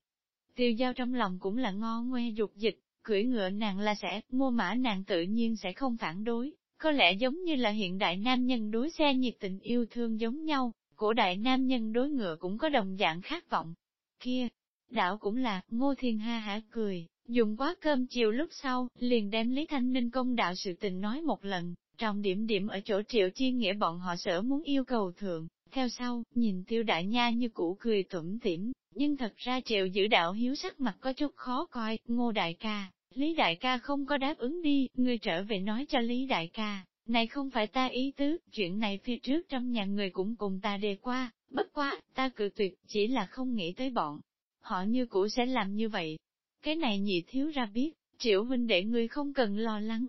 Tiêu giao trong lòng cũng là ngon ngoe dục dịch, cưỡi ngựa nàng là sẽ, mua mã nàng tự nhiên sẽ không phản đối, có lẽ giống như là hiện đại nam nhân đối xe nhiệt tình yêu thương giống nhau, cổ đại nam nhân đối ngựa cũng có đồng dạng khát vọng, kia. Đảo cũng là, ngô thiên ha hả cười, dùng quá cơm chiều lúc sau, liền đem Lý Thanh Ninh công đạo sự tình nói một lần, trong điểm điểm ở chỗ triệu chi nghĩa bọn họ sở muốn yêu cầu thượng. Theo sau, nhìn tiêu đại nha như cũ cười tủm tỉm, nhưng thật ra triệu giữ đạo hiếu sắc mặt có chút khó coi, ngô đại ca, Lý đại ca không có đáp ứng đi, ngươi trở về nói cho Lý đại ca, này không phải ta ý tứ, chuyện này phía trước trong nhà người cũng cùng ta đề qua, bất quá, ta cự tuyệt, chỉ là không nghĩ tới bọn. Họ như cũ sẽ làm như vậy. Cái này nhị thiếu ra biết, triệu huynh đệ ngươi không cần lo lắng.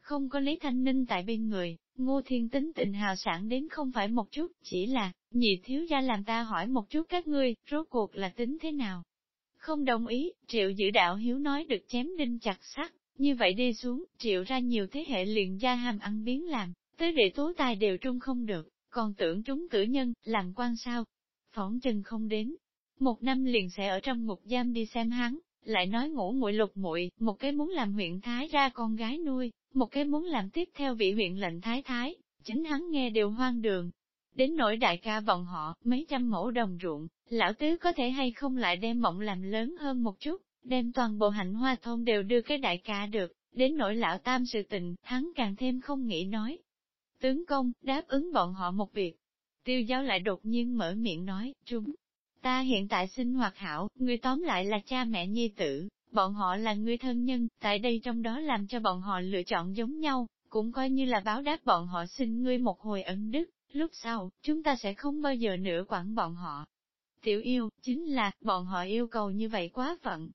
Không có Lý Thanh Ninh tại bên người, ngô thiên tính tình hào sản đến không phải một chút, chỉ là, nhị thiếu ra làm ta hỏi một chút các ngươi, rốt cuộc là tính thế nào. Không đồng ý, triệu giữ đạo hiếu nói được chém đinh chặt sắt, như vậy đi xuống, triệu ra nhiều thế hệ liền gia hàm ăn biến làm, tới để tố tài đều trung không được, còn tưởng chúng tử nhân, làm quan sao. Phỏng chừng không đến. Một năm liền sẽ ở trong ngục giam đi xem hắn, lại nói ngủ muội lục muội, một cái muốn làm huyện thái ra con gái nuôi, một cái muốn làm tiếp theo vị huyện lệnh thái thái, chính hắn nghe đều hoang đường. Đến nỗi đại ca bọn họ, mấy trăm mẫu đồng ruộng, lão tứ có thể hay không lại đem mộng làm lớn hơn một chút, đem toàn bộ hạnh hoa thôn đều đưa cái đại ca được, đến nỗi lão tam sự tình, hắn càng thêm không nghĩ nói. Tướng công, đáp ứng bọn họ một việc. Tiêu giáo lại đột nhiên mở miệng nói, chúng, ta hiện tại sinh hoạt hảo, người tóm lại là cha mẹ nhi tử, bọn họ là người thân nhân, tại đây trong đó làm cho bọn họ lựa chọn giống nhau, cũng coi như là báo đáp bọn họ xin ngươi một hồi ân đức, lúc sau, chúng ta sẽ không bao giờ nữa quản bọn họ. Tiểu yêu, chính là, bọn họ yêu cầu như vậy quá phận,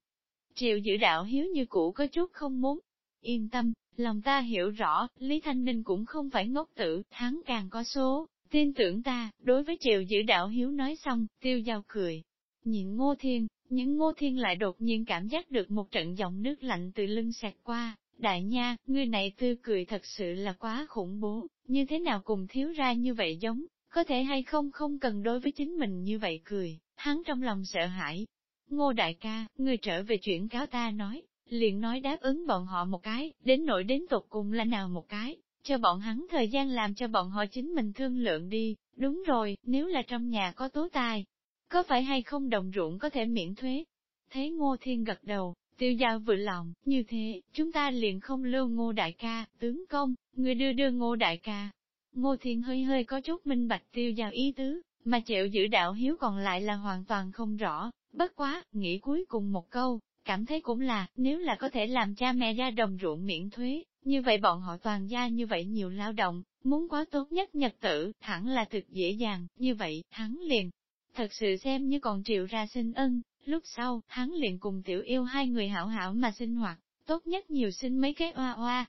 Triệu giữ đạo hiếu như cũ có chút không muốn. Yên tâm, lòng ta hiểu rõ, Lý Thanh Ninh cũng không phải ngốc tử, hắn càng có số, tin tưởng ta, đối với triệu giữ đạo hiếu nói xong, tiêu giao cười. Nhìn ngô thiên, những ngô thiên lại đột nhiên cảm giác được một trận dòng nước lạnh từ lưng sạc qua. Đại nha, người này tươi cười thật sự là quá khủng bố, như thế nào cùng thiếu ra như vậy giống, có thể hay không không cần đối với chính mình như vậy cười, hắn trong lòng sợ hãi, Ngô đại ca, người trở về chuyển cáo ta nói, liền nói đáp ứng bọn họ một cái, đến nỗi đến tột cùng là nào một cái, cho bọn hắn thời gian làm cho bọn họ chính mình thương lượng đi, đúng rồi, nếu là trong nhà có tố tài, có phải hay không đồng ruộng có thể miễn thuế? Thế ngô thiên gật đầu, tiêu giao vừa lòng, như thế, chúng ta liền không lưu ngô đại ca, tướng công, người đưa đưa ngô đại ca. Ngô thiên hơi hơi có chút minh bạch tiêu giao ý tứ, mà chịu giữ đạo hiếu còn lại là hoàn toàn không rõ, Bất quá, nghĩ cuối cùng một câu, cảm thấy cũng là, nếu là có thể làm cha mẹ ra đồng ruộng miễn thuế, như vậy bọn họ toàn gia như vậy nhiều lao động, muốn quá tốt nhất nhật tử, hẳn là thực dễ dàng, như vậy, hắn liền. Thật sự xem như còn triệu ra sinh ân, lúc sau, hắn liền cùng tiểu yêu hai người hảo hảo mà sinh hoạt, tốt nhất nhiều sinh mấy cái oa oa.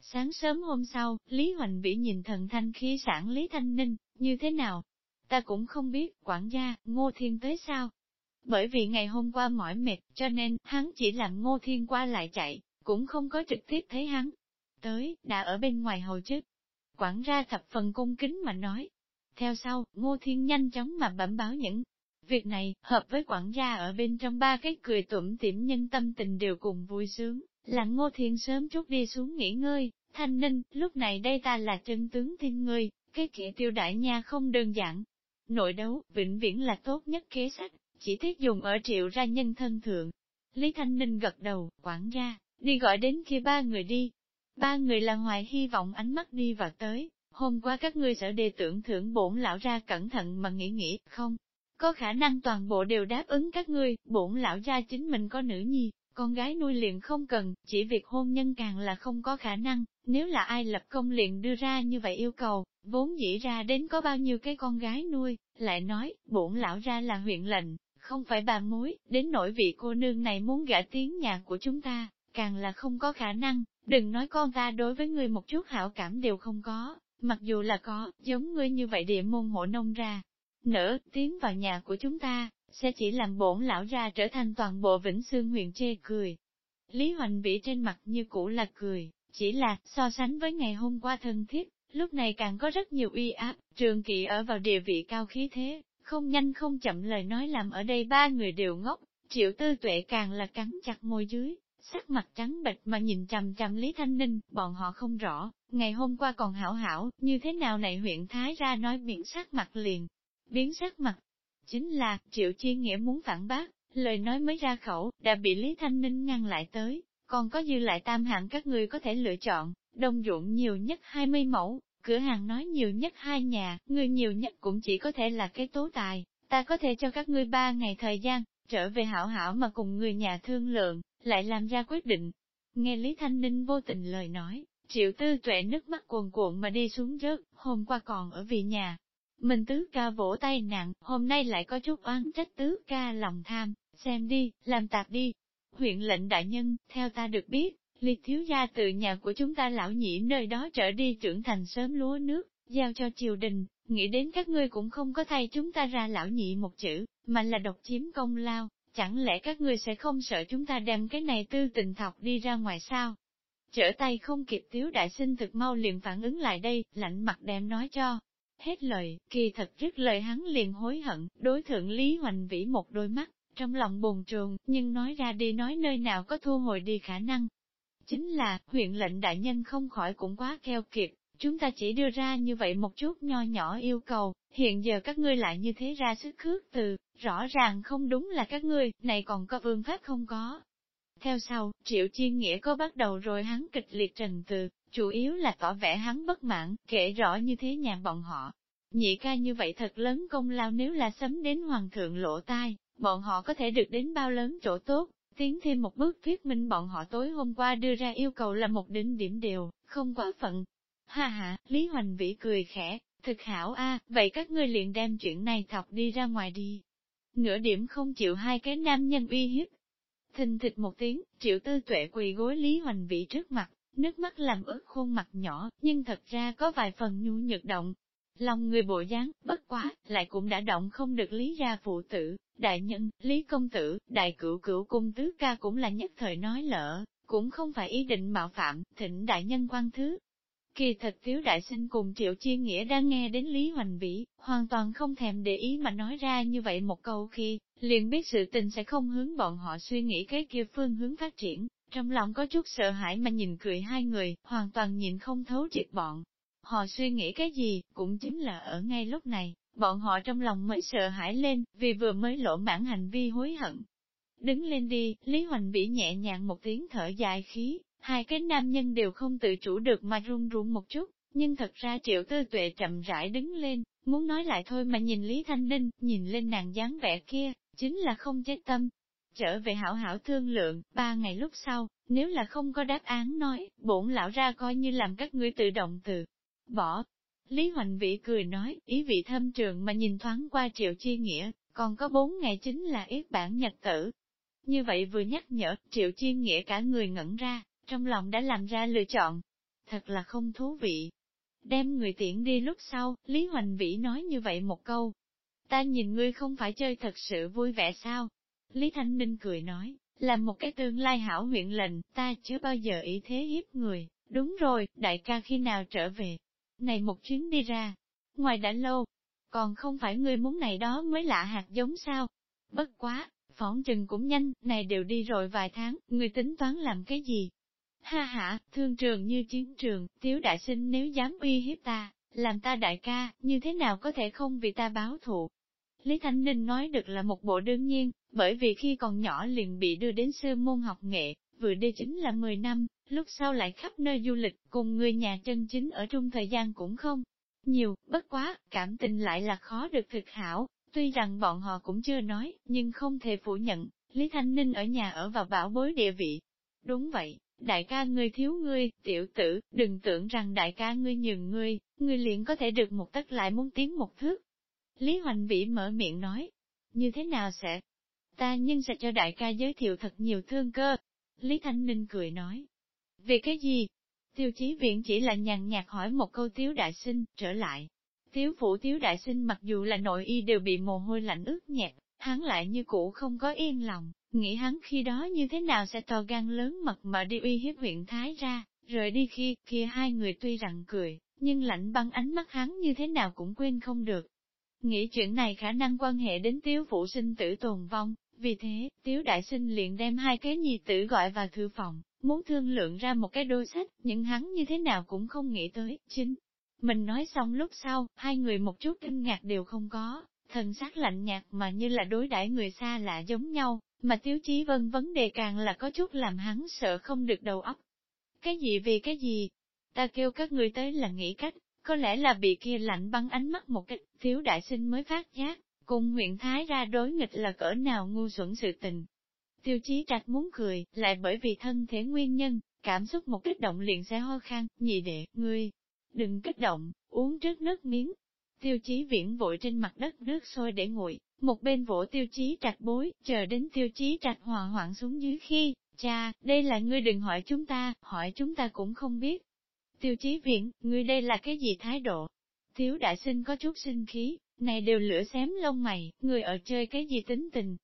Sáng sớm hôm sau, Lý Hoành Vĩ nhìn thần thanh khí sản Lý Thanh Ninh, như thế nào? Ta cũng không biết, quản gia, ngô thiên tới sao? Bởi vì ngày hôm qua mỏi mệt, cho nên, hắn chỉ làm ngô thiên qua lại chạy, cũng không có trực tiếp thấy hắn. Tới, đã ở bên ngoài hầu chức. Quản ra thập phần cung kính mà nói. Theo sau, ngô thiên nhanh chóng mà bẩm báo những việc này, hợp với quản gia ở bên trong ba cái cười tủm tỉm nhân tâm tình đều cùng vui sướng, là ngô thiên sớm chút đi xuống nghỉ ngơi, thanh ninh, lúc này đây ta là chân tướng thiên ngươi, cái kẻ tiêu đại nha không đơn giản. Nội đấu, vĩnh viễn là tốt nhất kế sách, chỉ tiết dùng ở triệu ra nhân thân thượng. Lý Thanh Ninh gật đầu, quản gia, đi gọi đến kia ba người đi. Ba người là ngoài hy vọng ánh mắt đi vào tới, hôm qua các ngươi sở đề tưởng thưởng bổn lão ra cẩn thận mà nghĩ nghĩ, không? Có khả năng toàn bộ đều đáp ứng các ngươi, bổn lão ra chính mình có nữ nhi, con gái nuôi liền không cần, chỉ việc hôn nhân càng là không có khả năng, nếu là ai lập công liền đưa ra như vậy yêu cầu, vốn dĩ ra đến có bao nhiêu cái con gái nuôi, lại nói, bổn lão ra là huyện lệnh, không phải bà mối, đến nỗi vị cô nương này muốn gả tiếng nhà của chúng ta, càng là không có khả năng, đừng nói con ta đối với người một chút hảo cảm đều không có, mặc dù là có, giống ngươi như vậy địa môn hộ nông ra. Nữa, tiến vào nhà của chúng ta, sẽ chỉ làm bổn lão ra trở thành toàn bộ Vĩnh Xương huyện chê cười. Lý Hoành Vĩ trên mặt như cũ là cười, chỉ là so sánh với ngày hôm qua thân thiết, lúc này càng có rất nhiều uy áp, trường kỵ ở vào địa vị cao khí thế, không nhanh không chậm lời nói làm ở đây ba người đều ngốc, triệu tư tuệ càng là cắn chặt môi dưới, sắc mặt trắng bệch mà nhìn chằm chằm Lý Thanh Ninh, bọn họ không rõ, ngày hôm qua còn hảo hảo, như thế nào này huyện Thái ra nói biến sắc mặt liền, biến sắc mặt. Chính là, triệu chi nghĩa muốn phản bác, Lời nói mới ra khẩu, đã bị Lý Thanh Ninh ngăn lại tới, còn có dư lại tam hạng các người có thể lựa chọn, đông ruộng nhiều nhất 20 mẫu, cửa hàng nói nhiều nhất hai nhà, người nhiều nhất cũng chỉ có thể là cái tố tài, ta có thể cho các ngươi ba ngày thời gian, trở về hảo hảo mà cùng người nhà thương lượng, lại làm ra quyết định. Nghe Lý Thanh Ninh vô tình lời nói, triệu tư tuệ nước mắt cuồn cuộn mà đi xuống rớt, hôm qua còn ở vị nhà. Mình tứ ca vỗ tay nặng, hôm nay lại có chút oán trách tứ ca lòng tham, xem đi, làm tạp đi. Huyện lệnh đại nhân, theo ta được biết, Liệt thiếu gia từ nhà của chúng ta lão nhị nơi đó trở đi trưởng thành sớm lúa nước, giao cho triều đình, nghĩ đến các ngươi cũng không có thay chúng ta ra lão nhị một chữ, mà là độc chiếm công lao, chẳng lẽ các ngươi sẽ không sợ chúng ta đem cái này tư tình thọc đi ra ngoài sao? Trở tay không kịp tiếu đại sinh thực mau liền phản ứng lại đây, lạnh mặt đem nói cho. Hết lời, kỳ thật rất lời hắn liền hối hận, đối thượng Lý Hoành Vĩ một đôi mắt, trong lòng buồn trồn, nhưng nói ra đi nói nơi nào có thu hồi đi khả năng, Chính là, huyện lệnh đại nhân không khỏi cũng quá keo kiệt, chúng ta chỉ đưa ra như vậy một chút nho nhỏ yêu cầu, hiện giờ các ngươi lại như thế ra sức khước từ, rõ ràng không đúng là các ngươi, này còn có vương pháp không có. Theo sau, triệu chiên nghĩa có bắt đầu rồi hắn kịch liệt trần từ, chủ yếu là tỏ vẻ hắn bất mãn, kể rõ như thế nhà bọn họ. Nhị ca như vậy thật lớn công lao nếu là sấm đến hoàng thượng lộ tai, bọn họ có thể được đến bao lớn chỗ tốt, Tiến thêm một bước thuyết minh bọn họ tối hôm qua đưa ra yêu cầu là một đỉnh điểm đều, không quá phận. Ha ha, Lý Hoành Vĩ cười khẽ, thực hảo a, vậy các ngươi liền đem chuyện này thọc đi ra ngoài đi. Nửa điểm không chịu hai cái nam nhân uy hiếp. Thình thịch một tiếng, triệu tư tuệ quỳ gối Lý Hoành Vĩ trước mặt, nước mắt làm ướt khuôn mặt nhỏ, nhưng thật ra có vài phần nhu nhược động, Lòng người bộ dáng, bất quá, lại cũng đã động không được lý ra phụ tử, đại nhân, lý công tử, đại cửu cửu cung tứ ca cũng là nhất thời nói lỡ, cũng không phải ý định mạo phạm, thỉnh đại nhân quan thứ. Kỳ thật thiếu đại sinh cùng triệu chiên nghĩa đang nghe đến Lý Hoành Vĩ, hoàn toàn không thèm để ý mà nói ra như vậy một câu khi, liền biết sự tình sẽ không hướng bọn họ suy nghĩ cái kia phương hướng phát triển, trong lòng có chút sợ hãi mà nhìn cười hai người, hoàn toàn nhìn không thấu triệt bọn. Họ suy nghĩ cái gì, cũng chính là ở ngay lúc này, bọn họ trong lòng mới sợ hãi lên, vì vừa mới lộ mãn hành vi hối hận. Đứng lên đi, Lý Hoành Vĩ nhẹ nhàng một tiếng thở dài khí, hai cái nam nhân đều không tự chủ được mà run run một chút, nhưng thật ra triệu tư tuệ chậm rãi đứng lên, muốn nói lại thôi mà nhìn Lý Thanh Ninh, nhìn lên nàng dáng vẻ kia, chính là không chết tâm. Trở về hảo hảo thương lượng, ba ngày lúc sau, nếu là không có đáp án nói, bổn lão ra coi như làm các ngươi tự động từ bỏ. Lý Hoành Vĩ cười nói, ý vị thâm trường mà nhìn thoáng qua triệu chi nghĩa, còn có bốn ngày chính là ít bản nhật tử. Như vậy vừa nhắc nhở, triệu chi nghĩa cả người ngẩn ra, trong lòng đã làm ra lựa chọn. Thật là không thú vị. Đem người tiễn đi lúc sau, Lý Hoành Vĩ nói như vậy một câu. Ta nhìn ngươi không phải chơi thật sự vui vẻ sao? Lý Thanh Ninh cười nói, là một cái tương lai hảo huyện lệnh, ta chưa bao giờ ý thế hiếp người. Đúng rồi, đại ca khi nào trở về? Này một chuyến đi ra, ngoài đã lâu, còn không phải ngươi muốn này đó mới lạ hạt giống sao? Bất quá, phỏng chừng cũng nhanh, này đều đi rồi vài tháng, ngươi tính toán làm cái gì? Ha ha, thương trường như chiến trường, tiếu đại sinh nếu dám uy hiếp ta, làm ta đại ca, như thế nào có thể không vì ta báo thù? Lý Thanh Ninh nói được là một bộ đương nhiên, bởi vì khi còn nhỏ liền bị đưa đến sư môn học nghệ, vừa đi chính là 10 năm, lúc sau lại khắp nơi du lịch, cùng người nhà chân chính ở chung thời gian cũng không nhiều, bất quá, cảm tình lại là khó được thực hảo, tuy rằng bọn họ cũng chưa nói, nhưng không thể phủ nhận, Lý Thanh Ninh ở nhà ở vào bảo bối địa vị. Đúng vậy, đại ca ngươi thiếu ngươi, tiểu tử, đừng tưởng rằng đại ca ngươi nhường ngươi, ngươi liền có thể được một tất lại muốn tiến một thước. Lý Hoành Vĩ mở miệng nói, như thế nào sẽ? Ta nhưng sẽ cho đại ca giới thiệu thật nhiều thương cơ. Lý Thanh Ninh cười nói, vì cái gì? Tiêu chí viện chỉ là nhàn nhạt hỏi một câu tiếu đại sinh, trở lại. Tiếu phủ tiếu đại sinh mặc dù là nội y đều bị mồ hôi lạnh ướt nhẹt hắn lại như cũ không có yên lòng, nghĩ hắn khi đó như thế nào sẽ to gan lớn mật mà đi uy hiếp huyện Thái ra, rời đi khi, kia hai người tuy rằng cười, nhưng lạnh băng ánh mắt hắn như thế nào cũng quên không được. Nghĩ chuyện này khả năng quan hệ đến tiếu phụ sinh tử tồn vong, vì thế, tiếu đại sinh liền đem hai cái nhi tử gọi vào thư phòng, muốn thương lượng ra một cái đôi sách, nhưng hắn như thế nào cũng không nghĩ tới, chính. Mình nói xong lúc sau, hai người một chút kinh ngạc đều không có, thần sắc lạnh nhạt mà như là đối đãi người xa lạ giống nhau, mà Tiếu Chí Vân vấn đề càng là có chút làm hắn sợ không được đầu óc. Cái gì vì cái gì? Ta kêu các người tới là nghĩ cách, có lẽ là bị kia lạnh băng ánh mắt một cách, thiếu đại sinh mới phát giác, cùng huyện Thái ra đối nghịch là cỡ nào ngu xuẩn sự tình. Tiêu chí trạch muốn cười, lại bởi vì thân thể nguyên nhân, cảm xúc một kích động liền sẽ ho khan, nhị đệ, ngươi, đừng kích động, uống trước nước miếng. Tiêu chí viễn vội trên mặt đất nước sôi để nguội, một bên vỗ tiêu chí trạch bối, chờ đến tiêu chí trạch hòa hoạn xuống dưới khi, cha, đây là ngươi đừng hỏi chúng ta, hỏi chúng ta cũng không biết. Tiêu chí viễn, ngươi đây là cái gì thái độ? Thiếu đại sinh có chút sinh khí, này đều lửa xém lông mày, người ở chơi cái gì tính tình.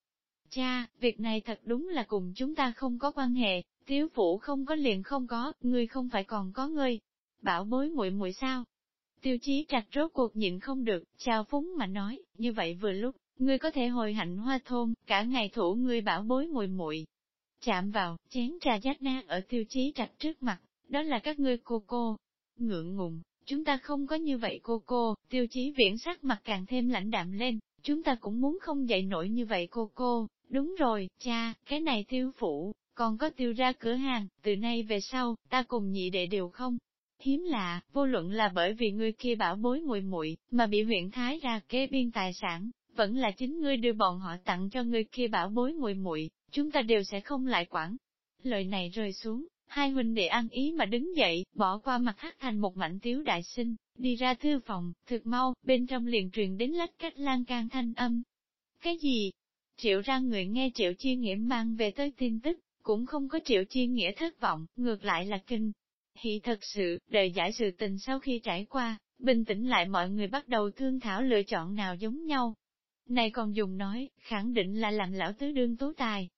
Cha, việc này thật đúng là cùng chúng ta không có quan hệ, tiếu phủ không có liền không có, ngươi không phải còn có ngươi. Bảo bối muội muội sao? Tiêu chí trạch rốt cuộc nhịn không được, chào phúng mà nói, như vậy vừa lúc, ngươi có thể hồi hạnh hoa thôn, cả ngày thủ ngươi bảo bối mùi muội Chạm vào, chén trà giác nát ở tiêu chí trạch trước mặt, đó là các ngươi cô cô. Ngượng ngùng, chúng ta không có như vậy cô cô, tiêu chí viễn sắc mặt càng thêm lãnh đạm lên, chúng ta cũng muốn không dậy nổi như vậy cô cô, đúng rồi, cha, cái này tiêu phủ, còn có tiêu ra cửa hàng, từ nay về sau, ta cùng nhị đệ đều không. Hiếm lạ, vô luận là bởi vì ngươi kia bảo bối muội muội mà bị huyện Thái ra kế biên tài sản, vẫn là chính ngươi đưa bọn họ tặng cho ngươi kia bảo bối muội muội chúng ta đều sẽ không lại quản. Lời này rơi xuống, hai huynh đệ ăn ý mà đứng dậy, bỏ qua mặt hắc thành một mảnh tiếu đại sinh, đi ra thư phòng, thực mau, bên trong liền truyền đến lách cách lan can thanh âm. Cái gì? Triệu ra người nghe triệu chi nghĩa mang về tới tin tức, cũng không có triệu chi nghĩa thất vọng, ngược lại là kinh. Hỷ thật sự, đời giải sự tình sau khi trải qua, bình tĩnh lại mọi người bắt đầu thương thảo lựa chọn nào giống nhau. Này còn dùng nói, khẳng định là làm lão tứ đương tố tài.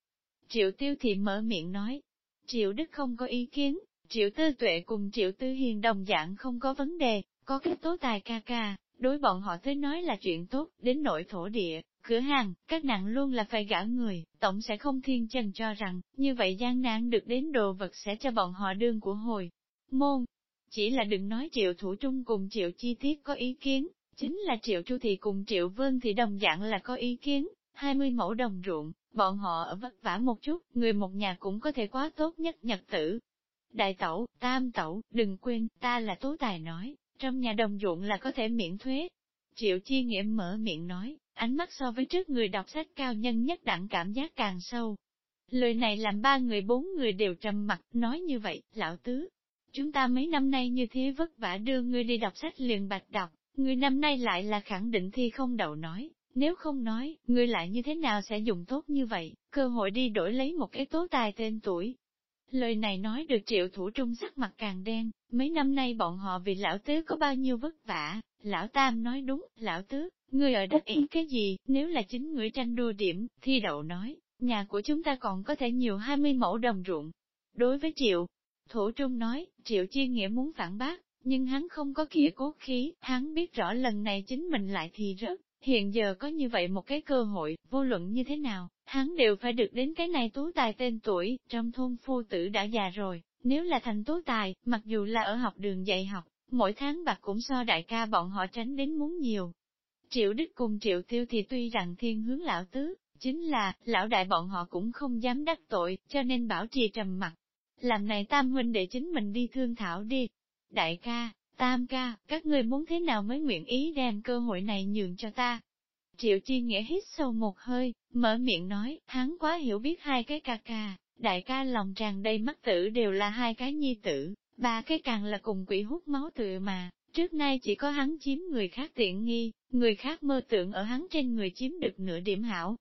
Triệu tiêu thị mở miệng nói, Triệu Đức không có ý kiến, Triệu Tư Tuệ cùng Triệu Tư Hiền đồng dạng không có vấn đề, có cái tố tài ca ca, đối bọn họ tới nói là chuyện tốt, đến nội thổ địa, cửa hàng, các nặng luôn là phải gã người, tổng sẽ không thiên chân cho rằng, như vậy gian nan được đến đồ vật sẽ cho bọn họ đương của hồi. Môn, chỉ là đừng nói triệu thủ trung cùng triệu chi tiết có ý kiến, chính là triệu chu thì cùng triệu vương thì đồng dạng là có ý kiến, 20 mẫu đồng ruộng, bọn họ ở vất vả một chút, người một nhà cũng có thể quá tốt nhất nhật tử. Đại tẩu, tam tẩu, đừng quên, ta là tố tài nói, trong nhà đồng ruộng là có thể miễn thuế. Triệu chi nghĩa mở miệng nói, ánh mắt so với trước người đọc sách cao nhân nhất đẳng cảm giác càng sâu. Lời này làm ba người bốn người đều trầm mặt, nói như vậy, lão tứ. Chúng ta mấy năm nay như thế vất vả đưa ngươi đi đọc sách liền bạch đọc, ngươi năm nay lại là khẳng định thi không đậu nói, nếu không nói, ngươi lại như thế nào sẽ dùng tốt như vậy, cơ hội đi đổi lấy một cái tố tài tên tuổi. Lời này nói được triệu thủ trung sắc mặt càng đen, mấy năm nay bọn họ vì lão tứ có bao nhiêu vất vả, lão tam nói đúng, lão tứ, ngươi ở đất ý cái gì, nếu là chính ngươi tranh đua điểm, thi đậu nói, nhà của chúng ta còn có thể nhiều 20 mẫu đồng ruộng. Đối với triệu, thủ trung nói, triệu chi nghĩa muốn phản bác, nhưng hắn không có kĩa cốt khí, hắn biết rõ lần này chính mình lại thì rớt, Hiện giờ có như vậy một cái cơ hội, vô luận như thế nào, hắn đều phải được đến cái này tú tài tên tuổi, trong thôn phu tử đã già rồi, nếu là thành tú tài, mặc dù là ở học đường dạy học, mỗi tháng bạc cũng so đại ca bọn họ tránh đến muốn nhiều. Triệu Đức cùng Triệu Tiêu thì tuy rằng thiên hướng lão tứ, chính là, lão đại bọn họ cũng không dám đắc tội, cho nên bảo trì trầm mặt. Làm này tam huynh để chính mình đi thương thảo đi. Đại ca, Tam ca, các ngươi muốn thế nào mới nguyện ý đem cơ hội này nhường cho ta? Triệu Chi Nghĩa hít sâu một hơi, mở miệng nói, hắn quá hiểu biết hai cái ca ca, đại ca lòng tràn đầy mắt tử đều là hai cái nhi tử, ba cái càng là cùng quỷ hút máu tự mà, trước nay chỉ có hắn chiếm người khác tiện nghi, người khác mơ tưởng ở hắn trên người chiếm được nửa điểm hảo.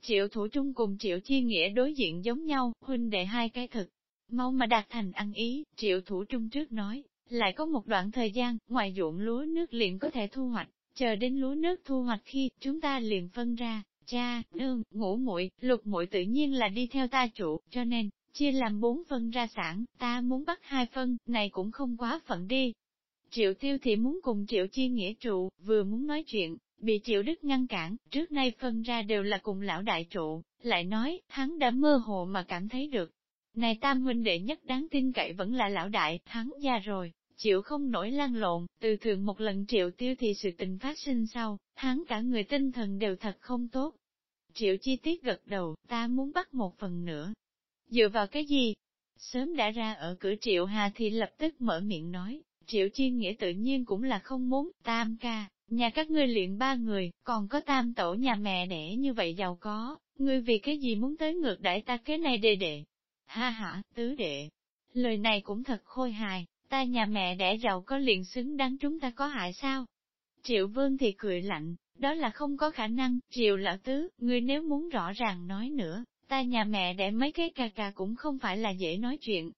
Triệu Thủ Trung cùng Triệu Chi Nghĩa đối diện giống nhau, huynh đệ hai cái thực. Mau mà đạt thành ăn ý, Triệu Thủ Trung trước nói, lại có một đoạn thời gian, ngoài ruộng lúa nước liền có thể thu hoạch, chờ đến lúa nước thu hoạch khi chúng ta liền phân ra, cha, nương, ngũ muội, lục muội tự nhiên là đi theo ta chủ, cho nên, chia làm bốn phân ra sản, ta muốn bắt hai phân, này cũng không quá phận đi. Triệu tiêu thì muốn cùng triệu chi nghĩa trụ, vừa muốn nói chuyện, bị triệu đức ngăn cản, trước nay phân ra đều là cùng lão đại trụ, lại nói, hắn đã mơ hồ mà cảm thấy được. Này tam huynh đệ nhất đáng tin cậy vẫn là lão đại, hắn già rồi, chịu không nổi lan lộn, từ thường một lần triệu tiêu thì sự tình phát sinh sau, hắn cả người tinh thần đều thật không tốt. Triệu chi tiết gật đầu, ta muốn bắt một phần nữa. Dựa vào cái gì? Sớm đã ra ở cửa triệu hà thì lập tức mở miệng nói, triệu chi nghĩa tự nhiên cũng là không muốn, tam ca, nhà các ngươi luyện ba người, còn có tam tổ nhà mẹ đẻ như vậy giàu có, ngươi vì cái gì muốn tới ngược đãi ta cái này đề đệ. Ha ha, tứ đệ. Lời này cũng thật khôi hài, ta nhà mẹ đẻ giàu có liền xứng đáng chúng ta có hại sao? Triệu vương thì cười lạnh, đó là không có khả năng, triệu lão tứ, ngươi nếu muốn rõ ràng nói nữa, ta nhà mẹ đẻ mấy cái ca ca cũng không phải là dễ nói chuyện.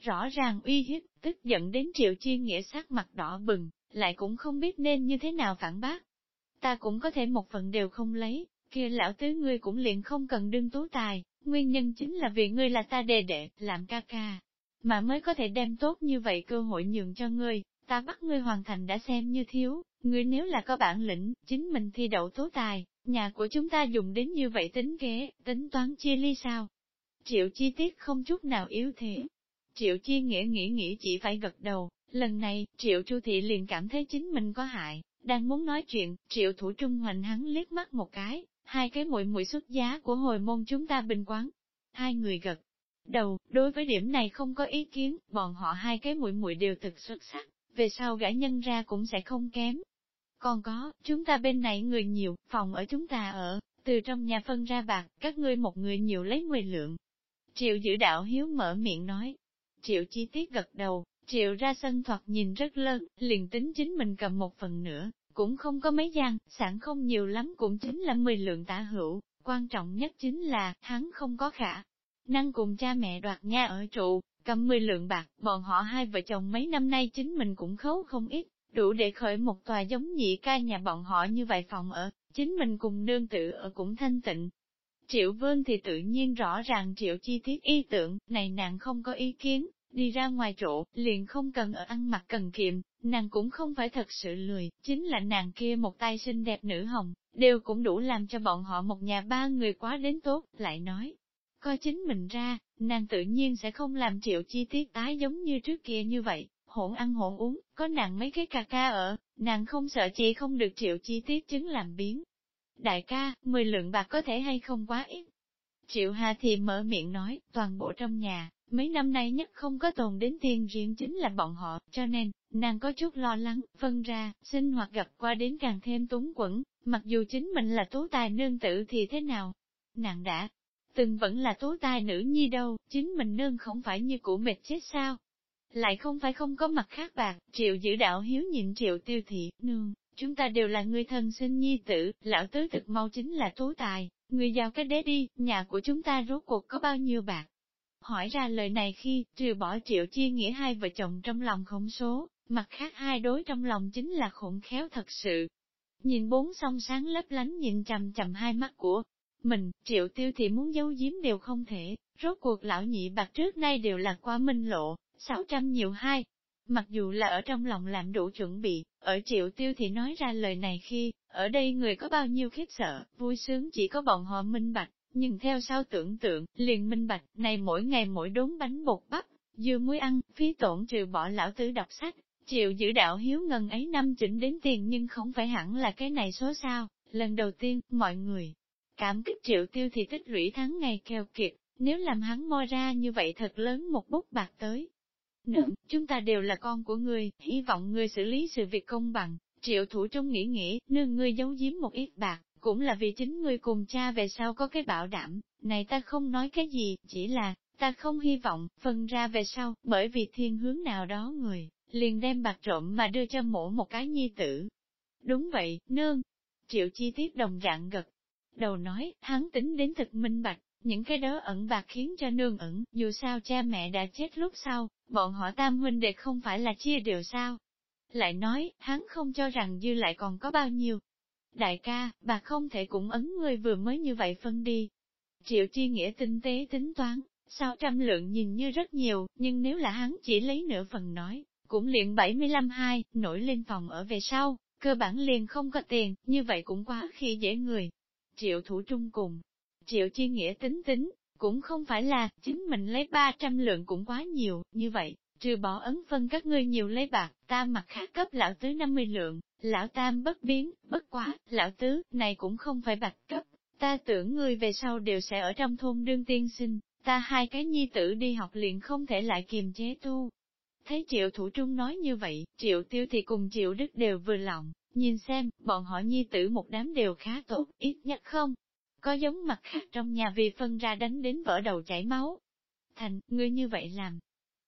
Rõ ràng uy hiếp, tức giận đến triệu chiên nghĩa sắc mặt đỏ bừng, lại cũng không biết nên như thế nào phản bác. Ta cũng có thể một phần đều không lấy, kia lão tứ ngươi cũng liền không cần đương tú tài, nguyên nhân chính là vì ngươi là ta đề đệ, làm ca ca, mà mới có thể đem tốt như vậy cơ hội nhường cho ngươi, ta bắt ngươi hoàn thành đã xem như thiếu, ngươi nếu là có bản lĩnh, chính mình thi đậu tố tài, nhà của chúng ta dùng đến như vậy tính kế, tính toán chia ly sao? Triệu chi tiết không chút nào yếu thế. Triệu chi nghĩa nghĩ nghĩ chỉ phải gật đầu, lần này, triệu chu thị liền cảm thấy chính mình có hại, đang muốn nói chuyện, triệu thủ trung hoành hắn liếc mắt một cái, hai cái muội muội xuất giá của hồi môn chúng ta bình quán. Hai người gật đầu, đối với điểm này không có ý kiến, bọn họ hai cái muội muội đều thực xuất sắc, về sau gã nhân ra cũng sẽ không kém. Còn có, chúng ta bên này người nhiều, phòng ở chúng ta ở, từ trong nhà phân ra bạc, các ngươi một người nhiều lấy 10 lượng. Triệu giữ đạo hiếu mở miệng nói. Triệu chi tiết gật đầu, triệu ra sân thoạt nhìn rất lớn, liền tính chính mình cầm một phần nữa, cũng không có mấy gian, sản không nhiều lắm cũng chính là 10 lượng tả hữu, quan trọng nhất chính là, hắn không có khả. Năng cùng cha mẹ đoạt nha ở trụ, cầm 10 lượng bạc, bọn họ hai vợ chồng mấy năm nay chính mình cũng khấu không ít, đủ để khởi một tòa giống nhị ca nhà bọn họ như vậy phòng ở, chính mình cùng nương tự ở cũng thanh tịnh. Triệu vương thì tự nhiên rõ ràng triệu chi tiết ý tưởng, này nàng không có ý kiến, đi ra ngoài trụ, liền không cần ở ăn mặc cần kiệm, nàng cũng không phải thật sự lười, chính là nàng kia một tay xinh đẹp nữ hồng, đều cũng đủ làm cho bọn họ một nhà ba người quá đến tốt, lại nói. Coi chính mình ra, nàng tự nhiên sẽ không làm triệu chi tiết tái giống như trước kia như vậy, hỗn ăn hỗn uống, có nàng mấy cái cà ca ở, nàng không sợ chị không được triệu chi tiết chứng làm biến. Đại ca, mười lượng bạc có thể hay không quá ít. Triệu Hà thì mở miệng nói, toàn bộ trong nhà, mấy năm nay nhất không có tồn đến tiền riêng chính là bọn họ, cho nên, nàng có chút lo lắng, phân ra, sinh hoạt gặp qua đến càng thêm túng quẩn, mặc dù chính mình là tố tài nương tử thì thế nào. Nàng đã, từng vẫn là tố tài nữ nhi đâu, chính mình nương không phải như cũ mệt chết sao. Lại không phải không có mặt khác bạc, triệu giữ đạo hiếu nhịn triệu tiêu thị, nương, chúng ta đều là người thân sinh nhi tử, lão tứ thực mau chính là tố tài, người giàu cái đế đi, nhà của chúng ta rốt cuộc có bao nhiêu bạc. Hỏi ra lời này khi, trừ bỏ triệu chia nghĩa hai vợ chồng trong lòng không số, mặt khác hai đối trong lòng chính là khủng khéo thật sự. Nhìn bốn song sáng lấp lánh nhìn chầm chầm hai mắt của mình, triệu tiêu thì muốn giấu giếm đều không thể, rốt cuộc lão nhị bạc trước nay đều là qua minh lộ, 600 nhiều hai. Mặc dù là ở trong lòng làm đủ chuẩn bị, ở triệu tiêu thì nói ra lời này khi, ở đây người có bao nhiêu khiếp sợ, vui sướng chỉ có bọn họ minh bạch, nhưng theo sau tưởng tượng, liền minh bạch, này mỗi ngày mỗi đốn bánh bột bắp, dưa muối ăn, phí tổn trừ bỏ lão tứ đọc sách, chịu giữ đạo hiếu ngân ấy năm chỉnh đến tiền nhưng không phải hẳn là cái này số sao, lần đầu tiên, mọi người cảm kích triệu tiêu thì tích lũy tháng ngày keo kiệt, nếu làm hắn moi ra như vậy thật lớn một bút bạc tới. Nữa, chúng ta đều là con của ngươi, hy vọng ngươi xử lý sự việc công bằng, triệu thủ trong nghĩ nghĩ, nương ngươi giấu giếm một ít bạc, cũng là vì chính ngươi cùng cha về sau có cái bảo đảm, này ta không nói cái gì, chỉ là, ta không hy vọng, phân ra về sau, bởi vì thiên hướng nào đó người, liền đem bạc trộm mà đưa cho mổ một cái nhi tử. Đúng vậy, nương. Triệu chi tiết đồng dạng gật. Đầu nói, hắn tính đến thực minh bạch, những cái đó ẩn bạc khiến cho nương ẩn, dù sao cha mẹ đã chết lúc sau, bọn họ tam huynh đệ không phải là chia đều sao. Lại nói, hắn không cho rằng dư lại còn có bao nhiêu, Đại ca, bà không thể cũng ấn người vừa mới như vậy phân đi. Triệu chi nghĩa tinh tế tính toán, sao trăm lượng nhìn như rất nhiều, nhưng nếu là hắn chỉ lấy nửa phần nói, cũng liền 75 hai, nổi lên phòng ở về sau, cơ bản liền không có tiền, như vậy cũng quá khi dễ người. Triệu thủ trung cùng, triệu chi nghĩa tính tính, cũng không phải là, chính mình lấy 300 lượng cũng quá nhiều, như vậy, trừ bỏ ấn phân các ngươi nhiều lấy bạc, ta mặt khác cấp lão tứ 50 lượng, lão tam bất biến, bất quá, lão tứ, này cũng không phải bạc cấp, ta tưởng ngươi về sau đều sẽ ở trong thôn đương tiên sinh, ta hai cái nhi tử đi học liền không thể lại kiềm chế tu. Thấy triệu thủ trung nói như vậy, triệu tiêu thì cùng triệu đức đều vừa lòng, nhìn xem, bọn họ nhi tử một đám đều khá tốt, ít nhất không. Có giống mặt khác trong nhà vì phân ra đánh đến vỡ đầu chảy máu. Thành, ngươi như vậy làm.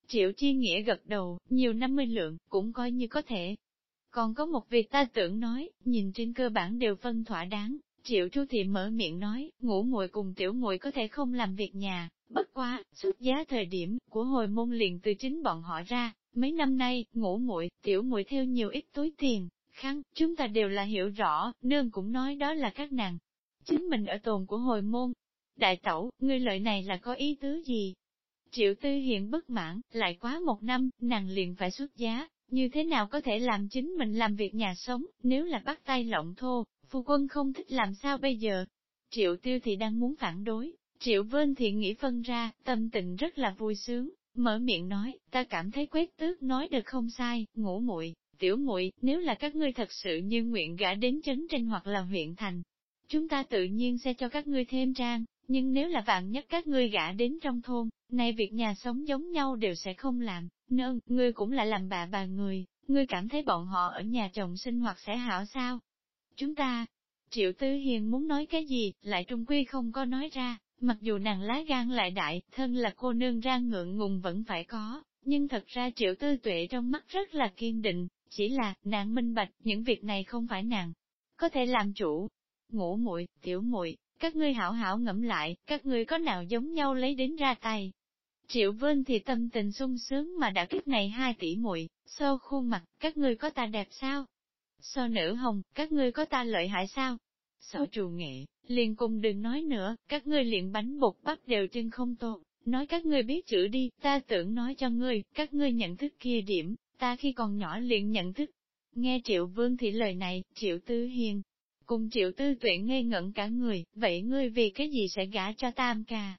Triệu chi nghĩa gật đầu, nhiều năm mươi lượng, cũng coi như có thể. Còn có một việc ta tưởng nói, nhìn trên cơ bản đều phân thỏa đáng, Triệu Chu Thị mở miệng nói, ngủ muội cùng tiểu muội có thể không làm việc nhà, bất quá, xuất giá thời điểm của hồi môn liền từ chính bọn họ ra, mấy năm nay, ngủ muội, tiểu muội theo nhiều ít túi tiền, khăn, chúng ta đều là hiểu rõ, nương cũng nói đó là các nàng. Chính mình ở tồn của hồi môn. Đại tẩu, ngươi lợi này là có ý tứ gì? Triệu Tư hiện bất mãn, lại quá một năm, nàng liền phải xuất giá, như thế nào có thể làm chính mình làm việc nhà sống, nếu là bắt tay lộng thô, phu quân không thích làm sao bây giờ? Triệu tiêu thì đang muốn phản đối, triệu Vân thì nghĩ phân ra, tâm tình rất là vui sướng, mở miệng nói, ta cảm thấy quét tước nói được không sai, ngủ muội tiểu muội nếu là các ngươi thật sự như nguyện gã đến chấn trên hoặc là huyện thành, chúng ta tự nhiên sẽ cho các ngươi thêm trang, nhưng nếu là vạn nhất các ngươi gã đến trong thôn, nay việc nhà sống giống nhau đều sẽ không làm, nương, ngươi cũng là làm bà bà người, ngươi cảm thấy bọn họ ở nhà chồng sinh hoạt sẽ hảo sao? Chúng ta, Triệu Tư Hiền muốn nói cái gì, lại trung quy không có nói ra, mặc dù nàng lá gan lại đại, thân là cô nương ra ngượng ngùng vẫn phải có, nhưng thật ra Triệu Tư Tuệ trong mắt rất là kiên định, chỉ là, nàng minh bạch, những việc này không phải nàng có thể làm chủ. Ngủ muội, tiểu muội, các ngươi hảo hảo ngẫm lại, các ngươi có nào giống nhau lấy đến ra tay. Triệu Vân thì tâm tình sung sướng mà đã kích này hai tỷ muội, so khuôn mặt, các ngươi có ta đẹp sao? So nữ hồng, các ngươi có ta lợi hại sao? Sở trù nghệ, liền cùng đừng nói nữa, các ngươi liền bánh bột bắp đều trên không tốt, nói các ngươi biết chữ đi, ta tưởng nói cho ngươi, các ngươi nhận thức kia điểm, ta khi còn nhỏ liền nhận thức. Nghe triệu vương thì lời này, triệu tư hiền, cùng triệu tư tuyển ngây ngẩn cả người, vậy ngươi vì cái gì sẽ gả cho tam ca?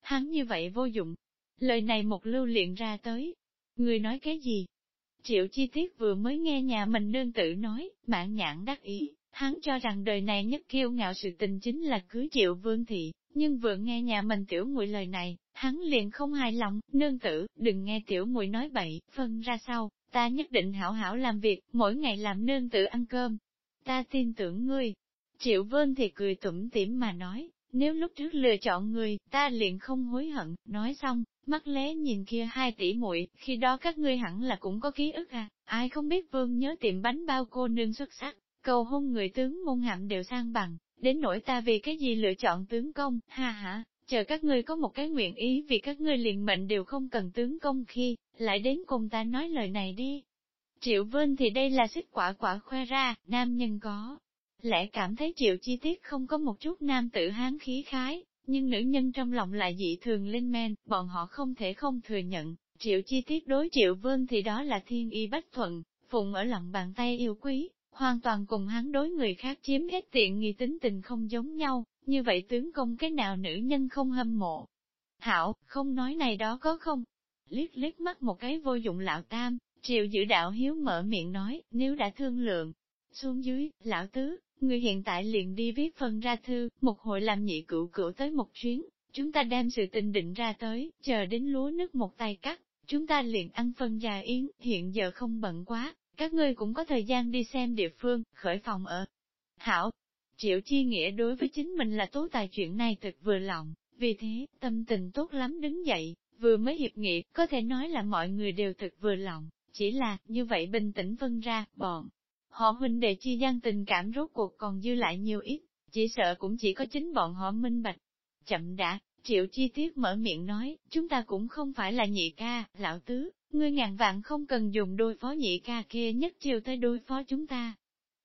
Hắn như vậy vô dụng. Lời này một lưu liền ra tới. Ngươi nói cái gì? Triệu chi tiết vừa mới nghe nhà mình nương tử nói, mãn nhãn đắc ý, hắn cho rằng đời này nhất kiêu ngạo sự tình chính là cưới triệu vương thị, nhưng vừa nghe nhà mình tiểu muội lời này, hắn liền không hài lòng, nương tử, đừng nghe tiểu muội nói bậy, phân ra sau, ta nhất định hảo hảo làm việc, mỗi ngày làm nương tử ăn cơm. Ta tin tưởng ngươi. Triệu vân thì cười tủm tỉm mà nói, nếu lúc trước lựa chọn người, ta liền không hối hận, nói xong, mắt lé nhìn kia hai tỷ muội, khi đó các ngươi hẳn là cũng có ký ức à, ai không biết vương nhớ tiệm bánh bao cô nương xuất sắc, cầu hôn người tướng môn hạm đều sang bằng, đến nỗi ta vì cái gì lựa chọn tướng công, ha ha, chờ các ngươi có một cái nguyện ý vì các ngươi liền mệnh đều không cần tướng công khi, lại đến cùng ta nói lời này đi. Triệu Vân thì đây là xích quả quả khoe ra, nam nhân có. Lẽ cảm thấy triệu chi tiết không có một chút nam tử hán khí khái, nhưng nữ nhân trong lòng lại dị thường lên men, bọn họ không thể không thừa nhận, triệu chi tiết đối triệu Vân thì đó là thiên y bách thuận, phụng ở lòng bàn tay yêu quý, hoàn toàn cùng hắn đối người khác chiếm hết tiện nghi tính tình không giống nhau, như vậy tướng công cái nào nữ nhân không hâm mộ. Hảo, không nói này đó có không? Liếc liếc mắt một cái vô dụng lão tam, triệu giữ đạo hiếu mở miệng nói, nếu đã thương lượng. Xuống dưới, lão tứ, người hiện tại liền đi viết phần ra thư, một hội làm nhị cựu cựu tới một chuyến, chúng ta đem sự tình định ra tới, chờ đến lúa nước một tay cắt, chúng ta liền ăn phân già yến, hiện giờ không bận quá, các ngươi cũng có thời gian đi xem địa phương, khởi phòng ở. Hảo, Triệu Chi Nghĩa đối với chính mình là tố tài chuyện này thật vừa lòng, vì thế, tâm tình tốt lắm đứng dậy, vừa mới hiệp nghị, có thể nói là mọi người đều thật vừa lòng, chỉ là, như vậy bình tĩnh vân ra, bọn. Họ huynh đệ chi gian tình cảm rốt cuộc còn dư lại nhiều ít, chỉ sợ cũng chỉ có chính bọn họ minh bạch. Chậm đã, Triệu Chi Tiết mở miệng nói, chúng ta cũng không phải là nhị ca, lão tứ, ngươi ngàn vạn không cần dùng đôi phó nhị ca kia nhất chiều tới đôi phó chúng ta,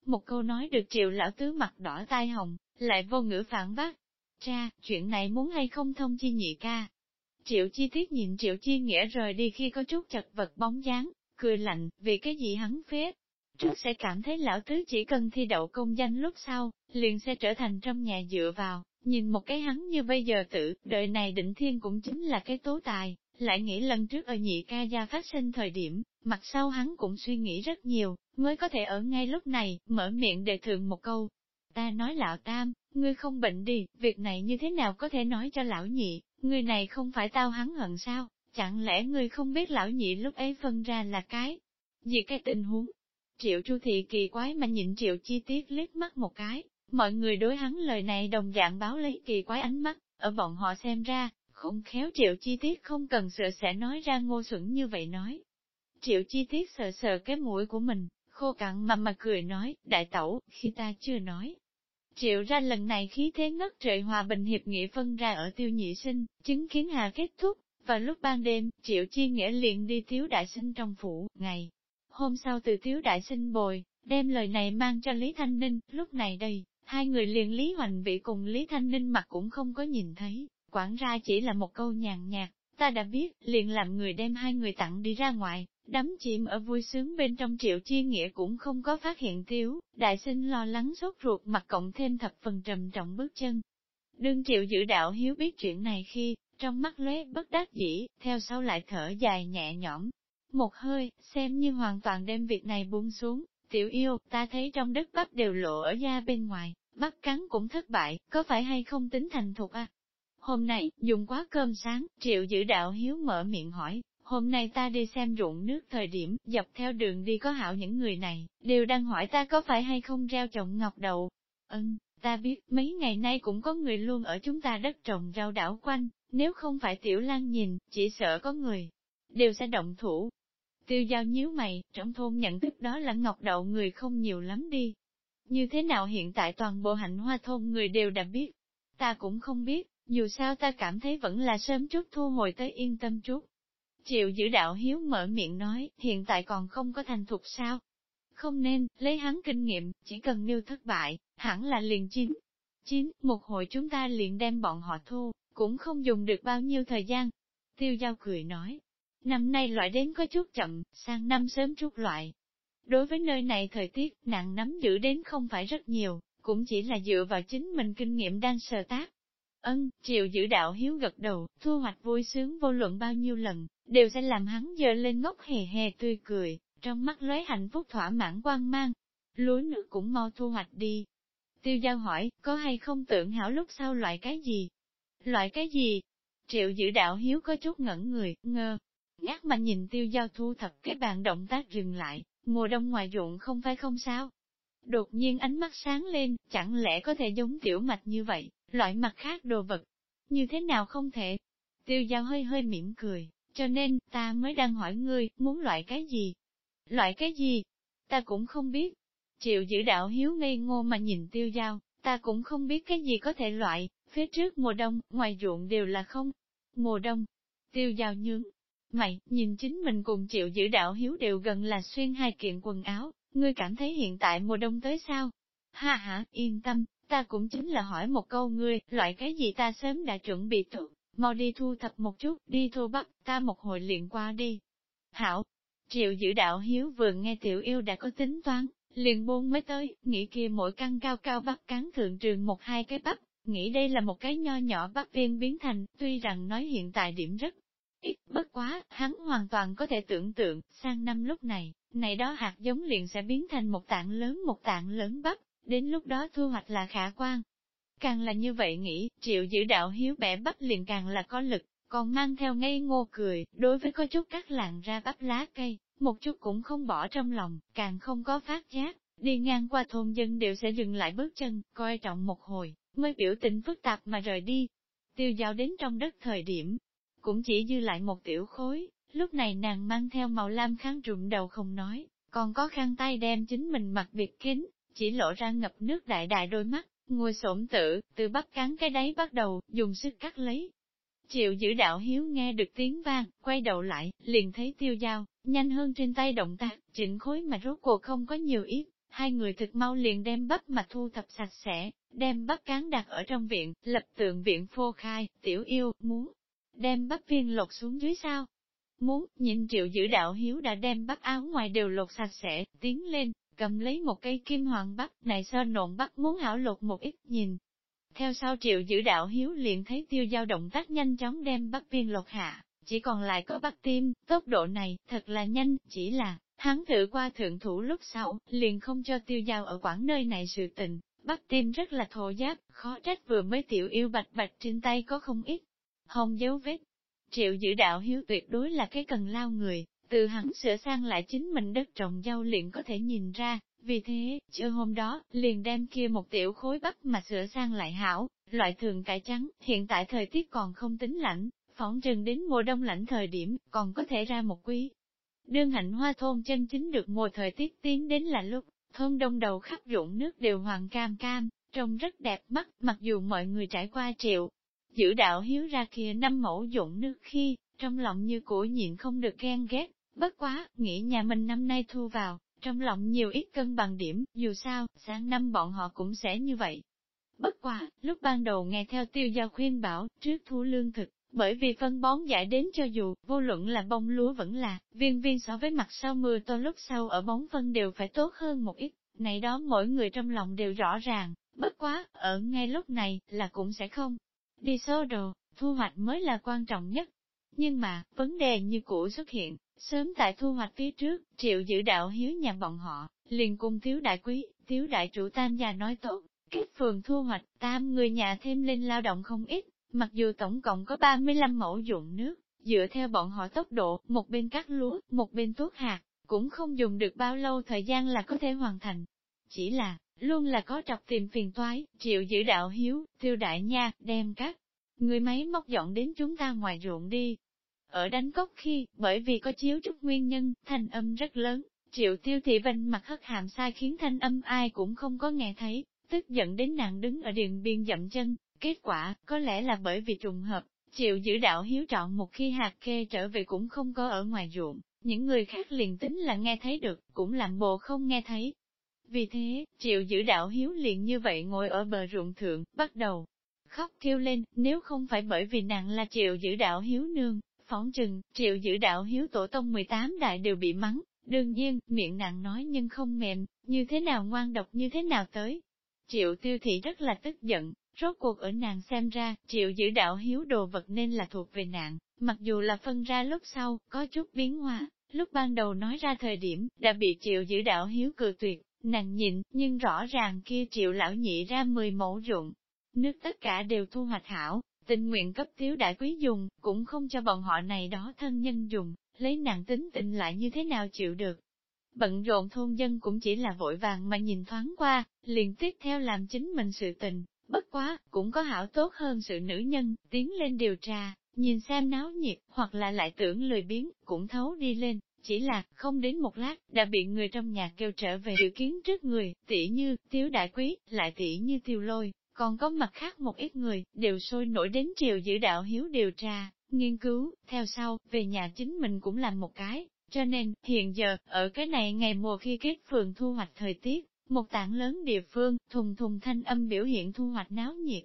một câu nói được triệu lão tứ mặt đỏ tai hồng, lại vô ngữ phản bác. Cha, chuyện này muốn hay không thông chi nhị ca. Triệu chi tiết nhìn triệu chi nghĩa rời đi khi có chút chật vật bóng dáng, cười lạnh, vì cái gì hắn phết. Trước sẽ cảm thấy lão tứ chỉ cần thi đậu công danh lúc sau, liền sẽ trở thành trong nhà dựa vào, nhìn một cái hắn như bây giờ tự, đời này định thiên cũng chính là cái tố tài, lại nghĩ lần trước ở nhị ca gia phát sinh thời điểm, mặt sau hắn cũng suy nghĩ rất nhiều, mới có thể ở ngay lúc này, mở miệng đề thượng một câu. Ta nói lão tam, ngươi không bệnh đi, việc này như thế nào có thể nói cho lão nhị, người này không phải tao hắn hận sao, chẳng lẽ ngươi không biết lão nhị lúc ấy phân ra là cái gì cái tình huống. Triệu Chu Thị kỳ quái mà nhịn Triệu chi tiết liếc mắt một cái, mọi người đối hắn lời này đồng dạng báo lấy kỳ quái ánh mắt, ở bọn họ xem ra, không khéo Triệu chi tiết không cần sợ sẽ nói ra ngô xuẩn như vậy nói. Triệu chi tiết sợ sợ cái mũi của mình, khô cặn mà mà cười nói, đại tẩu, khi ta chưa nói. Triệu ra lần này khí thế ngất trời hòa bình hiệp nghĩa phân ra ở tiêu nhị sinh, chứng kiến hà kết thúc, và lúc ban đêm, Triệu chi nghĩa liền đi thiếu đại sinh trong phủ, ngày. Hôm sau từ thiếu đại sinh bồi, đem lời này mang cho Lý Thanh Ninh, lúc này đây, hai người liền Lý Hoành Vị cùng Lý Thanh Ninh mặt cũng không có nhìn thấy, quản ra chỉ là một câu nhàn nhạt, ta đã biết, liền làm người đem hai người tặng đi ra ngoài, đắm chìm ở vui sướng bên trong triệu chi nghĩa cũng không có phát hiện thiếu, đại sinh lo lắng sốt ruột mặt cộng thêm thập phần trầm trọng bước chân. Đương triệu giữ đạo hiếu biết chuyện này khi, trong mắt lóe bất đắc dĩ, theo sau lại thở dài nhẹ nhõm. Một hơi, xem như hoàn toàn đem việc này buông xuống, tiểu yêu, ta thấy trong đất bắp đều lộ ở da bên ngoài, bắp cắn cũng thất bại, có phải hay không tính thành thục à? Hôm nay, dùng quá cơm sáng, triệu giữ đạo hiếu mở miệng hỏi, hôm nay ta đi xem ruộng nước thời điểm, dọc theo đường đi có hảo những người này, đều đang hỏi ta có phải hay không rau trồng ngọc đậu. Ừm, ta biết, mấy ngày nay cũng có người luôn ở chúng ta đất trồng rau đảo quanh, nếu không phải tiểu lan nhìn, chỉ sợ có người, đều sẽ động thủ. Tiêu giao nhíu mày, trong thôn nhận thức đó là ngọc đậu người không nhiều lắm đi. Như thế nào hiện tại toàn bộ hạnh hoa thôn người đều đã biết. Ta cũng không biết, dù sao ta cảm thấy vẫn là sớm chút thu hồi tới yên tâm chút. Triệu giữ đạo hiếu mở miệng nói, hiện tại còn không có thành thục sao? Không nên, lấy hắn kinh nghiệm, chỉ cần nêu thất bại, hẳn là liền chín. Chín, một hồi chúng ta liền đem bọn họ thu, cũng không dùng được bao nhiêu thời gian. Tiêu giao cười nói, năm nay loại đến có chút chậm, sang năm sớm chút loại. Đối với nơi này thời tiết, nặng nắm giữ đến không phải rất nhiều, cũng chỉ là dựa vào chính mình kinh nghiệm đang sờ tác. Ân, triệu giữ đạo hiếu gật đầu, thu hoạch vui sướng vô luận bao nhiêu lần, đều sẽ làm hắn dơ lên ngốc hề hề tươi cười, trong mắt lóe hạnh phúc thỏa mãn quang mang. Lúa nữa cũng mau thu hoạch đi. Tiêu giao hỏi, có hay không tưởng hảo lúc sau loại cái gì? Loại cái gì? Triệu giữ đạo hiếu có chút ngẩn người, ngơ. Ngác mà nhìn tiêu giao thu thập cái bàn động tác dừng lại, mùa đông ngoài ruộng không phải không sao. Đột nhiên ánh mắt sáng lên, chẳng lẽ có thể giống tiểu mạch như vậy, loại mặt khác đồ vật. Như thế nào không thể? Tiêu giao hơi hơi mỉm cười, cho nên, ta mới đang hỏi ngươi, muốn loại cái gì? Loại cái gì? Ta cũng không biết. Triệu giữ đạo hiếu ngây ngô mà nhìn tiêu giao, ta cũng không biết cái gì có thể loại, phía trước mùa đông, ngoài ruộng đều là không. Mùa đông, tiêu giao nhướng. Mày, nhìn chính mình cùng triệu giữ đạo hiếu đều gần là xuyên hai kiện quần áo, ngươi cảm thấy hiện tại mùa đông tới sao? Ha ha, yên tâm, ta cũng chính là hỏi một câu ngươi, loại cái gì ta sớm đã chuẩn bị thuộc mau đi thu thập một chút, đi thu bắt ta một hồi liền qua đi. Hảo, triệu giữ đạo hiếu vừa nghe tiểu yêu đã có tính toán, liền buông mới tới, nghĩ kia mỗi căn cao cao bắp cán thượng trường một hai cái bắp, nghĩ đây là một cái nho nhỏ bắp viên biến thành, tuy rằng nói hiện tại điểm rất ít, bất quá, hắn hoàn toàn có thể tưởng tượng, sang năm lúc này, này đó hạt giống liền sẽ biến thành một tảng lớn một tảng lớn bắp, đến lúc đó thu hoạch là khả quan, Càng là như vậy nghĩ, triệu giữ đạo hiếu bẻ bắp liền càng là có lực, còn mang theo ngây ngô cười, đối với có chút cắt lạng ra bắp lá cây, một chút cũng không bỏ trong lòng, càng không có phát giác, đi ngang qua thôn dân đều sẽ dừng lại bước chân, coi trọng một hồi, mới biểu tình phức tạp mà rời đi. Tiêu giao đến trong đất thời điểm, cũng chỉ dư lại một tiểu khối, lúc này nàng mang theo màu lam kháng rụng đầu không nói, còn có khăn tay đem chính mình mặc biệt kín, chỉ lộ ra ngập nước đại đại đôi mắt, Ngồi xổm tử, từ bắp cắn cái đáy bắt đầu, dùng sức cắt lấy. Triệu giữ đạo hiếu nghe được tiếng vang, quay đầu lại, liền thấy tiêu dao, nhanh hơn trên tay động tác, chỉnh khối mà rốt cuộc không có nhiều ít, hai người thực mau liền đem bắp mà thu thập sạch sẽ, đem bắp cán đặt ở trong viện, lập tượng viện phô khai, tiểu yêu, muốn đem bắp viên lột xuống dưới sao? Muốn, nhìn triệu giữ đạo hiếu đã đem bắp áo ngoài đều lột sạch sẽ, tiến lên, cầm lấy một cây kim hoàng bắp này sơ nộn bắp muốn hảo lột một ít nhìn. Theo sau triệu giữ đạo hiếu liền thấy tiêu giao động tác nhanh chóng đem bắp viên lột hạ, chỉ còn lại có bắp tim, tốc độ này, thật là nhanh, chỉ là, hắn thử qua thượng thủ lúc sau, liền không cho tiêu giao ở quảng nơi này sự tình, bắt tim rất là thô giáp, khó trách vừa mới tiểu yêu bạch bạch trên tay có không ít, không dấu vết. Triệu giữ đạo hiếu tuyệt đối là cái cần lao người, từ hắn sửa sang lại chính mình đất trồng giao liền có thể nhìn ra, vì thế, chưa hôm đó, liền đem kia một tiểu khối bắp mà sửa sang lại hảo, loại thường cải trắng, hiện tại thời tiết còn không tính lạnh, phỏng trừng đến mùa đông lạnh thời điểm, còn có thể ra một quý. Đương hạnh hoa thôn chân chính được mùa thời tiết tiến đến là lúc, thôn đông đầu khắp ruộng nước đều hoàng cam cam, trông rất đẹp mắt, mặc dù mọi người trải qua triệu. Giữ đạo hiếu ra kia năm mẫu dụng nước khi, trong lòng như của nhịn không được ghen ghét, bất quá, nghĩ nhà mình năm nay thu vào, trong lòng nhiều ít cân bằng điểm, dù sao, sáng năm bọn họ cũng sẽ như vậy. Bất quá, lúc ban đầu nghe theo tiêu giao khuyên bảo, trước thu lương thực, bởi vì phân bón giải đến cho dù, vô luận là bông lúa vẫn là, viên viên so với mặt sau mưa to lúc sau ở bóng phân đều phải tốt hơn một ít, này đó mỗi người trong lòng đều rõ ràng, bất quá, ở ngay lúc này, là cũng sẽ không. Đi số đồ, thu hoạch mới là quan trọng nhất. Nhưng mà, vấn đề như cũ xuất hiện, sớm tại thu hoạch phía trước, triệu giữ đạo hiếu nhà bọn họ, liền cùng thiếu đại quý, thiếu đại chủ tam gia nói tốt, kết phường thu hoạch, tam người nhà thêm lên lao động không ít, Mặc dù tổng cộng có 35 mẫu ruộng nước, dựa theo bọn họ tốc độ, một bên cắt lúa, một bên tuốt hạt, cũng không dùng được bao lâu thời gian là có thể hoàn thành. Chỉ là, luôn là có trọc tìm phiền toái, chịu giữ đạo hiếu, tiêu đại nha, đem các người máy móc dọn đến chúng ta ngoài ruộng đi. Ở đánh cốc khi, bởi vì có chiếu trúc nguyên nhân, thanh âm rất lớn, triệu tiêu thị vanh mặt hất hàm sai khiến thanh âm ai cũng không có nghe thấy, tức giận đến nàng đứng ở điện biên dậm chân, Kết quả, có lẽ là bởi vì trùng hợp, chịu giữ đạo hiếu trọn một khi hạt kê trở về cũng không có ở ngoài ruộng, những người khác liền tính là nghe thấy được, cũng làm bộ không nghe thấy. Vì thế, triệu giữ đạo hiếu liền như vậy ngồi ở bờ ruộng thượng, bắt đầu khóc thiêu lên, nếu không phải bởi vì nàng là triệu giữ đạo hiếu nương, phóng trừng, triệu giữ đạo hiếu tổ tông 18 đại đều bị mắng, đương nhiên, miệng nàng nói nhưng không mềm, như thế nào ngoan độc như thế nào tới. Triệu tiêu thị rất là tức giận, Rốt cuộc ở nàng xem ra, triệu giữ đạo hiếu đồ vật nên là thuộc về nàng, mặc dù là phân ra lúc sau, có chút biến hóa, lúc ban đầu nói ra thời điểm, đã bị triệu giữ đạo hiếu cự tuyệt, nàng nhịn, nhưng rõ ràng kia triệu lão nhị ra 10 mẫu ruộng. Nước tất cả đều thu hoạch hảo, tình nguyện cấp thiếu đại quý dùng, cũng không cho bọn họ này đó thân nhân dùng, lấy nàng tính tình lại như thế nào chịu được. Bận rộn thôn dân cũng chỉ là vội vàng mà nhìn thoáng qua, liền tiếp theo làm chính mình sự tình, Bất quá, cũng có hảo tốt hơn sự nữ nhân, tiến lên điều tra, nhìn xem náo nhiệt, hoặc là lại tưởng lười biếng, cũng thấu đi lên, chỉ là, không đến một lát, đã bị người trong nhà kêu trở về dự kiến trước người, tỷ như, tiếu đại quý, lại tỷ như tiêu lôi, còn có mặt khác một ít người, đều sôi nổi đến triều giữ đạo hiếu điều tra, nghiên cứu, theo sau, về nhà chính mình cũng làm một cái, cho nên, hiện giờ, ở cái này ngày mùa khi kết phường thu hoạch thời tiết, một tảng lớn địa phương, thùng thùng thanh âm biểu hiện thu hoạch náo nhiệt.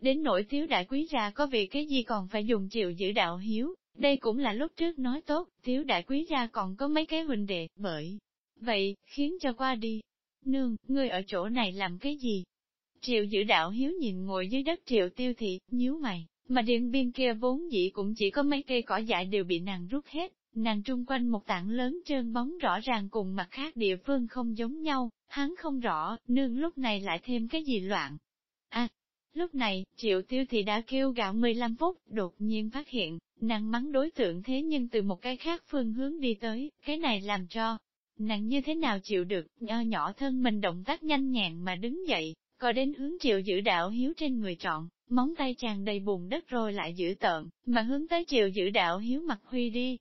Đến nỗi thiếu đại quý ra có việc cái gì còn phải dùng chịu giữ đạo hiếu, đây cũng là lúc trước nói tốt, thiếu đại quý ra còn có mấy cái huynh đệ, bởi vậy, khiến cho qua đi. Nương, ngươi ở chỗ này làm cái gì? Triệu giữ đạo hiếu nhìn ngồi dưới đất triệu tiêu thị, nhíu mày, mà điện biên kia vốn dĩ cũng chỉ có mấy cây cỏ dại đều bị nàng rút hết, nàng trung quanh một tảng lớn trơn bóng rõ ràng cùng mặt khác địa phương không giống nhau, hắn không rõ, nương lúc này lại thêm cái gì loạn. À, lúc này, triệu tiêu thì đã kêu gạo 15 phút, đột nhiên phát hiện, nàng mắng đối tượng thế nhưng từ một cái khác phương hướng đi tới, cái này làm cho, nàng như thế nào chịu được, nho nhỏ thân mình động tác nhanh nhẹn mà đứng dậy, có đến hướng triệu giữ đạo hiếu trên người trọn, móng tay tràn đầy bùn đất rồi lại giữ tợn, mà hướng tới triệu giữ đạo hiếu mặt huy đi,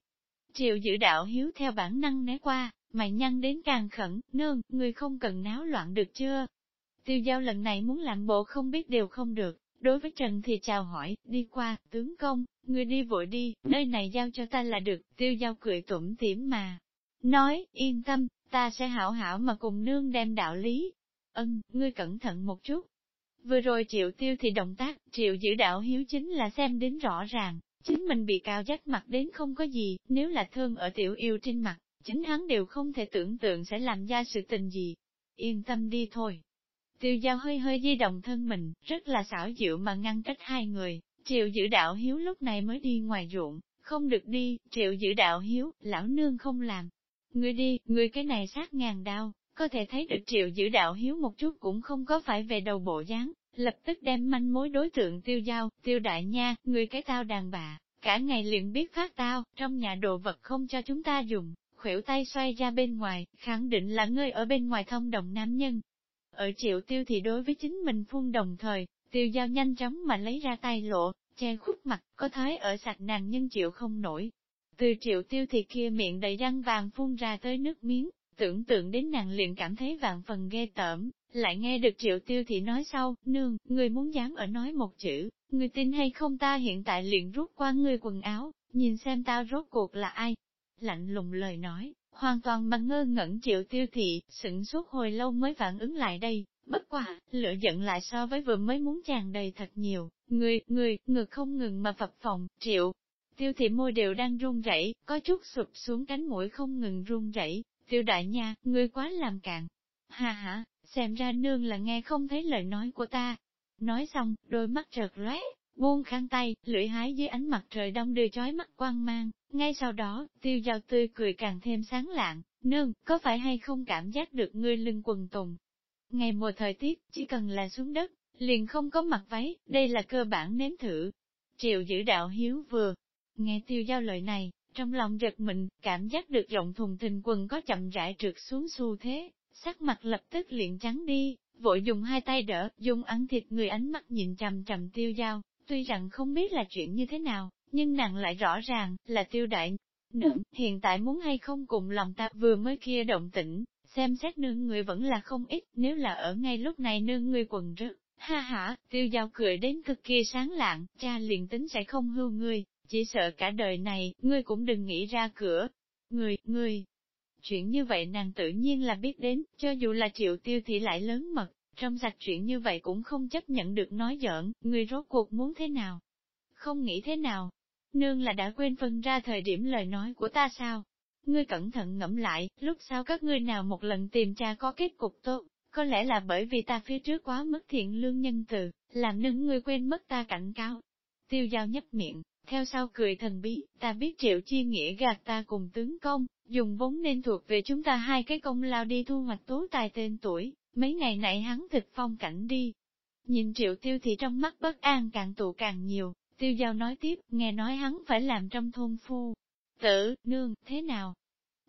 Triệu giữ đạo hiếu theo bản năng né qua, mày nhăn đến càng khẩn, nương, người không cần náo loạn được chưa? Tiêu giao lần này muốn làm bộ không biết đều không được, đối với Trần thì chào hỏi, đi qua, tướng công, người đi vội đi, nơi này giao cho ta là được, tiêu giao cười tủm tỉm mà. Nói, yên tâm, ta sẽ hảo hảo mà cùng nương đem đạo lý. Ân, ngươi cẩn thận một chút. Vừa rồi triệu tiêu thì động tác, triệu giữ đạo hiếu chính là xem đến rõ ràng, Chính mình bị cao giác mặt đến không có gì, nếu là thương ở tiểu yêu trên mặt, chính hắn đều không thể tưởng tượng sẽ làm ra sự tình gì. Yên tâm đi thôi. Tiêu giao hơi hơi di động thân mình, rất là xảo diệu mà ngăn cách hai người, triệu giữ đạo hiếu lúc này mới đi ngoài ruộng, Không được đi, triệu giữ đạo hiếu, lão nương không làm. Ngươi đi, ngươi cái này sát ngàn đau, có thể thấy được triệu giữ đạo hiếu một chút cũng không có phải về đầu bộ dáng, lập tức đem manh mối đối tượng tiêu giao, tiêu đại nha, người cái tao đàn bà, cả ngày liền biết phát tao, trong nhà đồ vật không cho chúng ta dùng, khuỷu tay xoay ra bên ngoài, khẳng định là ngươi ở bên ngoài thông đồng nam nhân. Ở triệu tiêu thì đối với chính mình phun đồng thời, tiêu giao nhanh chóng mà lấy ra tay lộ, che khuất mặt, có thái ở sạch nàng nhân chịu không nổi. Từ triệu tiêu thì kia miệng đầy răng vàng phun ra tới nước miếng, tưởng tượng đến nàng liền cảm thấy vạn phần ghê tởm, lại nghe được triệu tiêu thì nói sau, nương, người muốn dám ở nói một chữ, người tin hay không ta hiện tại liền rút qua ngươi quần áo, nhìn xem tao rốt cuộc là ai. Lạnh lùng lời nói, hoàn toàn bằng ngơ ngẩn triệu tiêu thị, sửng suốt hồi lâu mới phản ứng lại đây, bất quả, lửa giận lại so với vừa mới muốn tràn đầy thật nhiều, người, người, ngực không ngừng mà phập phòng, triệu. Tiêu thị môi đều đang run rẩy, có chút sụp xuống cánh mũi không ngừng run rẩy. tiêu đại nha, ngươi quá làm cạn. Ha ha, xem ra nương là nghe không thấy lời nói của ta. Nói xong, đôi mắt trợt lóe, buông khăn tay, lưỡi hái dưới ánh mặt trời đông đưa chói mắt quang mang, ngay sau đó, tiêu giao tươi cười càng thêm sáng lạng, nương, có phải hay không cảm giác được ngươi lưng quần tùng. Ngày mùa thời tiết, chỉ cần là xuống đất, liền không có mặc váy, đây là cơ bản nếm thử. Triệu giữ đạo hiếu vừa, nghe tiêu giao lời này, trong lòng giật mình, cảm giác được rộng thùng thình quần có chậm rãi trượt xuống xu thế, sắc mặt lập tức liền trắng đi, vội dùng hai tay đỡ, dùng ăn thịt người ánh mắt nhìn trầm trầm tiêu dao, tuy rằng không biết là chuyện như thế nào, nhưng nàng lại rõ ràng, là tiêu đại. Nữ, hiện tại muốn hay không cùng lòng ta vừa mới kia động tĩnh, xem xét nương người vẫn là không ít, nếu là ở ngay lúc này nương người quần rớt. Ha ha, tiêu giao cười đến cực kỳ sáng lạng, cha liền tính sẽ không hưu ngươi, chỉ sợ cả đời này, ngươi cũng đừng nghĩ ra cửa. Ngươi, ngươi, Chuyện như vậy nàng tự nhiên là biết đến, cho dù là triệu tiêu thì lại lớn mật, trong sạch chuyện như vậy cũng không chấp nhận được nói giỡn, người rốt cuộc muốn thế nào? Không nghĩ thế nào? Nương là đã quên phân ra thời điểm lời nói của ta sao? Ngươi cẩn thận ngẫm lại, lúc sau các ngươi nào một lần tìm cha có kết cục tốt, có lẽ là bởi vì ta phía trước quá mất thiện lương nhân từ, làm nương ngươi quên mất ta cảnh cáo. Tiêu giao nhấp miệng, theo sau cười thần bí, ta biết triệu chi nghĩa gạt ta cùng tướng công, dùng vốn nên thuộc về chúng ta hai cái công lao đi thu hoạch tố tài tên tuổi, mấy ngày nãy hắn thực phong cảnh đi. Nhìn triệu tiêu thì trong mắt bất an càng tụ càng nhiều, tiêu giao nói tiếp, nghe nói hắn phải làm trong thôn phu. Tử, nương, thế nào?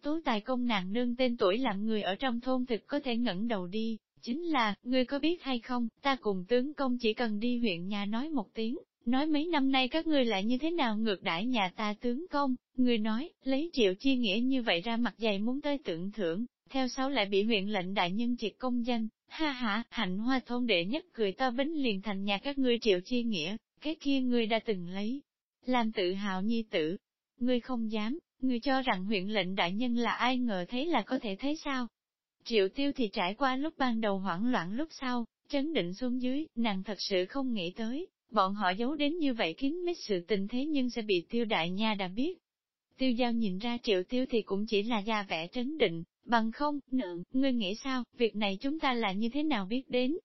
Tố tài công nàng nương tên tuổi làm người ở trong thôn thực có thể ngẩng đầu đi, chính là, ngươi có biết hay không, ta cùng tướng công chỉ cần đi huyện nhà nói một tiếng, nói mấy năm nay các ngươi lại như thế nào ngược đãi nhà ta tướng công, người nói, lấy triệu chi nghĩa như vậy ra mặt dày muốn tới tưởng thưởng, theo sau lại bị huyện lệnh đại nhân triệt công danh, ha ha, hạnh hoa thôn đệ nhất cười to bính liền thành nhà các ngươi triệu chi nghĩa, cái kia ngươi đã từng lấy, làm tự hào nhi tử, ngươi không dám, ngươi cho rằng huyện lệnh đại nhân là ai ngờ thấy là có thể thấy sao. Triệu tiêu thì trải qua lúc ban đầu hoảng loạn lúc sau, chấn định xuống dưới, nàng thật sự không nghĩ tới, Bọn họ giấu đến như vậy kín mít sự tình thế nhưng sẽ bị tiêu đại nha đã biết. Tiêu giao nhìn ra triệu tiêu thì cũng chỉ là da vẻ trấn định, bằng không, nượng, ngươi nghĩ sao, việc này chúng ta là như thế nào biết đến.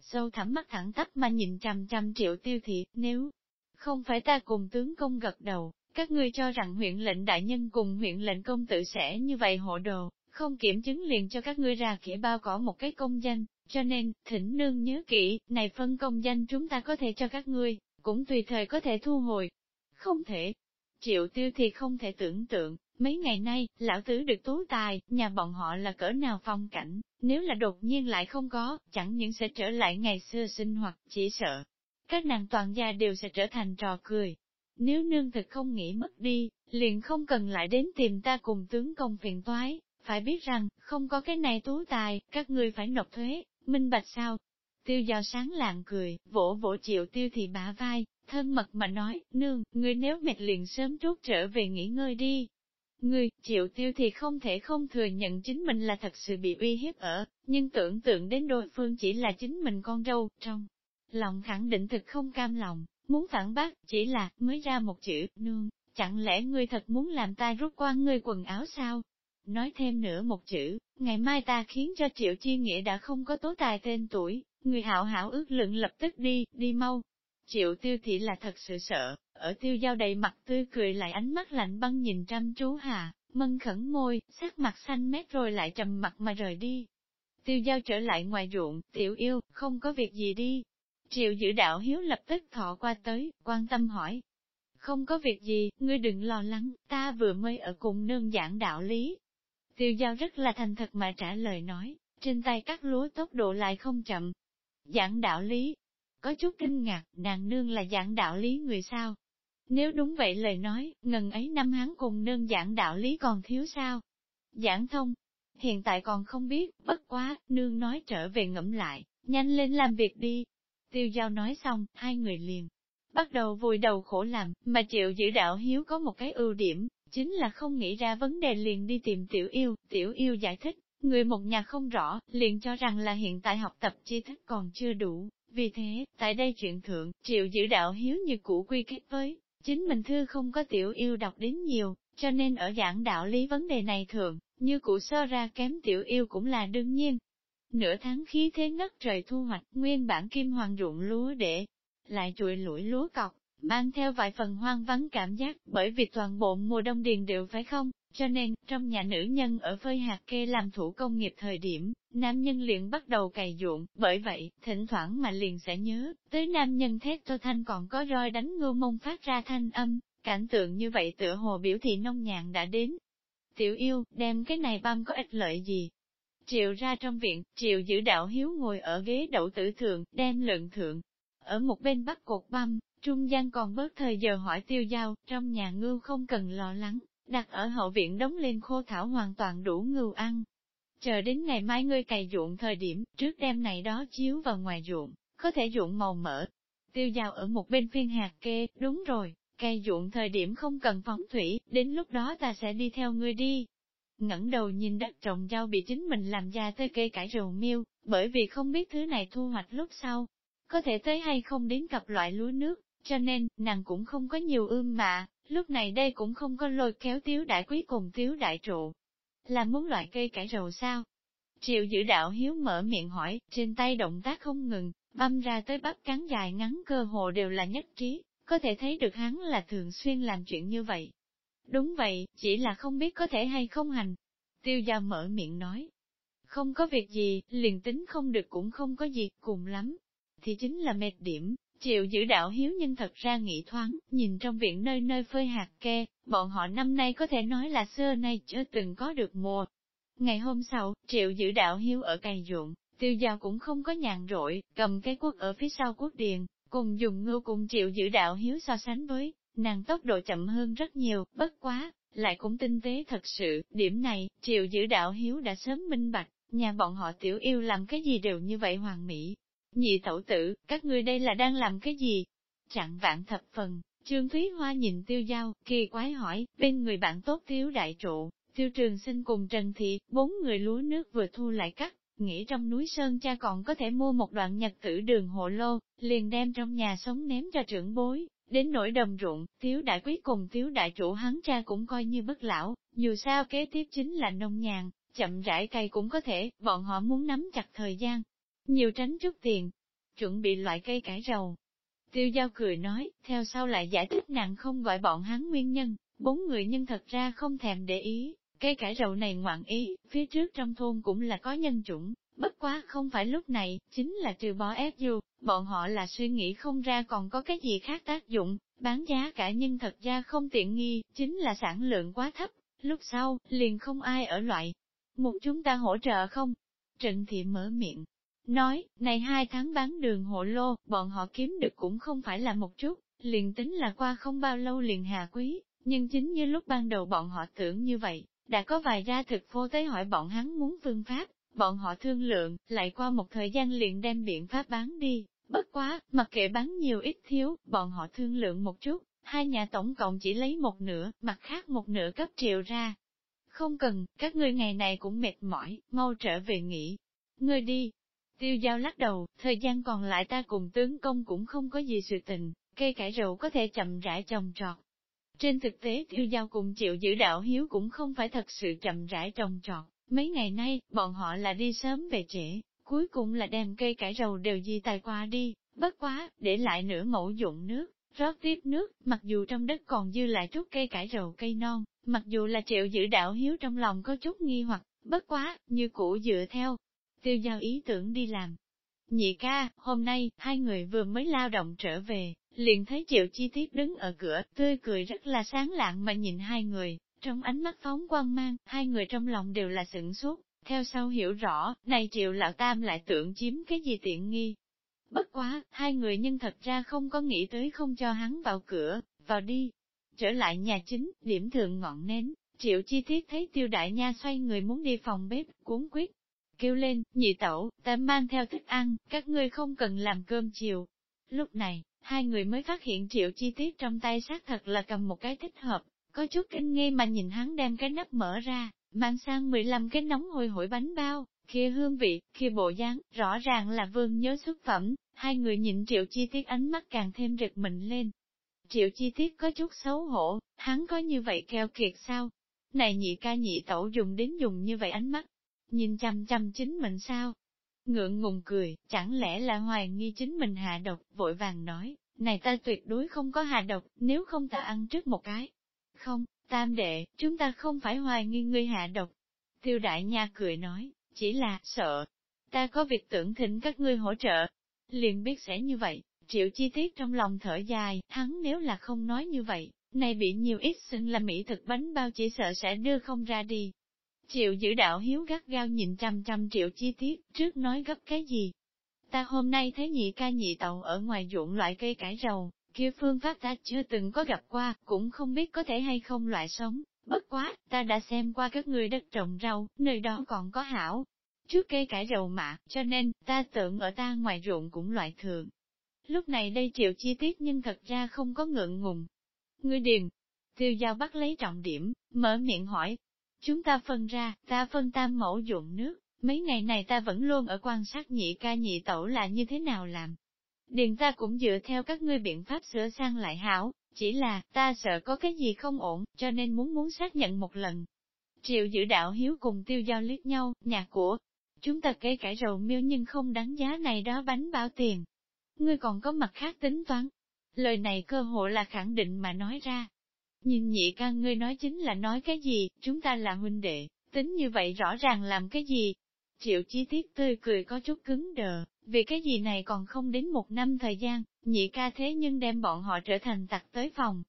Sâu thẳm mắt thẳng tắp mà nhìn chằm chằm triệu tiêu thị, nếu không phải ta cùng tướng công gật đầu, các ngươi cho rằng huyện lệnh đại nhân cùng huyện lệnh công tự sẽ như vậy hộ đồ, không kiểm chứng liền cho các ngươi ra kẻ bao cỏ một cái công danh, cho nên, thỉnh nương nhớ kỹ, này phân công danh chúng ta có thể cho các ngươi, cũng tùy thời có thể thu hồi. Không thể. Triệu tiêu thì không thể tưởng tượng, mấy ngày nay, lão tứ được tố tài, nhà bọn họ là cỡ nào phong cảnh, nếu là đột nhiên lại không có, chẳng những sẽ trở lại ngày xưa sinh hoạt, chỉ sợ. Các nàng toàn gia đều sẽ trở thành trò cười. Nếu nương thực không nghĩ mất đi, liền không cần lại đến tìm ta cùng tướng công phiền toái, phải biết rằng, không có cái này tú tài, các ngươi phải nộp thuế, minh bạch sao? Tiêu giao sáng lạng cười, vỗ vỗ triệu tiêu thì bả vai, thân mật mà nói, nương, ngươi nếu mệt liền sớm trút trở về nghỉ ngơi đi. Ngươi, triệu tiêu thì không thể không thừa nhận chính mình là thật sự bị uy hiếp ở, nhưng tưởng tượng đến đối phương chỉ là chính mình con râu trong lòng khẳng định thực không cam lòng, muốn phản bác, chỉ là, mới ra một chữ, nương, chẳng lẽ ngươi thật muốn làm ta rút qua ngươi quần áo sao? Nói thêm nữa một chữ, ngày mai ta khiến cho Triệu Chi Nghĩa đã không có tố tài tên tuổi, người hảo hảo ước lượng lập tức đi, đi mau. triệu tiêu thị là thật sự sợ, ở tiêu giao đầy mặt tươi cười lại ánh mắt lạnh băng nhìn chăm chú hà, mân khẩn môi, sắc mặt xanh mét rồi lại trầm mặt mà rời đi. Tiêu giao trở lại ngoài ruộng, tiểu yêu, không có việc gì đi. Triệu giữ đạo hiếu lập tức thọ qua tới, quan tâm hỏi. Không có việc gì, ngươi đừng lo lắng, ta vừa mới ở cùng nương giảng đạo lý. Tiêu giao rất là thành thật mà trả lời nói, trên tay cắt lúa tốc độ lại không chậm. Giảng đạo lý, có chút kinh ngạc, nàng nương là giảng đạo lý người sao? Nếu đúng vậy lời nói, ngần ấy năm hắn cùng nương giảng đạo lý còn thiếu sao? Giảng thông, hiện tại còn không biết, bất quá, nương nói trở về ngẫm lại, nhanh lên làm việc đi. Tiêu giao nói xong, hai người liền bắt đầu vùi đầu khổ làm, mà chịu giữ đạo hiếu có một cái ưu điểm, chính là không nghĩ ra vấn đề liền đi tìm tiểu yêu, tiểu yêu giải thích, người một nhà không rõ, liền cho rằng là hiện tại học tập tri thức còn chưa đủ, vì thế, tại đây chuyện thượng, triệu giữ đạo hiếu như cũ quy kết với, chính mình thư không có tiểu yêu đọc đến nhiều, cho nên ở giảng đạo lý vấn đề này thường, như cụ sơ ra kém tiểu yêu cũng là đương nhiên. Nửa tháng khí thế ngất trời thu hoạch nguyên bản kim hoàng ruộng lúa để lại chuỗi lũi lúa cọc, mang theo vài phần hoang vắng cảm giác bởi vì toàn bộ mùa đông điền đều phải không, cho nên, trong nhà nữ nhân ở phơi hạt kê làm thủ công nghiệp thời điểm, nam nhân liền bắt đầu cày ruộng, bởi vậy, thỉnh thoảng mà liền sẽ nhớ, tới nam nhân thét tô thanh còn có roi đánh ngưu mông phát ra thanh âm, cảnh tượng như vậy tựa hồ biểu thị nông nhàn đã đến. Tiểu yêu, đem cái này băm có ích lợi gì? Triệu ra trong viện, triệu giữ đạo hiếu ngồi ở ghế đậu tử thượng, đem lượng thượng. Ở một bên bắt cột băm, trung gian còn bớt thời giờ hỏi tiêu giao, trong nhà ngưu không cần lo lắng, đặt ở hậu viện đóng lên khô thảo hoàn toàn đủ ngưu ăn. Chờ đến ngày mai ngươi cày ruộng thời điểm, trước đêm này đó chiếu vào ngoài ruộng, có thể ruộng màu mỡ. Tiêu giao ở một bên phiên hạt kê, đúng rồi, cày ruộng thời điểm không cần phóng thủy, đến lúc đó ta sẽ đi theo ngươi đi. ngẩng đầu nhìn đất trồng rau bị chính mình làm ra tới cây cải rượu miêu, bởi vì không biết thứ này thu hoạch lúc sau, có thể tới hay không đến cặp loại lúa nước, cho nên, nàng cũng không có nhiều ươm mà, lúc này đây cũng không có lôi kéo tiếu đại quý cùng tiếu đại trụ. Là muốn loại cây cải rầu sao? Triệu giữ đạo hiếu mở miệng hỏi, trên tay động tác không ngừng, băm ra tới bắp cắn dài ngắn cơ hồ đều là nhất trí, có thể thấy được hắn là thường xuyên làm chuyện như vậy. Đúng vậy, chỉ là không biết có thể hay không hành. Tiêu gia mở miệng nói. Không có việc gì, liền tính không được cũng không có gì, cùng lắm. Thì chính là mệt điểm, Triệu giữ đạo hiếu nhưng thật ra nghĩ thoáng, nhìn trong viện nơi nơi phơi hạt kê, bọn họ năm nay có thể nói là xưa nay chưa từng có được mùa. Ngày hôm sau, triệu giữ đạo hiếu ở cày ruộng, tiêu giao cũng không có nhàn rỗi, cầm cái quốc ở phía sau quốc điền, cùng dùng ngưu cùng triệu giữ đạo hiếu so sánh với, nàng tốc độ chậm hơn rất nhiều, bất quá, lại cũng tinh tế thật sự, điểm này, triệu giữ đạo hiếu đã sớm minh bạch, nhà bọn họ tiểu yêu làm cái gì đều như vậy hoàn mỹ, Nhị tẩu tử, các ngươi đây là đang làm cái gì? chẳng vạn thập phần, Trương Thúy Hoa nhìn tiêu giao, kỳ quái hỏi, bên người bạn tốt thiếu đại trụ, tiêu trường sinh cùng Trần Thị, bốn người lúa nước vừa thu lại cắt, nghĩ trong núi Sơn cha còn có thể mua một đoạn nhật tử đường hộ lô, liền đem trong nhà sống ném cho trưởng bối, đến nỗi đồng ruộng, thiếu đại quý cùng thiếu đại chủ hắn cha cũng coi như bất lão, dù sao kế tiếp chính là nông nhàn, chậm rãi cây cũng có thể, bọn họ muốn nắm chặt thời gian, nhiều tránh chút tiền, chuẩn bị loại cây cải rầu. Tiêu giao cười nói, theo sau lại giải thích nặng không gọi bọn hắn nguyên nhân, bốn người nhân thật ra không thèm để ý, cây cải rầu này ngoạn ý, phía trước trong thôn cũng là có nhân chủng, bất quá không phải lúc này, chính là trừ bỏ ép dù, bọn họ là suy nghĩ không ra còn có cái gì khác tác dụng, bán giá cả nhưng thật ra không tiện nghi, chính là sản lượng quá thấp, lúc sau, liền không ai ở loại. Một chúng ta hỗ trợ không? Trịnh thị mở miệng, Nói, này hai tháng bán đường hộ lô, bọn họ kiếm được cũng không phải là một chút, liền tính là qua không bao lâu liền hà quý, nhưng chính như lúc ban đầu bọn họ tưởng như vậy, đã có vài ra thực phô tới hỏi bọn hắn muốn phương pháp, bọn họ thương lượng, lại qua một thời gian liền đem biện pháp bán đi, bất quá, mặc kệ bán nhiều ít thiếu, bọn họ thương lượng một chút, hai nhà tổng cộng chỉ lấy một nửa, mặt khác một nửa cấp triệu ra. Không cần, các ngươi ngày này cũng mệt mỏi, mau trở về nghỉ. Ngươi đi, Tiêu giao lắc đầu, thời gian còn lại ta cùng tướng công cũng không có gì sự tình, cây cải rượu có thể chậm rãi trồng trọt. Trên thực tế tiêu giao cùng chịu giữ đạo hiếu cũng không phải thật sự chậm rãi trồng trọt, mấy ngày nay, bọn họ là đi sớm về trễ, cuối cùng là đem cây cải rầu đều di tài qua đi, Bất quá, để lại nửa mẫu dụng nước, rót tiếp nước, mặc dù trong đất còn dư lại chút cây cải rầu cây non, mặc dù là triệu giữ đạo hiếu trong lòng có chút nghi hoặc, bất quá, như cũ dựa theo, tiêu giao ý tưởng đi làm. Nhị ca, hôm nay, hai người vừa mới lao động trở về, liền thấy triệu chi tiết đứng ở cửa, tươi cười rất là sáng lạng mà nhìn hai người, trong ánh mắt phóng quang mang, hai người trong lòng đều là sửng sốt, theo sau hiểu rõ, này triệu lão tam lại tưởng chiếm cái gì tiện nghi. Bất quá, hai người nhân thật ra không có nghĩ tới không cho hắn vào cửa, vào đi. Trở lại nhà chính, điểm thường ngọn nến, triệu chi tiết thấy tiêu đại nha xoay người muốn đi phòng bếp, cuốn quyết. Kêu lên, nhị tẩu, ta mang theo thức ăn, các ngươi không cần làm cơm chiều. Lúc này, hai người mới phát hiện triệu chi tiết trong tay xác thật là cầm một cái thích hợp, có chút kinh nghi mà nhìn hắn đem cái nắp mở ra, mang sang 15 cái nóng hồi hổi bánh bao, kia hương vị, kia bộ dáng, rõ ràng là vương nhớ xuất phẩm, hai người nhìn triệu chi tiết ánh mắt càng thêm rực mình lên. Triệu chi tiết có chút xấu hổ, hắn có như vậy keo kiệt sao? Này nhị ca nhị tẩu dùng đến dùng như vậy ánh mắt, nhìn chăm chăm chính mình sao? Ngượng ngùng cười, chẳng lẽ là hoài nghi chính mình hạ độc, vội vàng nói, này ta tuyệt đối không có hạ độc, nếu không ta ăn trước một cái. Không, tam đệ, chúng ta không phải hoài nghi ngươi hạ độc. Tiêu đại nha cười nói, chỉ là, sợ. Ta có việc tưởng thỉnh các ngươi hỗ trợ. Liền biết sẽ như vậy, triệu chi tiết trong lòng thở dài, hắn nếu là không nói như vậy, này bị nhiều ít xưng là mỹ thực bánh bao chỉ sợ sẽ đưa không ra đi. Triệu giữ đạo hiếu gắt gao nhìn trăm trăm triệu chi tiết, trước nói gấp cái gì. Ta hôm nay thấy nhị ca nhị tàu ở ngoài ruộng loại cây cải rầu, kia phương pháp ta chưa từng có gặp qua, cũng không biết có thể hay không loại sống, bất quá, ta đã xem qua các người đất trồng rau, nơi đó còn có hảo. Trước cây cải rầu mạ, cho nên, ta tưởng ở ta ngoài ruộng cũng loại thường. Lúc này đây triệu chi tiết nhưng thật ra không có ngượng ngùng. Ngươi điền, tiêu giao bắt lấy trọng điểm, mở miệng hỏi. Chúng ta phân ra, ta phân tam mẫu dụng nước, mấy ngày này ta vẫn luôn ở quan sát nhị ca nhị tẩu là như thế nào làm, Điền ta cũng dựa theo các ngươi biện pháp sửa sang lại hảo, chỉ là, ta sợ có cái gì không ổn, cho nên muốn muốn xác nhận một lần. Triệu giữ đạo hiếu cùng tiêu giao liếc nhau, nhà của, chúng ta kể cải rầu miêu nhưng không đáng giá này đó bánh bao tiền. Ngươi còn có mặt khác tính toán. Lời này cơ hội là khẳng định mà nói ra. Nhìn nhị ca ngươi nói chính là nói cái gì, chúng ta là huynh đệ, tính như vậy rõ ràng làm cái gì. Triệu chi tiết tươi cười có chút cứng đờ, vì cái gì này còn không đến một năm thời gian, nhị ca thế nhưng đem bọn họ trở thành tặc tới phòng.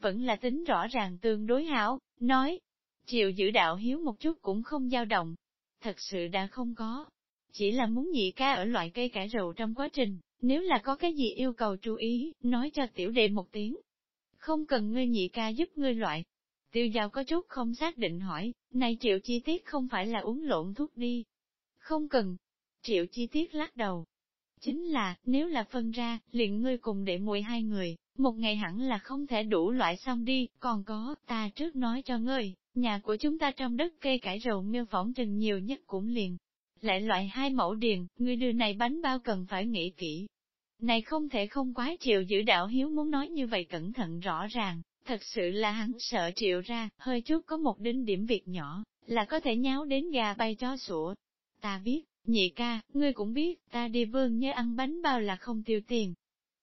Vẫn là tính rõ ràng tương đối hảo, nói. Triệu giữ đạo hiếu một chút cũng không dao động. Thật sự đã không có. Chỉ là muốn nhị ca ở loại cây cải rượu trong quá trình, nếu là có cái gì yêu cầu chú ý, nói cho tiểu đệ một tiếng. Không cần ngươi nhị ca giúp ngươi loại. Tiêu giao có chút không xác định hỏi, này triệu chi tiết không phải là uống lộn thuốc đi. Không cần, Triệu chi tiết lắc đầu. Chính là, nếu là phân ra, liền ngươi cùng để mùi hai người, một ngày hẳn là không thể đủ loại xong đi, còn có, ta trước nói cho ngươi, nhà của chúng ta trong đất cây cải rầu miêu phỏng trình nhiều nhất cũng liền. Lại loại hai mẫu điền, ngươi đưa này bánh bao cần phải nghĩ kỹ. Này không thể không quái triệu giữ đạo hiếu muốn nói như vậy cẩn thận rõ ràng, thật sự là hắn sợ triệu ra, hơi chút có một đinh điểm việc nhỏ, là có thể nháo đến gà bay chó sủa. Ta biết, Nhị ca, ngươi cũng biết, ta đi vương nhớ ăn bánh bao là không tiêu tiền.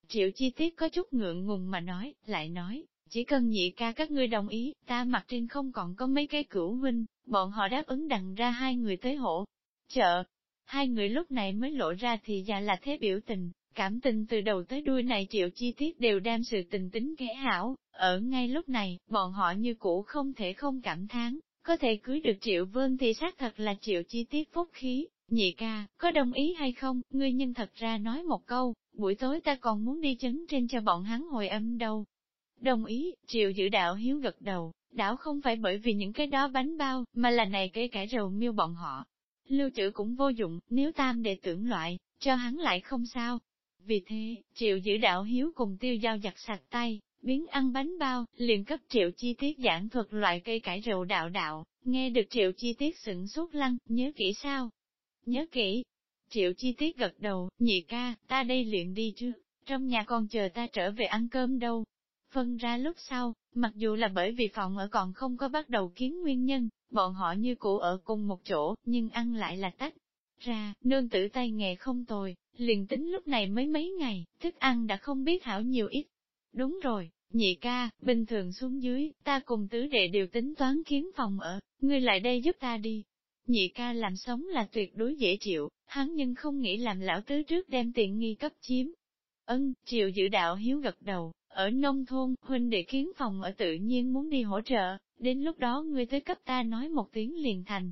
Triệu chi tiết có chút ngượng ngùng mà nói, lại nói, chỉ cần nhị ca các ngươi đồng ý, ta mặt trên không còn có mấy cái cửu huynh, bọn họ đáp ứng đằng ra hai người tới hỗ. Chợ, hai người lúc này mới lộ ra thì ra là thế biểu tình, cảm tình từ đầu tới đuôi này triệu chi tiết đều đem sự tình tính kẻ hảo, ở ngay lúc này, bọn họ như cũ không thể không cảm thán, có thể cưới được triệu vương thì xác thật là triệu chi tiết phúc khí, Nhị ca, có đồng ý hay không, ngươi nhân thật ra nói một câu, buổi tối ta còn muốn đi chấn trên cho bọn hắn hồi âm đâu. Đồng ý, triệu giữ đạo hiếu gật đầu, đảo không phải bởi vì những cái đó bánh bao, mà là này kể cải rầu miêu bọn họ. Lưu trữ cũng vô dụng, nếu tam đệ tưởng loại, cho hắn lại không sao. Vì thế, triệu giữ đạo hiếu cùng tiêu giao giặt sạch tay, biến ăn bánh bao, liền cấp triệu chi tiết giảng thuật loại cây cải rượu đạo đạo, nghe được triệu chi tiết sửng suốt lăng, nhớ kỹ sao, Nhớ kỹ. Triệu chi tiết gật đầu, nhị ca, ta đây luyện đi trước, trong nhà còn chờ ta trở về ăn cơm đâu. Phân ra lúc sau, mặc dù là bởi vì phòng ở còn không có bắt đầu kiến nguyên nhân, bọn họ như cũ ở cùng một chỗ, nhưng ăn lại là tách ra, nương tử tay nghề không tồi, liền tính lúc này mới mấy ngày, thức ăn đã không biết hảo nhiều ít. Đúng rồi, nhị ca, bình thường xuống dưới, ta cùng tứ đệ đều tính toán kiến phòng ở, ngươi lại đây giúp ta đi. Nhị ca làm sống là tuyệt đối dễ chịu, hắn nhưng không nghĩ làm lão tứ trước đem tiện nghi cấp chiếm. Ân, triệu dự đạo hiếu gật đầu, ở nông thôn, huynh đệ kiến phòng ở tự nhiên muốn đi hỗ trợ, đến lúc đó ngươi tới cấp ta nói một tiếng liền thành.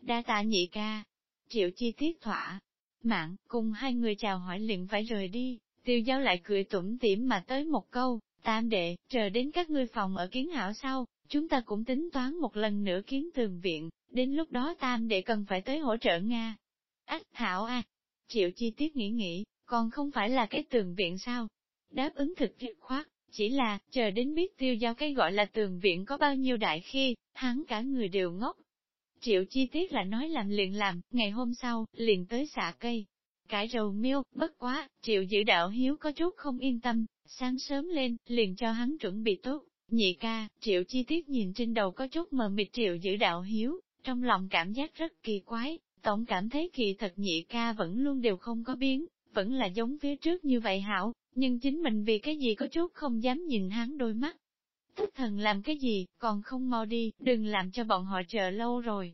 Đa tạ nhị ca, triệu chi tiết thỏa, mạng, cùng hai người chào hỏi liền phải rời đi, tiêu giao lại cười tủm tỉm mà tới một câu, tam đệ, chờ đến các ngươi phòng ở kiến hảo sau, chúng ta cũng tính toán một lần nữa kiến tường viện, đến lúc đó tam đệ cần phải tới hỗ trợ Nga. Ách, hảo à, triệu chi tiết nghĩ nghĩ, còn không phải là cái tường viện sao? Đáp ứng thực dứt khoát, chỉ là, chờ đến biết tiêu giao cái gọi là tường viện có bao nhiêu đại khi, hắn cả người đều ngốc, Triệu chi tiết là nói làm liền làm, ngày hôm sau, liền tới xạ cây. Cải rầu miêu, bất quá, triệu giữ đạo hiếu có chút không yên tâm, sáng sớm lên, liền cho hắn chuẩn bị tốt. Nhị ca, triệu chi tiết nhìn trên đầu có chút mờ mịt triệu giữ đạo hiếu, trong lòng cảm giác rất kỳ quái, tổng cảm thấy kỳ thật nhị ca vẫn luôn đều không có biến, vẫn là giống phía trước như vậy hảo, nhưng chính mình vì cái gì có chút không dám nhìn hắn đôi mắt, Thất thần làm cái gì, còn không mau đi, đừng làm cho bọn họ chờ lâu rồi.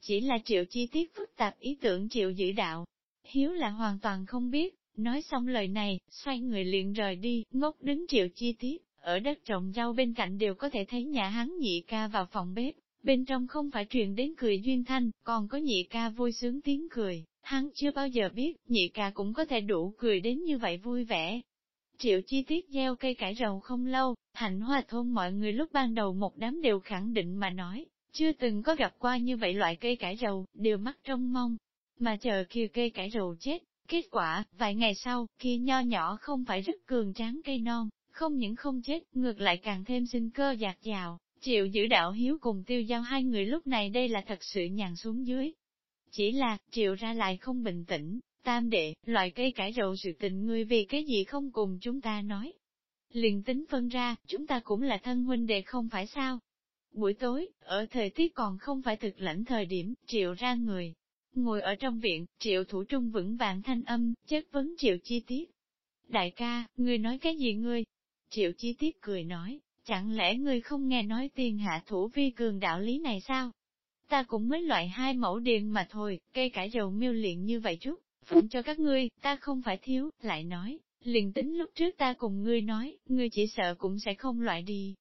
Chỉ là triệu chi tiết phức tạp ý tưởng triệu giữ đạo. Hiếu là hoàn toàn không biết, nói xong lời này, xoay người liền rời đi, ngốc đứng triệu chi tiết, ở đất trồng rau bên cạnh đều có thể thấy nhà hắn nhị ca vào phòng bếp, bên trong không phải truyền đến cười duyên thanh, còn có nhị ca vui sướng tiếng cười, hắn chưa bao giờ biết, nhị ca cũng có thể đủ cười đến như vậy vui vẻ, Triệu chi tiết gieo cây cải rầu không lâu, hạnh hoa thôn mọi người lúc ban đầu một đám đều khẳng định mà nói, chưa từng có gặp qua như vậy loại cây cải rầu, đều mắt trong mong. Mà chờ kia cây cải rầu chết, kết quả, vài ngày sau, kia nho nhỏ không phải rất cường tráng cây non, không những không chết, ngược lại càng thêm sinh cơ dạt dào. Triệu giữ đạo hiếu cùng tiêu giao hai người lúc này đây là thật sự nhàn xuống dưới. Chỉ là, triệu ra lại không bình tĩnh, Tam đệ, loại cây cải rậu sự tình ngươi vì cái gì không cùng chúng ta nói. Liền tính phân ra, chúng ta cũng là thân huynh đệ không phải sao. Buổi tối, ở thời tiết còn không phải thực lãnh thời điểm, triệu ra người. Ngồi ở trong viện, triệu thủ trung vững vàng thanh âm, chất vấn triệu chi tiết. Đại ca, ngươi nói cái gì ngươi? Triệu chi tiết cười nói, chẳng lẽ ngươi không nghe nói tiền hạ thủ vi cường đạo lý này sao? Ta cũng mới loại hai mẫu điền mà thôi, cây cải dầu miêu luyện như vậy chút, phụng cho các ngươi, ta không phải thiếu, lại nói, liền tính lúc trước ta cùng ngươi nói, ngươi chỉ sợ cũng sẽ không loại đi.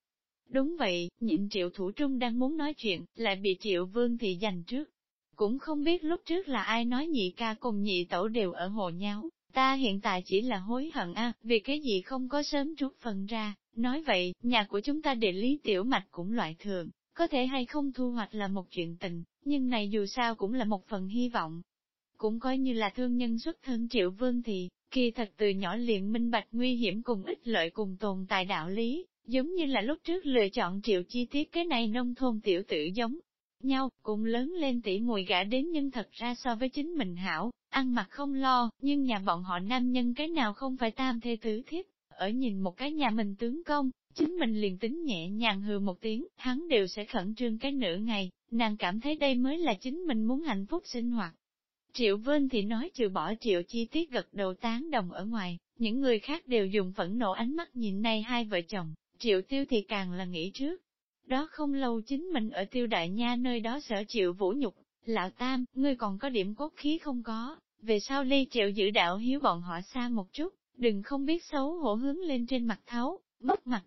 Đúng vậy, nhịn triệu thủ trung đang muốn nói chuyện, lại bị triệu vương thị giành trước. Cũng không biết lúc trước là ai nói nhị ca cùng nhị tẩu đều ở hồ nhau, ta hiện tại chỉ là hối hận a, vì cái gì không có sớm rút phần ra, nói vậy, nhà của chúng ta địa lý tiểu mạch cũng loại thường, có thể hay không thu hoạch là một chuyện tình, nhưng này dù sao cũng là một phần hy vọng, cũng coi như là thương nhân xuất thân triệu vương thì, kỳ thật từ nhỏ liền minh bạch nguy hiểm cùng ích lợi cùng tồn tại đạo lý, giống như là lúc trước lựa chọn triệu chi tiết cái này nông thôn tiểu tử giống nhau, cùng lớn lên tỉ mùi gã đến nhưng thật ra so với chính mình hảo, ăn mặc không lo, nhưng nhà bọn họ nam nhân cái nào không phải tam thê tứ thiếp, ở nhìn một cái nhà mình tướng công, chính mình liền tính nhẹ nhàng hừ một tiếng, hắn đều sẽ khẩn trương cái nửa ngày, nàng cảm thấy đây mới là chính mình muốn hạnh phúc sinh hoạt. Triệu Vân thì nói trừ bỏ triệu chi tiết gật đầu tán đồng ở ngoài, những người khác đều dùng phẫn nộ ánh mắt nhìn nay hai vợ chồng, triệu tiêu thì càng là nghĩ trước. Đó không lâu chính mình ở tiêu đại nha nơi đó sở triệu vũ nhục, lão tam, ngươi còn có điểm cốt khí không có, về sau ly triệu giữ đạo hiếu bọn họ xa một chút, đừng không biết xấu hổ hướng lên trên mặt tháo, mất mặt.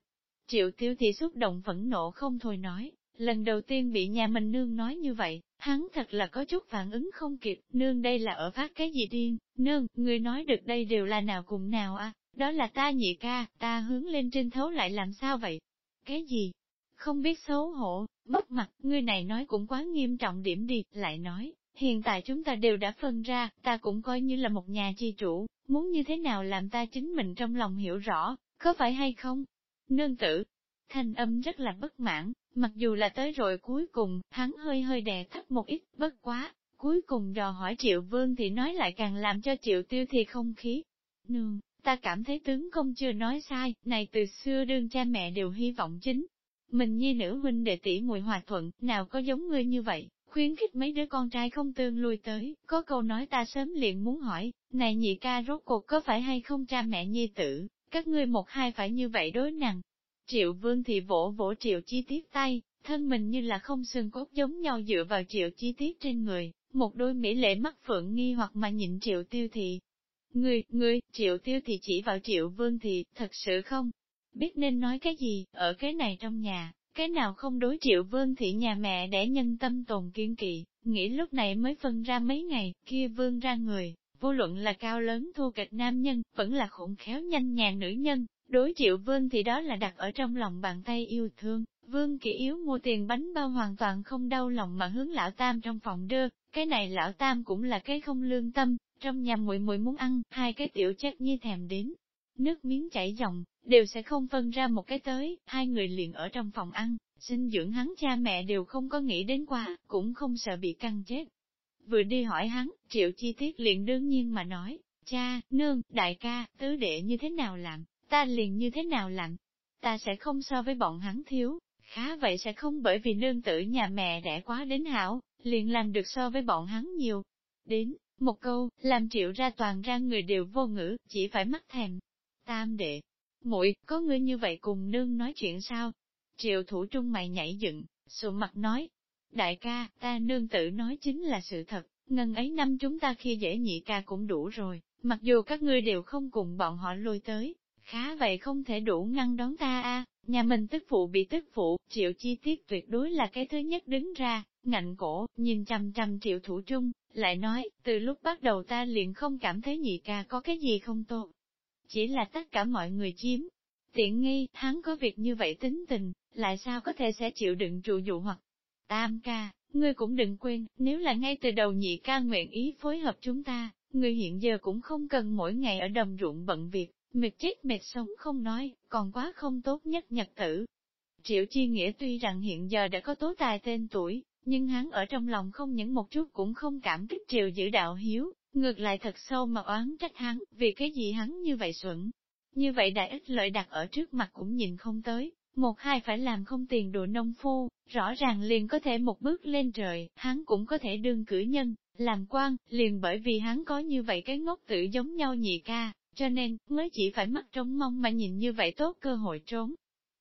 Triệu tiêu thì xúc động phẫn nộ không thôi nói, lần đầu tiên bị nhà mình nương nói như vậy, Hắn thật là có chút phản ứng không kịp, nương đây là ở phát cái gì điên, nương, người nói được đây đều là nào cùng nào à, đó là ta nhị ca, ta hướng lên trên thấu lại làm sao vậy? Cái gì? Không biết xấu hổ, mất mặt, ngươi này nói cũng quá nghiêm trọng điểm đi, lại nói, hiện tại chúng ta đều đã phân ra, ta cũng coi như là một nhà chi chủ, muốn như thế nào làm ta chính mình trong lòng hiểu rõ, có phải hay không? Nương tử, thanh âm rất là bất mãn, Mặc dù là tới rồi cuối cùng, hắn hơi hơi đè thấp một ít, bất quá, cuối cùng dò hỏi triệu vương thì nói lại càng làm cho triệu tiêu thì không khí. Nương, ta cảm thấy tướng công chưa nói sai, này từ xưa đương cha mẹ đều hy vọng chính. Mình nhi nữ huynh đệ tỷ mùi hòa thuận, nào có giống ngươi như vậy, khuyến khích mấy đứa con trai không tương lui tới, có câu nói ta sớm liền muốn hỏi, này nhị ca rốt cuộc có phải hay không cha mẹ nhi tử, các ngươi một hai phải như vậy đối nặng. Triệu vương thì vỗ vỗ triệu chi tiết tay, thân mình như là không xương cốt giống nhau dựa vào triệu chi tiết trên người, một đôi mỹ lệ mắt phượng nghi hoặc mà nhịn triệu tiêu thị. người người triệu tiêu thị chỉ vào triệu vương thì, thật sự không? Biết nên nói cái gì, ở cái này trong nhà, cái nào không đối triệu vương thị nhà mẹ để nhân tâm tồn kiên kỵ, nghĩ lúc này mới phân ra mấy ngày, kia vương ra người, vô luận là cao lớn thua kịch nam nhân, vẫn là khủng khéo nhanh nhàng nữ nhân, đối triệu vương thì đó là đặt ở trong lòng bàn tay yêu thương, vương kỵ yếu mua tiền bánh bao hoàn toàn không đau lòng mà hướng lão tam trong phòng đưa, cái này lão tam cũng là cái không lương tâm, trong nhà muội muội muốn ăn, hai cái tiểu chất như thèm đến. Nước miếng chảy dòng, đều sẽ không phân ra một cái tới, hai người liền ở trong phòng ăn, sinh dưỡng hắn cha mẹ đều không có nghĩ đến qua, cũng không sợ bị căng chết. Vừa đi hỏi hắn, triệu chi tiết liền đương nhiên mà nói, cha, nương, đại ca, tứ đệ như thế nào làm, ta liền như thế nào lạnh, ta sẽ không so với bọn hắn thiếu, khá vậy sẽ không bởi vì nương tử nhà mẹ đẻ quá đến hảo, liền làm được so với bọn hắn nhiều. Đến, một câu, làm triệu ra toàn ra người đều vô ngữ, chỉ phải mắt thèm. Tam đệ, muội có ngươi như vậy cùng nương nói chuyện sao? Triệu thủ trung mày nhảy dựng, sụ mặt nói. Đại ca, ta nương tử nói chính là sự thật, ngân ấy năm chúng ta khi dễ nhị ca cũng đủ rồi, mặc dù các ngươi đều không cùng bọn họ lôi tới, khá vậy không thể đủ ngăn đón ta a nhà mình tức phụ bị tức phụ, triệu chi tiết tuyệt đối là cái thứ nhất đứng ra, ngạnh cổ, nhìn chăm chăm triệu thủ trung, lại nói, từ lúc bắt đầu ta liền không cảm thấy nhị ca có cái gì không tốt. Chỉ là tất cả mọi người chiếm. Tiện nghi, hắn có việc như vậy tính tình, lại sao có thể sẽ chịu đựng trụ dụ hoặc. Tam ca, ngươi cũng đừng quên, nếu là ngay từ đầu nhị ca nguyện ý phối hợp chúng ta, ngươi hiện giờ cũng không cần mỗi ngày ở đồng ruộng bận việc, mệt chết mệt sống không nói, còn quá không tốt nhất nhật tử. Triệu Chi Nghĩa tuy rằng hiện giờ đã có tố tài tên tuổi, nhưng hắn ở trong lòng không những một chút cũng không cảm kích triệu giữ đạo hiếu, ngược lại thật sâu mà oán trách hắn, vì cái gì hắn như vậy xuẩn. Như vậy đại ích lợi đặt ở trước mặt cũng nhìn không tới, một hai phải làm không tiền đồ nông phu, rõ ràng liền có thể một bước lên trời, hắn cũng có thể đương cử nhân, làm quan, liền bởi vì hắn có như vậy cái ngốc tự giống nhau nhị ca, cho nên, mới chỉ phải mắt trống mong mà nhìn như vậy tốt cơ hội trốn.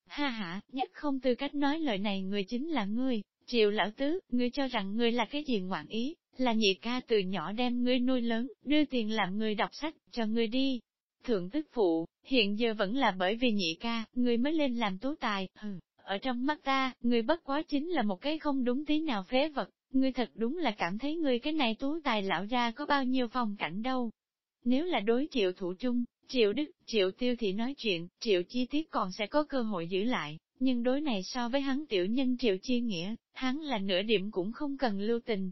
Ha ha, nhất không tư cách nói lời này người chính là ngươi, triệu lão tứ, ngươi cho rằng ngươi là cái gì ngoạn ý, là nhị ca từ nhỏ đem ngươi nuôi lớn, đưa tiền làm ngươi đọc sách, cho ngươi đi. Thượng tức phụ, hiện giờ vẫn là bởi vì nhị ca, ngươi mới lên làm tú tài, hừ, ở trong mắt ta, ngươi bất quá chính là một cái không đúng tí nào phế vật, ngươi thật đúng là cảm thấy ngươi cái này tú tài lão ra có bao nhiêu phong cảnh đâu, nếu là đối triệu thủ trung, triệu đức, triệu tiêu thì nói chuyện, triệu chi tiết còn sẽ có cơ hội giữ lại, nhưng đối này so với hắn tiểu nhân triệu chi nghĩa, hắn là nửa điểm cũng không cần lưu tình.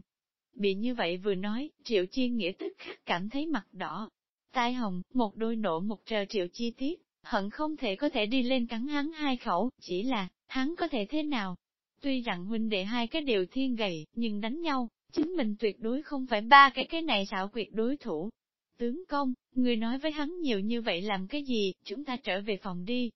Bị như vậy vừa nói, triệu chi nghĩa tức khắc cảm thấy mặt đỏ, tai hồng, một đôi nộ một trờ triệu chi tiết, hận không thể có thể đi lên cắn hắn hai khẩu, chỉ là, hắn có thể thế nào? Tuy rằng huynh đệ hai cái đều thiên gầy, nhưng đánh nhau, chính mình tuyệt đối không phải ba cái cái này xảo quyệt đối thủ, Tướng công, người nói với hắn nhiều như vậy làm cái gì, chúng ta trở về phòng đi.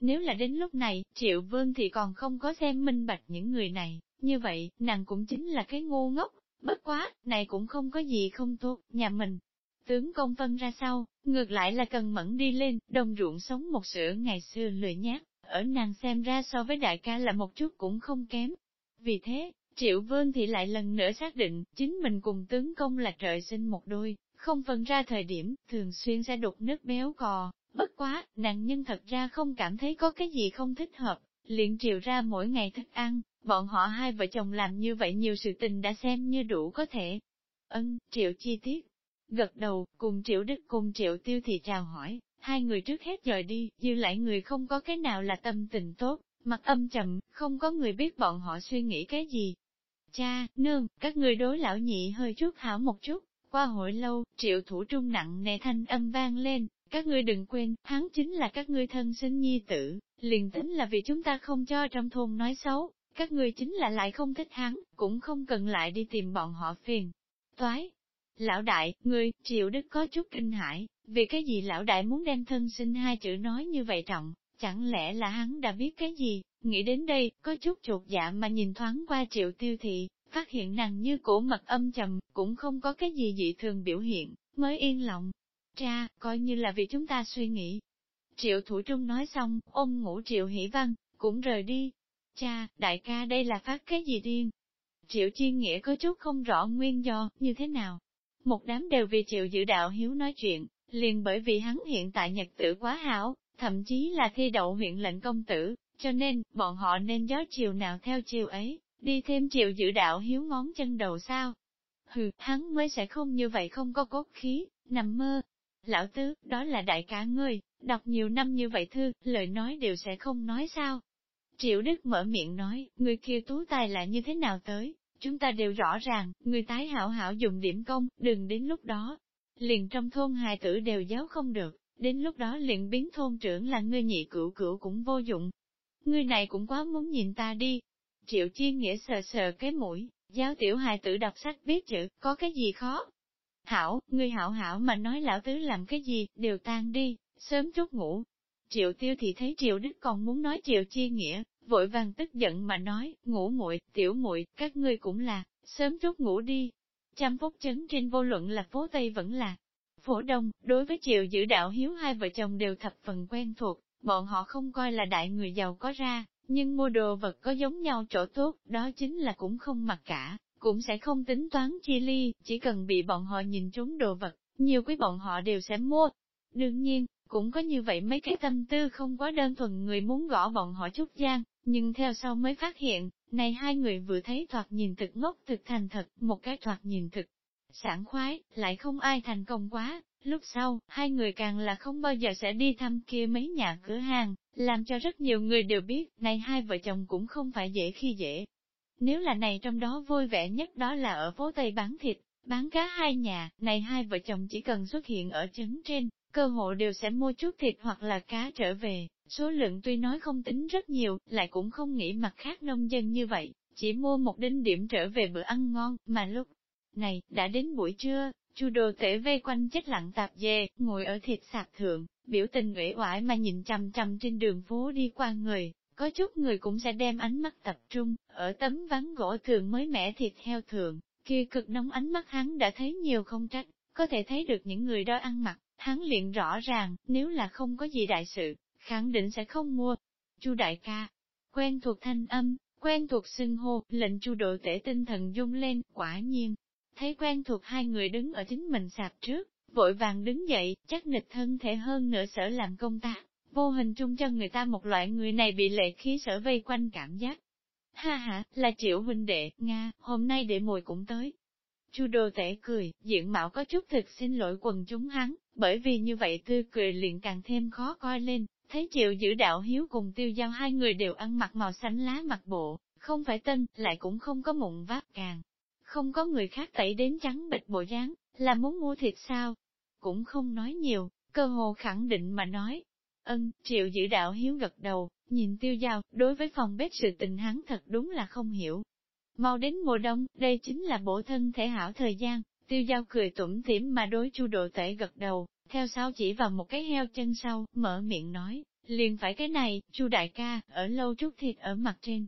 Nếu là đến lúc này, triệu vương thì còn không có xem minh bạch những người này, như vậy, nàng cũng chính là cái ngu ngốc, bất quá, này cũng không có gì không tốt, nhà mình. Tướng công vân ra sau, ngược lại là cần mẫn đi lên, đồng ruộng sống một sữa ngày xưa lười nhát, ở nàng xem ra so với đại ca là một chút cũng không kém. Vì thế, Triệu Vương thì lại lần nữa xác định, chính mình cùng tướng công là trời sinh một đôi, không phân ra thời điểm, thường xuyên sẽ đục nước béo cò, bất quá, nàng nhân thật ra không cảm thấy có cái gì không thích hợp, liền triệu ra mỗi ngày thức ăn, bọn họ hai vợ chồng làm như vậy nhiều sự tình đã xem như đủ có thể. Ân, triệu chi tiết, gật đầu, cùng triệu đức cùng triệu tiêu thì chào hỏi, hai người trước hết rời đi, dư lại người không có cái nào là tâm tình tốt, mặt âm trầm, không có người biết bọn họ suy nghĩ cái gì. Cha, nương, các người đối lão nhị hơi chút hảo một chút, qua hội lâu, triệu thủ trung nặng nề thanh âm vang lên, các ngươi đừng quên, hắn chính là các ngươi thân sinh nhi tử, liền tính là vì chúng ta không cho trong thôn nói xấu, các ngươi chính là lại không thích hắn, cũng không cần lại đi tìm bọn họ phiền. Toái, lão đại, ngươi, triệu đức có chút kinh hãi, vì cái gì lão đại muốn đem thân sinh hai chữ nói như vậy trọng, chẳng lẽ là hắn đã biết cái gì, nghĩ đến đây, có chút chuột dạ mà nhìn thoáng qua triệu tiêu thị, phát hiện nàng như cổ mật âm trầm, cũng không có cái gì dị thường biểu hiện, mới yên lòng. Cha, coi như là vì chúng ta suy nghĩ. Triệu Thủ Trung nói xong, ôm ngủ Triệu Hỷ Văn, cũng rời đi. Cha, đại ca đây là phát cái gì điên? Triệu Chiên Nghĩa có chút không rõ nguyên do, như thế nào? Một đám đều vì Triệu dự đạo hiếu nói chuyện, liền bởi vì hắn hiện tại nhật tử quá hảo, thậm chí là thi đậu huyện lệnh công tử, cho nên, bọn họ nên gió chiều nào theo chiều ấy, đi thêm triệu giữ đạo hiếu ngón chân đầu sao. Hừ, hắn mới sẽ không như vậy không có cốt khí, nằm mơ. Lão tứ, đó là đại ca ngươi, đọc nhiều năm như vậy thư, lời nói đều sẽ không nói sao. Triệu Đức mở miệng nói, người kia tú tài là như thế nào tới, chúng ta đều rõ ràng, người tái hảo hảo dùng điểm công, đừng đến lúc đó. Liền trong thôn hài tử đều giáo không được, đến lúc đó liền biến thôn trưởng là ngươi nhị cửu cửu cũng vô dụng. Ngươi này cũng quá muốn nhìn ta đi. Triệu chiên nghĩa sờ sờ cái mũi, giáo tiểu hài tử đọc sách viết chữ, có cái gì khó. Hảo, ngươi hảo hảo mà nói lão tứ làm cái gì, đều tan đi, sớm chút ngủ. Triệu tiêu thì thấy triệu đức còn muốn nói triệu chiên nghĩa, vội vàng tức giận mà nói, ngủ muội, tiểu muội, các ngươi cũng là, sớm chút ngủ đi. Trăm phúc chấn trên vô luận là phố Tây vẫn là phố đông, đối với triệu giữ đạo hiếu hai vợ chồng đều thập phần quen thuộc, bọn họ không coi là đại người giàu có ra, nhưng mua đồ vật có giống nhau chỗ tốt, đó chính là cũng không mặc cả, cũng sẽ không tính toán chi ly, chỉ cần bị bọn họ nhìn trúng đồ vật, nhiều quý bọn họ đều sẽ mua. Đương nhiên, cũng có như vậy mấy cái tâm tư không quá đơn thuần người muốn gõ bọn họ chút gian, nhưng theo sau mới phát hiện, này hai người vừa thấy thoạt nhìn thực ngốc thực thành thật, một cái thoạt nhìn thực sảng khoái, lại không ai thành công quá. Lúc sau, hai người càng là không bao giờ sẽ đi thăm kia mấy nhà cửa hàng, làm cho rất nhiều người đều biết, này hai vợ chồng cũng không phải dễ khi dễ. Nếu là này trong đó vui vẻ nhất đó là ở phố Tây bán thịt, bán cá hai nhà, này hai vợ chồng chỉ cần xuất hiện ở trấn trên, cơ hội đều sẽ mua chút thịt hoặc là cá trở về, số lượng tuy nói không tính rất nhiều, lại cũng không nghĩ mặt khác nông dân như vậy, chỉ mua một đinh điểm trở về bữa ăn ngon, mà lúc này, đã đến buổi trưa, chu đồ tể vây quanh chết lặng tạp dề, ngồi ở thịt sạp thượng, biểu tình uể oải mà nhìn chằm chằm trên đường phố đi qua người, có chút người cũng sẽ đem ánh mắt tập trung, ở tấm ván gỗ thường mới mẻ thịt heo thường, kia cực nóng ánh mắt hắn đã thấy nhiều không trách, có thể thấy được những người đó ăn mặc, hắn liền rõ ràng, nếu là không có gì đại sự, khẳng định sẽ không mua. Chu đại ca, quen thuộc thanh âm, quen thuộc xưng hô, lệnh chu độ tể tinh thần dung lên, quả nhiên, thấy quen thuộc hai người đứng ở chính mình sạp trước, vội vàng đứng dậy, chắc nịch thân thể hơn nữa sở làm công tác, vô hình trung cho người ta một loại người này bị lệ khí sở vây quanh cảm giác. Ha ha, là triệu huynh đệ, Nga, hôm nay đệ mùi cũng tới. Chu đồ tể cười, diện mạo có chút thực xin lỗi quần chúng hắn, bởi vì như vậy tươi cười liền càng thêm khó coi lên, thấy triệu giữ đạo hiếu cùng tiêu giao hai người đều ăn mặc màu xanh lá mặt bộ, không phải tân, lại cũng không có mụn vác càng không có người khác tẩy đến trắng bịch bộ dáng, là muốn mua thịt sao? Cũng không nói nhiều, cơ hồ khẳng định mà nói. Ân, triệu giữ đạo hiếu gật đầu, nhìn tiêu giao, đối với phòng bếp sự tình hắn thật đúng là không hiểu. Mau đến mùa đông, đây chính là bổ thân thể hảo thời gian, tiêu giao cười tủm tỉm mà đối chu độ tể gật đầu, theo sau chỉ vào một cái heo chân sau, mở miệng nói, liền phải cái này, chu đại ca, ở lâu chút thịt ở mặt trên.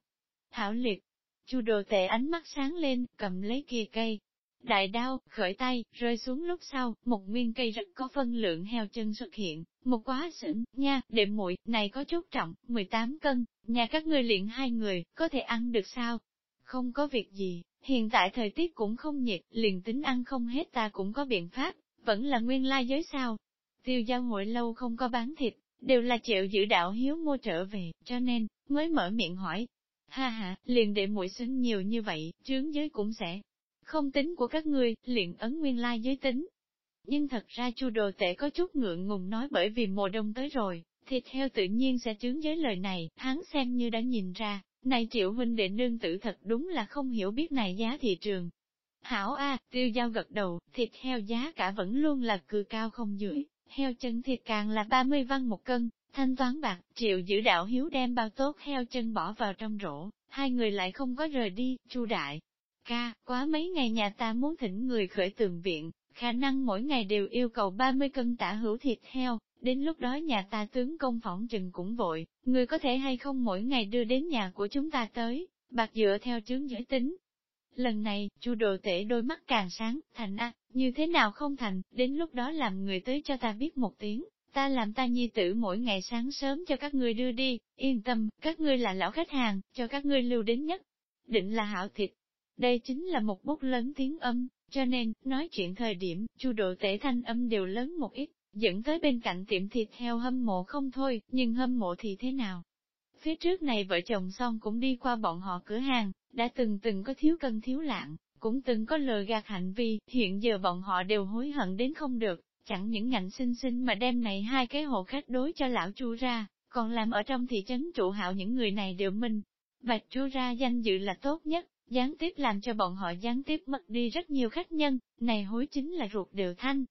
Thảo liệt, Chu đồ tệ ánh mắt sáng lên, cầm lấy kia cây. Đại đao, khởi tay, rơi xuống lúc sau, một nguyên cây rất có phân lượng heo chân xuất hiện, một quá xỉn, nha, đệm muội này có chút trọng, 18 cân, nhà các ngươi luyện hai người, có thể ăn được sao? Không có việc gì, hiện tại thời tiết cũng không nhiệt, liền tính ăn không hết ta cũng có biện pháp, vẫn là nguyên lai giới sao. Tiêu giao hội lâu không có bán thịt, đều là chịu giữ đạo hiếu mua trở về, cho nên, mới mở miệng hỏi, Ha ha, liền để muội sinh nhiều như vậy, chướng giới cũng sẽ không tính của các ngươi, liền ấn nguyên lai giới tính. Nhưng thật ra chu đồ tệ có chút ngượng ngùng nói bởi vì mùa đông tới rồi, thịt heo tự nhiên sẽ chướng giới lời này, hắn xem như đã nhìn ra, này triệu huynh đệ nương tử thật đúng là không hiểu biết này giá thị trường. Hảo A, tiêu giao gật đầu, thịt heo giá cả vẫn luôn là cư cao không dưới, heo chân thịt càng là 30 văn một cân, Thanh toán bạc, triệu giữ đạo hiếu đem bao tốt heo chân bỏ vào trong rổ, hai người lại không có rời đi, chu đại. Ca, quá mấy ngày nhà ta muốn thỉnh người khởi tường viện, khả năng mỗi ngày đều yêu cầu 30 cân tả hữu thịt heo, đến lúc đó nhà ta tướng công phỏng trừng cũng vội, người có thể hay không mỗi ngày đưa đến nhà của chúng ta tới, bạc dựa theo trướng giới tính. Lần này, chu đồ tể đôi mắt càng sáng, thành a, như thế nào không thành, đến lúc đó làm người tới cho ta biết một tiếng, ta làm ta nhi tử mỗi ngày sáng sớm cho các ngươi đưa đi, yên tâm, các ngươi là lão khách hàng, cho các ngươi lưu đến nhất. Định là hảo thịt. Đây chính là một bút lớn tiếng âm, cho nên, nói chuyện thời điểm, chu độ tể thanh âm đều lớn một ít, dẫn tới bên cạnh tiệm thịt heo hâm mộ không thôi, nhưng hâm mộ thì thế nào? Phía trước này vợ chồng son cũng đi qua bọn họ cửa hàng, đã từng từng có thiếu cân thiếu lạng, cũng từng có lừa gạt hành vi, hiện giờ bọn họ đều hối hận đến không được, chẳng những ngạnh sinh sinh mà đem này hai cái hộ khách đối cho lão chu ra, còn làm ở trong thị trấn trụ hạo những người này đều minh. Bạch chu ra danh dự là tốt nhất, gián tiếp làm cho bọn họ gián tiếp mất đi rất nhiều khách nhân, này hối chính là ruột đều thanh.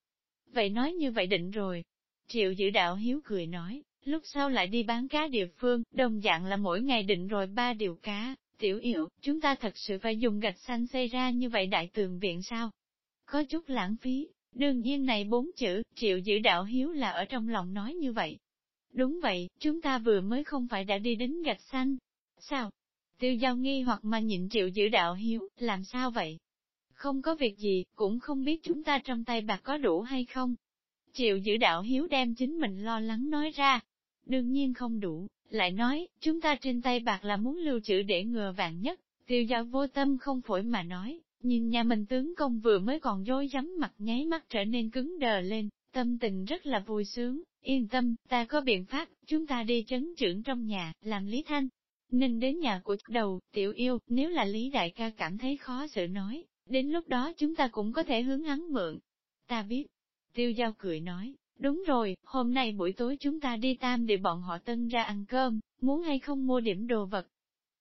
Vậy nói như vậy định rồi. Triệu dự đạo hiếu cười nói, lúc sau lại đi bán cá địa phương, đồng dạng là mỗi ngày định rồi ba điều cá, tiểu yểu, chúng ta thật sự phải dùng gạch xanh xây ra như vậy đại tường viện sao? Có chút lãng phí, đương nhiên này bốn chữ, triệu giữ đạo hiếu là ở trong lòng nói như vậy. Đúng vậy, chúng ta vừa mới không phải đã đi đến gạch xanh. Sao? Tiêu giao nghi hoặc mà nhịn triệu giữ đạo hiếu, làm sao vậy? Không có việc gì, cũng không biết chúng ta trong tay bạc có đủ hay không. Triệu giữ đạo hiếu đem chính mình lo lắng nói ra. Đương nhiên không đủ, lại nói, chúng ta trên tay bạc là muốn lưu trữ để ngừa vạn nhất. Tiêu giao vô tâm không phổi mà nói, nhìn nhà mình tướng công vừa mới còn dối rắm mặt nháy mắt trở nên cứng đờ lên, tâm tình rất là vui sướng, yên tâm, ta có biện pháp, chúng ta đi chấn trưởng trong nhà, làm Lý Thanh. Ninh đến nhà của đầu, tiểu yêu, nếu là Lý Đại ca cảm thấy khó xử nói, đến lúc đó chúng ta cũng có thể hướng hắn mượn. Ta biết. Tiêu giao cười nói, đúng rồi, hôm nay buổi tối chúng ta đi tam để bọn họ tân ra ăn cơm, muốn hay không mua điểm đồ vật.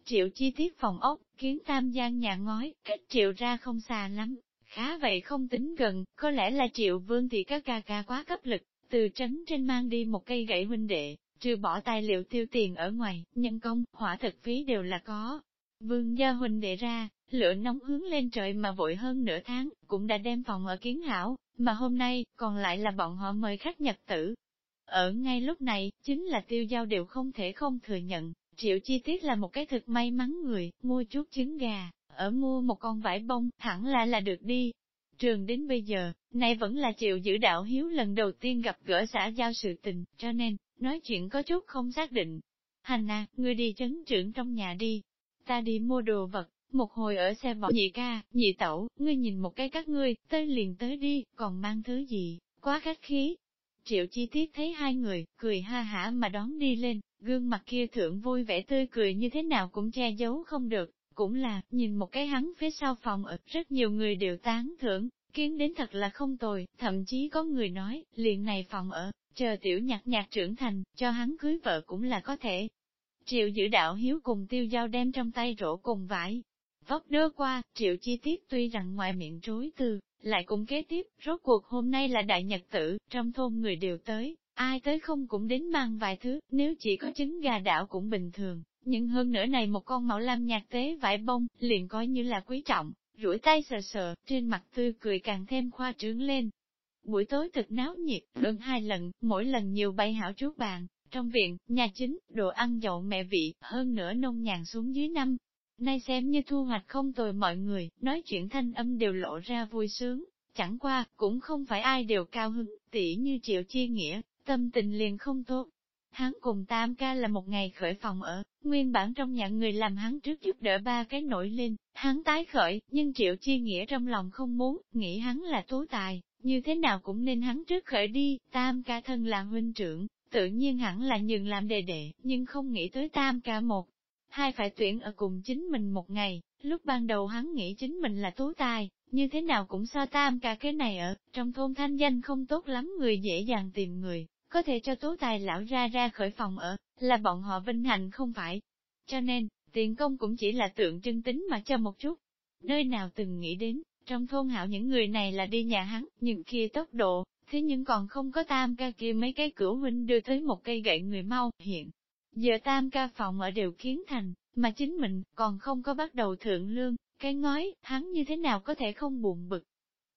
Triệu chi tiết phòng ốc, kiến tam gian nhà ngói, cách triệu ra không xa lắm, khá vậy không tính gần, có lẽ là triệu vương thì các ca ca quá cấp lực, từ trấn trên mang đi một cây gãy huynh đệ, trừ bỏ tài liệu tiêu tiền ở ngoài, nhân công, hỏa thực phí đều là có. Vương gia huynh đệ ra, lửa nóng hướng lên trời mà vội hơn nửa tháng, cũng đã đem phòng ở kiến hảo, mà hôm nay, còn lại là bọn họ mời khách nhật tử. Ở ngay lúc này, chính là tiêu giao đều không thể không thừa nhận, triệu chi tiết là một cái thực may mắn người, mua chút trứng gà, ở mua một con vải bông, thẳng là là được đi. Trường đến bây giờ, nay vẫn là triệu giữ đạo hiếu lần đầu tiên gặp gỡ xã giao sự tình, cho nên, nói chuyện có chút không xác định. Hành à, ngươi đi chấn trưởng trong nhà đi, ta đi mua đồ vật, một hồi ở xe bỏ nhị ca, nhị tẩu, ngươi nhìn một cái các ngươi, tới liền tới đi, còn mang thứ gì, quá khách khí. Triệu chi tiết thấy hai người, cười ha hả mà đón đi lên, gương mặt kia thượng vui vẻ tươi cười như thế nào cũng che giấu không được, cũng là, nhìn một cái hắn phía sau phòng ở, rất nhiều người đều tán thưởng, kiến đến thật là không tồi, thậm chí có người nói, liền này phòng ở, chờ tiểu nhạc nhạc trưởng thành, cho hắn cưới vợ cũng là có thể. Triệu giữ đạo hiếu cùng tiêu giao đem trong tay rổ cùng vải, vóc đưa qua, triệu chi tiết tuy rằng ngoài miệng trối từ, lại cũng kế tiếp, rốt cuộc hôm nay là đại nhật tử, trong thôn người đều tới, ai tới không cũng đến mang vài thứ, nếu chỉ có trứng gà đảo cũng bình thường, nhưng hơn nữa này một con mẫu lam nhạt tế vải bông, liền coi như là quý trọng, rủi tay sờ sờ, trên mặt tươi cười càng thêm khoa trướng lên. Buổi tối thật náo nhiệt, đơn hai lần, mỗi lần nhiều bay hảo trước bàn, trong viện, nhà chính, đồ ăn dậu mẹ vị, hơn nữa nông nhàn xuống dưới năm, Nay xem như thu hoạch không tồi mọi người, nói chuyện thanh âm đều lộ ra vui sướng, chẳng qua, cũng không phải ai đều cao hứng, tỉ như triệu chi nghĩa, tâm tình liền không tốt. Hắn cùng Tam ca là một ngày khởi phòng ở, nguyên bản trong nhà người làm hắn trước giúp đỡ ba cái nổi lên, hắn tái khởi, nhưng triệu chi nghĩa trong lòng không muốn, nghĩ hắn là tố tài, như thế nào cũng nên hắn trước khởi đi, Tam ca thân là huynh trưởng, tự nhiên hẳn là nhường làm đề đệ, nhưng không nghĩ tới Tam ca một hai phải tuyển ở cùng chính mình một ngày, lúc ban đầu hắn nghĩ chính mình là tố tài, như thế nào cũng so tam Ca cái này ở, trong thôn thanh danh không tốt lắm người dễ dàng tìm người, có thể cho tố tài lão ra ra khởi phòng ở, là bọn họ vinh hạnh không phải. Cho nên, tiền công cũng chỉ là tượng trưng tính mà cho một chút. Nơi nào từng nghĩ đến, trong thôn hảo những người này là đi nhà hắn, những kia tốc độ, thế nhưng còn không có tam ca kia mấy cái cửu huynh đưa tới một cây gậy người mau, hiện. Giờ tam ca phòng ở đều kiến thành, mà chính mình còn không có bắt đầu thượng lương, cái ngói, hắn như thế nào có thể không buồn bực.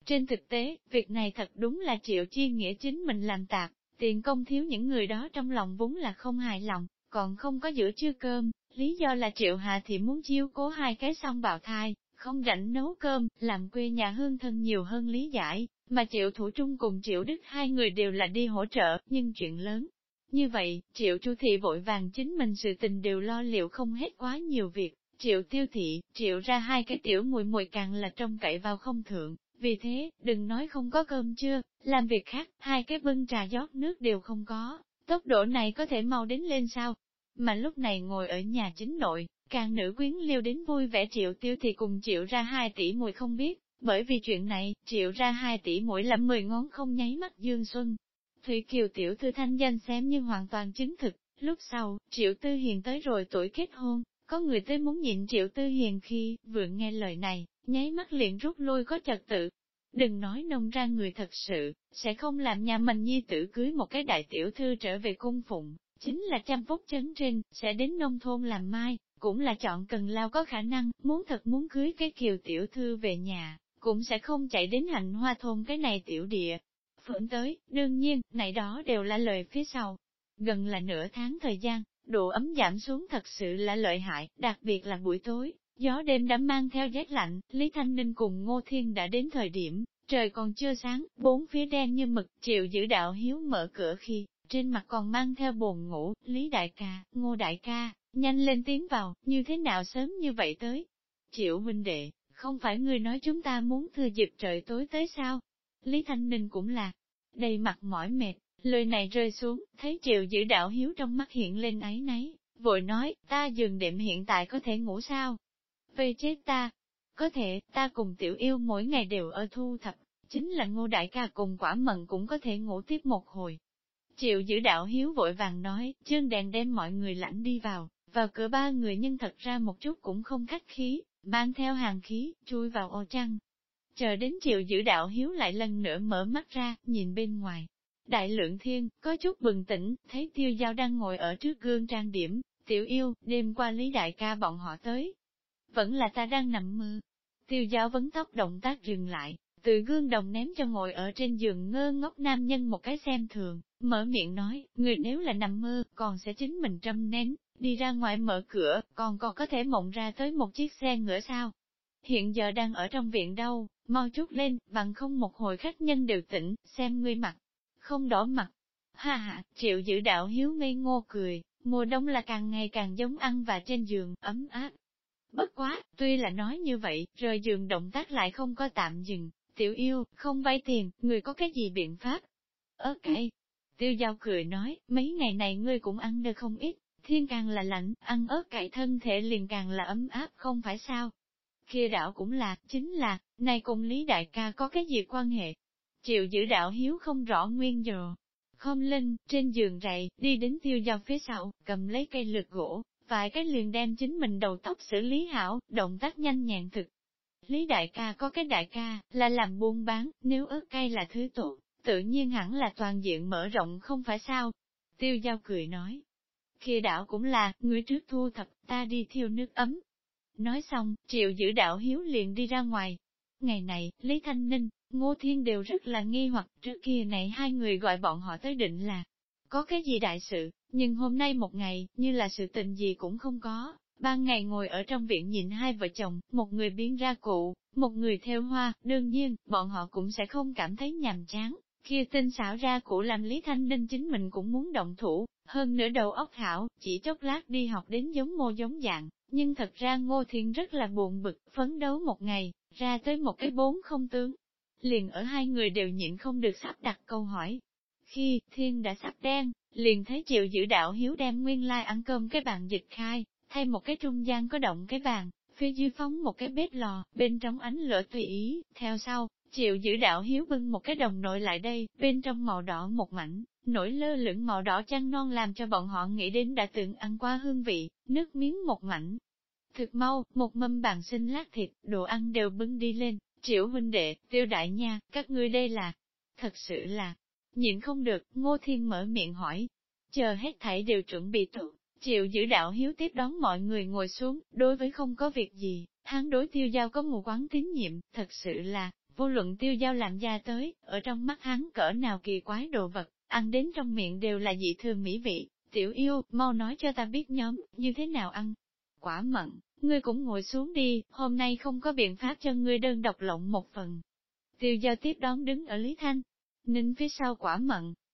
Trên thực tế, việc này thật đúng là triệu chi nghĩa chính mình làm tạc, tiền công thiếu những người đó trong lòng vốn là không hài lòng, còn không có giữa chưa cơm, lý do là triệu hà thì muốn chiêu cố hai cái xong bào thai, không rảnh nấu cơm, làm quê nhà hương thân nhiều hơn lý giải, mà triệu thủ trung cùng triệu đức hai người đều là đi hỗ trợ, nhưng chuyện lớn. Như vậy, triệu chu thị vội vàng chính mình sự tình đều lo liệu không hết quá nhiều việc, triệu tiêu thị, triệu ra hai cái tiểu mùi mùi càng là trông cậy vào không thượng, vì thế, đừng nói không có cơm chưa, làm việc khác, hai cái bưng trà giót nước đều không có, tốc độ này có thể mau đến lên sao? Mà lúc này ngồi ở nhà chính nội, càng nữ quyến liêu đến vui vẻ triệu tiêu thì cùng triệu ra hai tỷ mùi không biết, bởi vì chuyện này, triệu ra hai tỷ mũi lắm mười ngón không nháy mắt dương xuân. Thủy Kiều tiểu thư thanh danh xem như hoàn toàn chứng thực, lúc sau, triệu tư hiền tới rồi tuổi kết hôn, có người tới muốn nhịn triệu tư hiền khi, vừa nghe lời này, nháy mắt liền rút lui có trật tự. Đừng nói nông ra người thật sự, sẽ không làm nhà mình nhi tử cưới một cái đại tiểu thư trở về cung phụng, chính là trăm phúc chấn trên, sẽ đến nông thôn làm mai, cũng là chọn cần lao có khả năng, muốn thật muốn cưới cái kiều tiểu thư về nhà, cũng sẽ không chạy đến hạnh hoa thôn cái này tiểu địa. Phượng tới, đương nhiên, này đó đều là lời phía sau. Gần là nửa tháng thời gian, độ ấm giảm xuống thật sự là lợi hại, đặc biệt là buổi tối, gió đêm đã mang theo rét lạnh, Lý Thanh Ninh cùng Ngô Thiên đã đến thời điểm, trời còn chưa sáng, bốn phía đen như mực, Triệu giữ đạo hiếu mở cửa khi, trên mặt còn mang theo buồn ngủ, Lý Đại ca, Ngô Đại ca, nhanh lên tiếng vào, như thế nào sớm như vậy tới. Triệu huynh đệ, không phải người nói chúng ta muốn thừa dịp trời tối tới sao? Lý Thanh Ninh cũng là, đầy mặt mỏi mệt, lời này rơi xuống, thấy triệu giữ đạo hiếu trong mắt hiện lên ấy nấy, vội nói, ta dừng đệm hiện tại có thể ngủ sao? Vây chết ta! Có thể, ta cùng tiểu yêu mỗi ngày đều ở thu thập, chính là ngô đại ca cùng quả mận cũng có thể ngủ tiếp một hồi. Triệu giữ đạo hiếu vội vàng nói, chương đèn đem mọi người lãnh đi vào, vào cửa ba người nhưng thật ra một chút cũng không khách khí, mang theo hàng khí, chui vào ô trăng. Chờ đến triệu giữ đạo hiếu lại lần nữa mở mắt ra, nhìn bên ngoài. Đại lượng thiên, có chút bừng tỉnh, thấy tiêu giao đang ngồi ở trước gương trang điểm, tiểu yêu, đêm qua lý đại ca bọn họ tới. Vẫn là ta đang nằm mơ. Tiêu giao vấn tóc động tác dừng lại, từ gương đồng ném cho ngồi ở trên giường ngơ ngốc nam nhân một cái xem thường, mở miệng nói, người nếu là nằm mơ, còn sẽ chính mình trâm nén, đi ra ngoài mở cửa, còn còn có thể mộng ra tới một chiếc xe ngựa sao. Hiện giờ đang ở trong viện đâu, mau chút lên, bằng không một hồi khách nhân đều tỉnh, xem ngươi mặt, không đỏ mặt. Ha ha, triệu giữ đạo hiếu ngây ngô cười, mùa đông là càng ngày càng giống ăn và trên giường, ấm áp. Bất quá, tuy là nói như vậy, rời giường động tác lại không có tạm dừng, tiểu yêu, không vay tiền, người có cái gì biện pháp? Ớ cậy, tiêu giao cười nói, mấy ngày này ngươi cũng ăn được không ít, thiên càng là lạnh, ăn ớt cải thân thể liền càng là ấm áp không phải sao. Kia đạo cũng là, chính là, này cùng Lý Đại ca có cái gì quan hệ? Triệu giữ đạo hiếu không rõ nguyên giờ. Không lên, trên giường rậy, đi đến tiêu giao phía sau, cầm lấy cây lược gỗ, vài cái liền đem chính mình đầu tóc xử lý hảo, động tác nhanh nhẹn thực. Lý đại ca có cái đại ca, là làm buôn bán, nếu ớt cay là thứ tốt, tự nhiên hẳn là toàn diện mở rộng không phải sao. Tiêu giao cười nói, kia đạo cũng là, người trước thu thập, ta đi thiêu nước ấm. Nói xong, triệu giữ đạo hiếu liền đi ra ngoài. Ngày này, Lý Thanh Ninh, Ngô Thiên đều rất là nghi hoặc trước kia này hai người gọi bọn họ tới định là có cái gì đại sự, nhưng hôm nay một ngày, như là sự tình gì cũng không có. Ban ngày ngồi ở trong viện nhìn hai vợ chồng, một người biến ra cụ, một người theo hoa, đương nhiên, bọn họ cũng sẽ không cảm thấy nhàm chán, kia tinh xảo ra cụ làm Lý Thanh Ninh chính mình cũng muốn động thủ, hơn nữa đầu óc hảo, chỉ chốc lát đi học đến giống mô giống dạng, nhưng thật ra Ngô Thiên rất là buồn bực, phấn đấu một ngày, ra tới một cái bốn không tướng. Liền ở hai người đều nhịn không được sắp đặt câu hỏi. Khi Thiên đã sắp đen, liền thấy chịu giữ đạo hiếu đem nguyên lai ăn cơm cái bàn dịch khai, thay một cái trung gian có động cái bàn, phía dưới phóng một cái bếp lò, bên trong ánh lửa tùy ý, theo sau, chịu giữ đạo hiếu bưng một cái đồng nội lại đây, bên trong màu đỏ một mảnh, nổi lơ lửng màu đỏ chăn non làm cho bọn họ nghĩ đến đã từng ăn qua hương vị, nước miếng một mảnh. Thực mau, một mâm bàn sinh lát thịt, đồ ăn đều bưng đi lên, triệu huynh đệ, tiêu đại nha, các ngươi đây là, thật sự là, nhịn không được, ngô thiên mở miệng hỏi, chờ hết thảy đều chuẩn bị tụ, triệu giữ đạo hiếu tiếp đón mọi người ngồi xuống, đối với không có việc gì, hắn đối tiêu giao có mù quán tín nhiệm, thật sự là, vô luận tiêu giao làm ra tới, ở trong mắt hắn cỡ nào kỳ quái đồ vật, ăn đến trong miệng đều là dị thường mỹ vị, tiểu yêu, mau nói cho ta biết nhóm, như thế nào ăn. quả mận, ngươi cũng ngồi xuống đi, hôm nay không có biện pháp cho ngươi đơn độc lộng một phần. Tiêu giao tiếp đón đứng ở Lý Thanh, Ninh phía sau quả mận,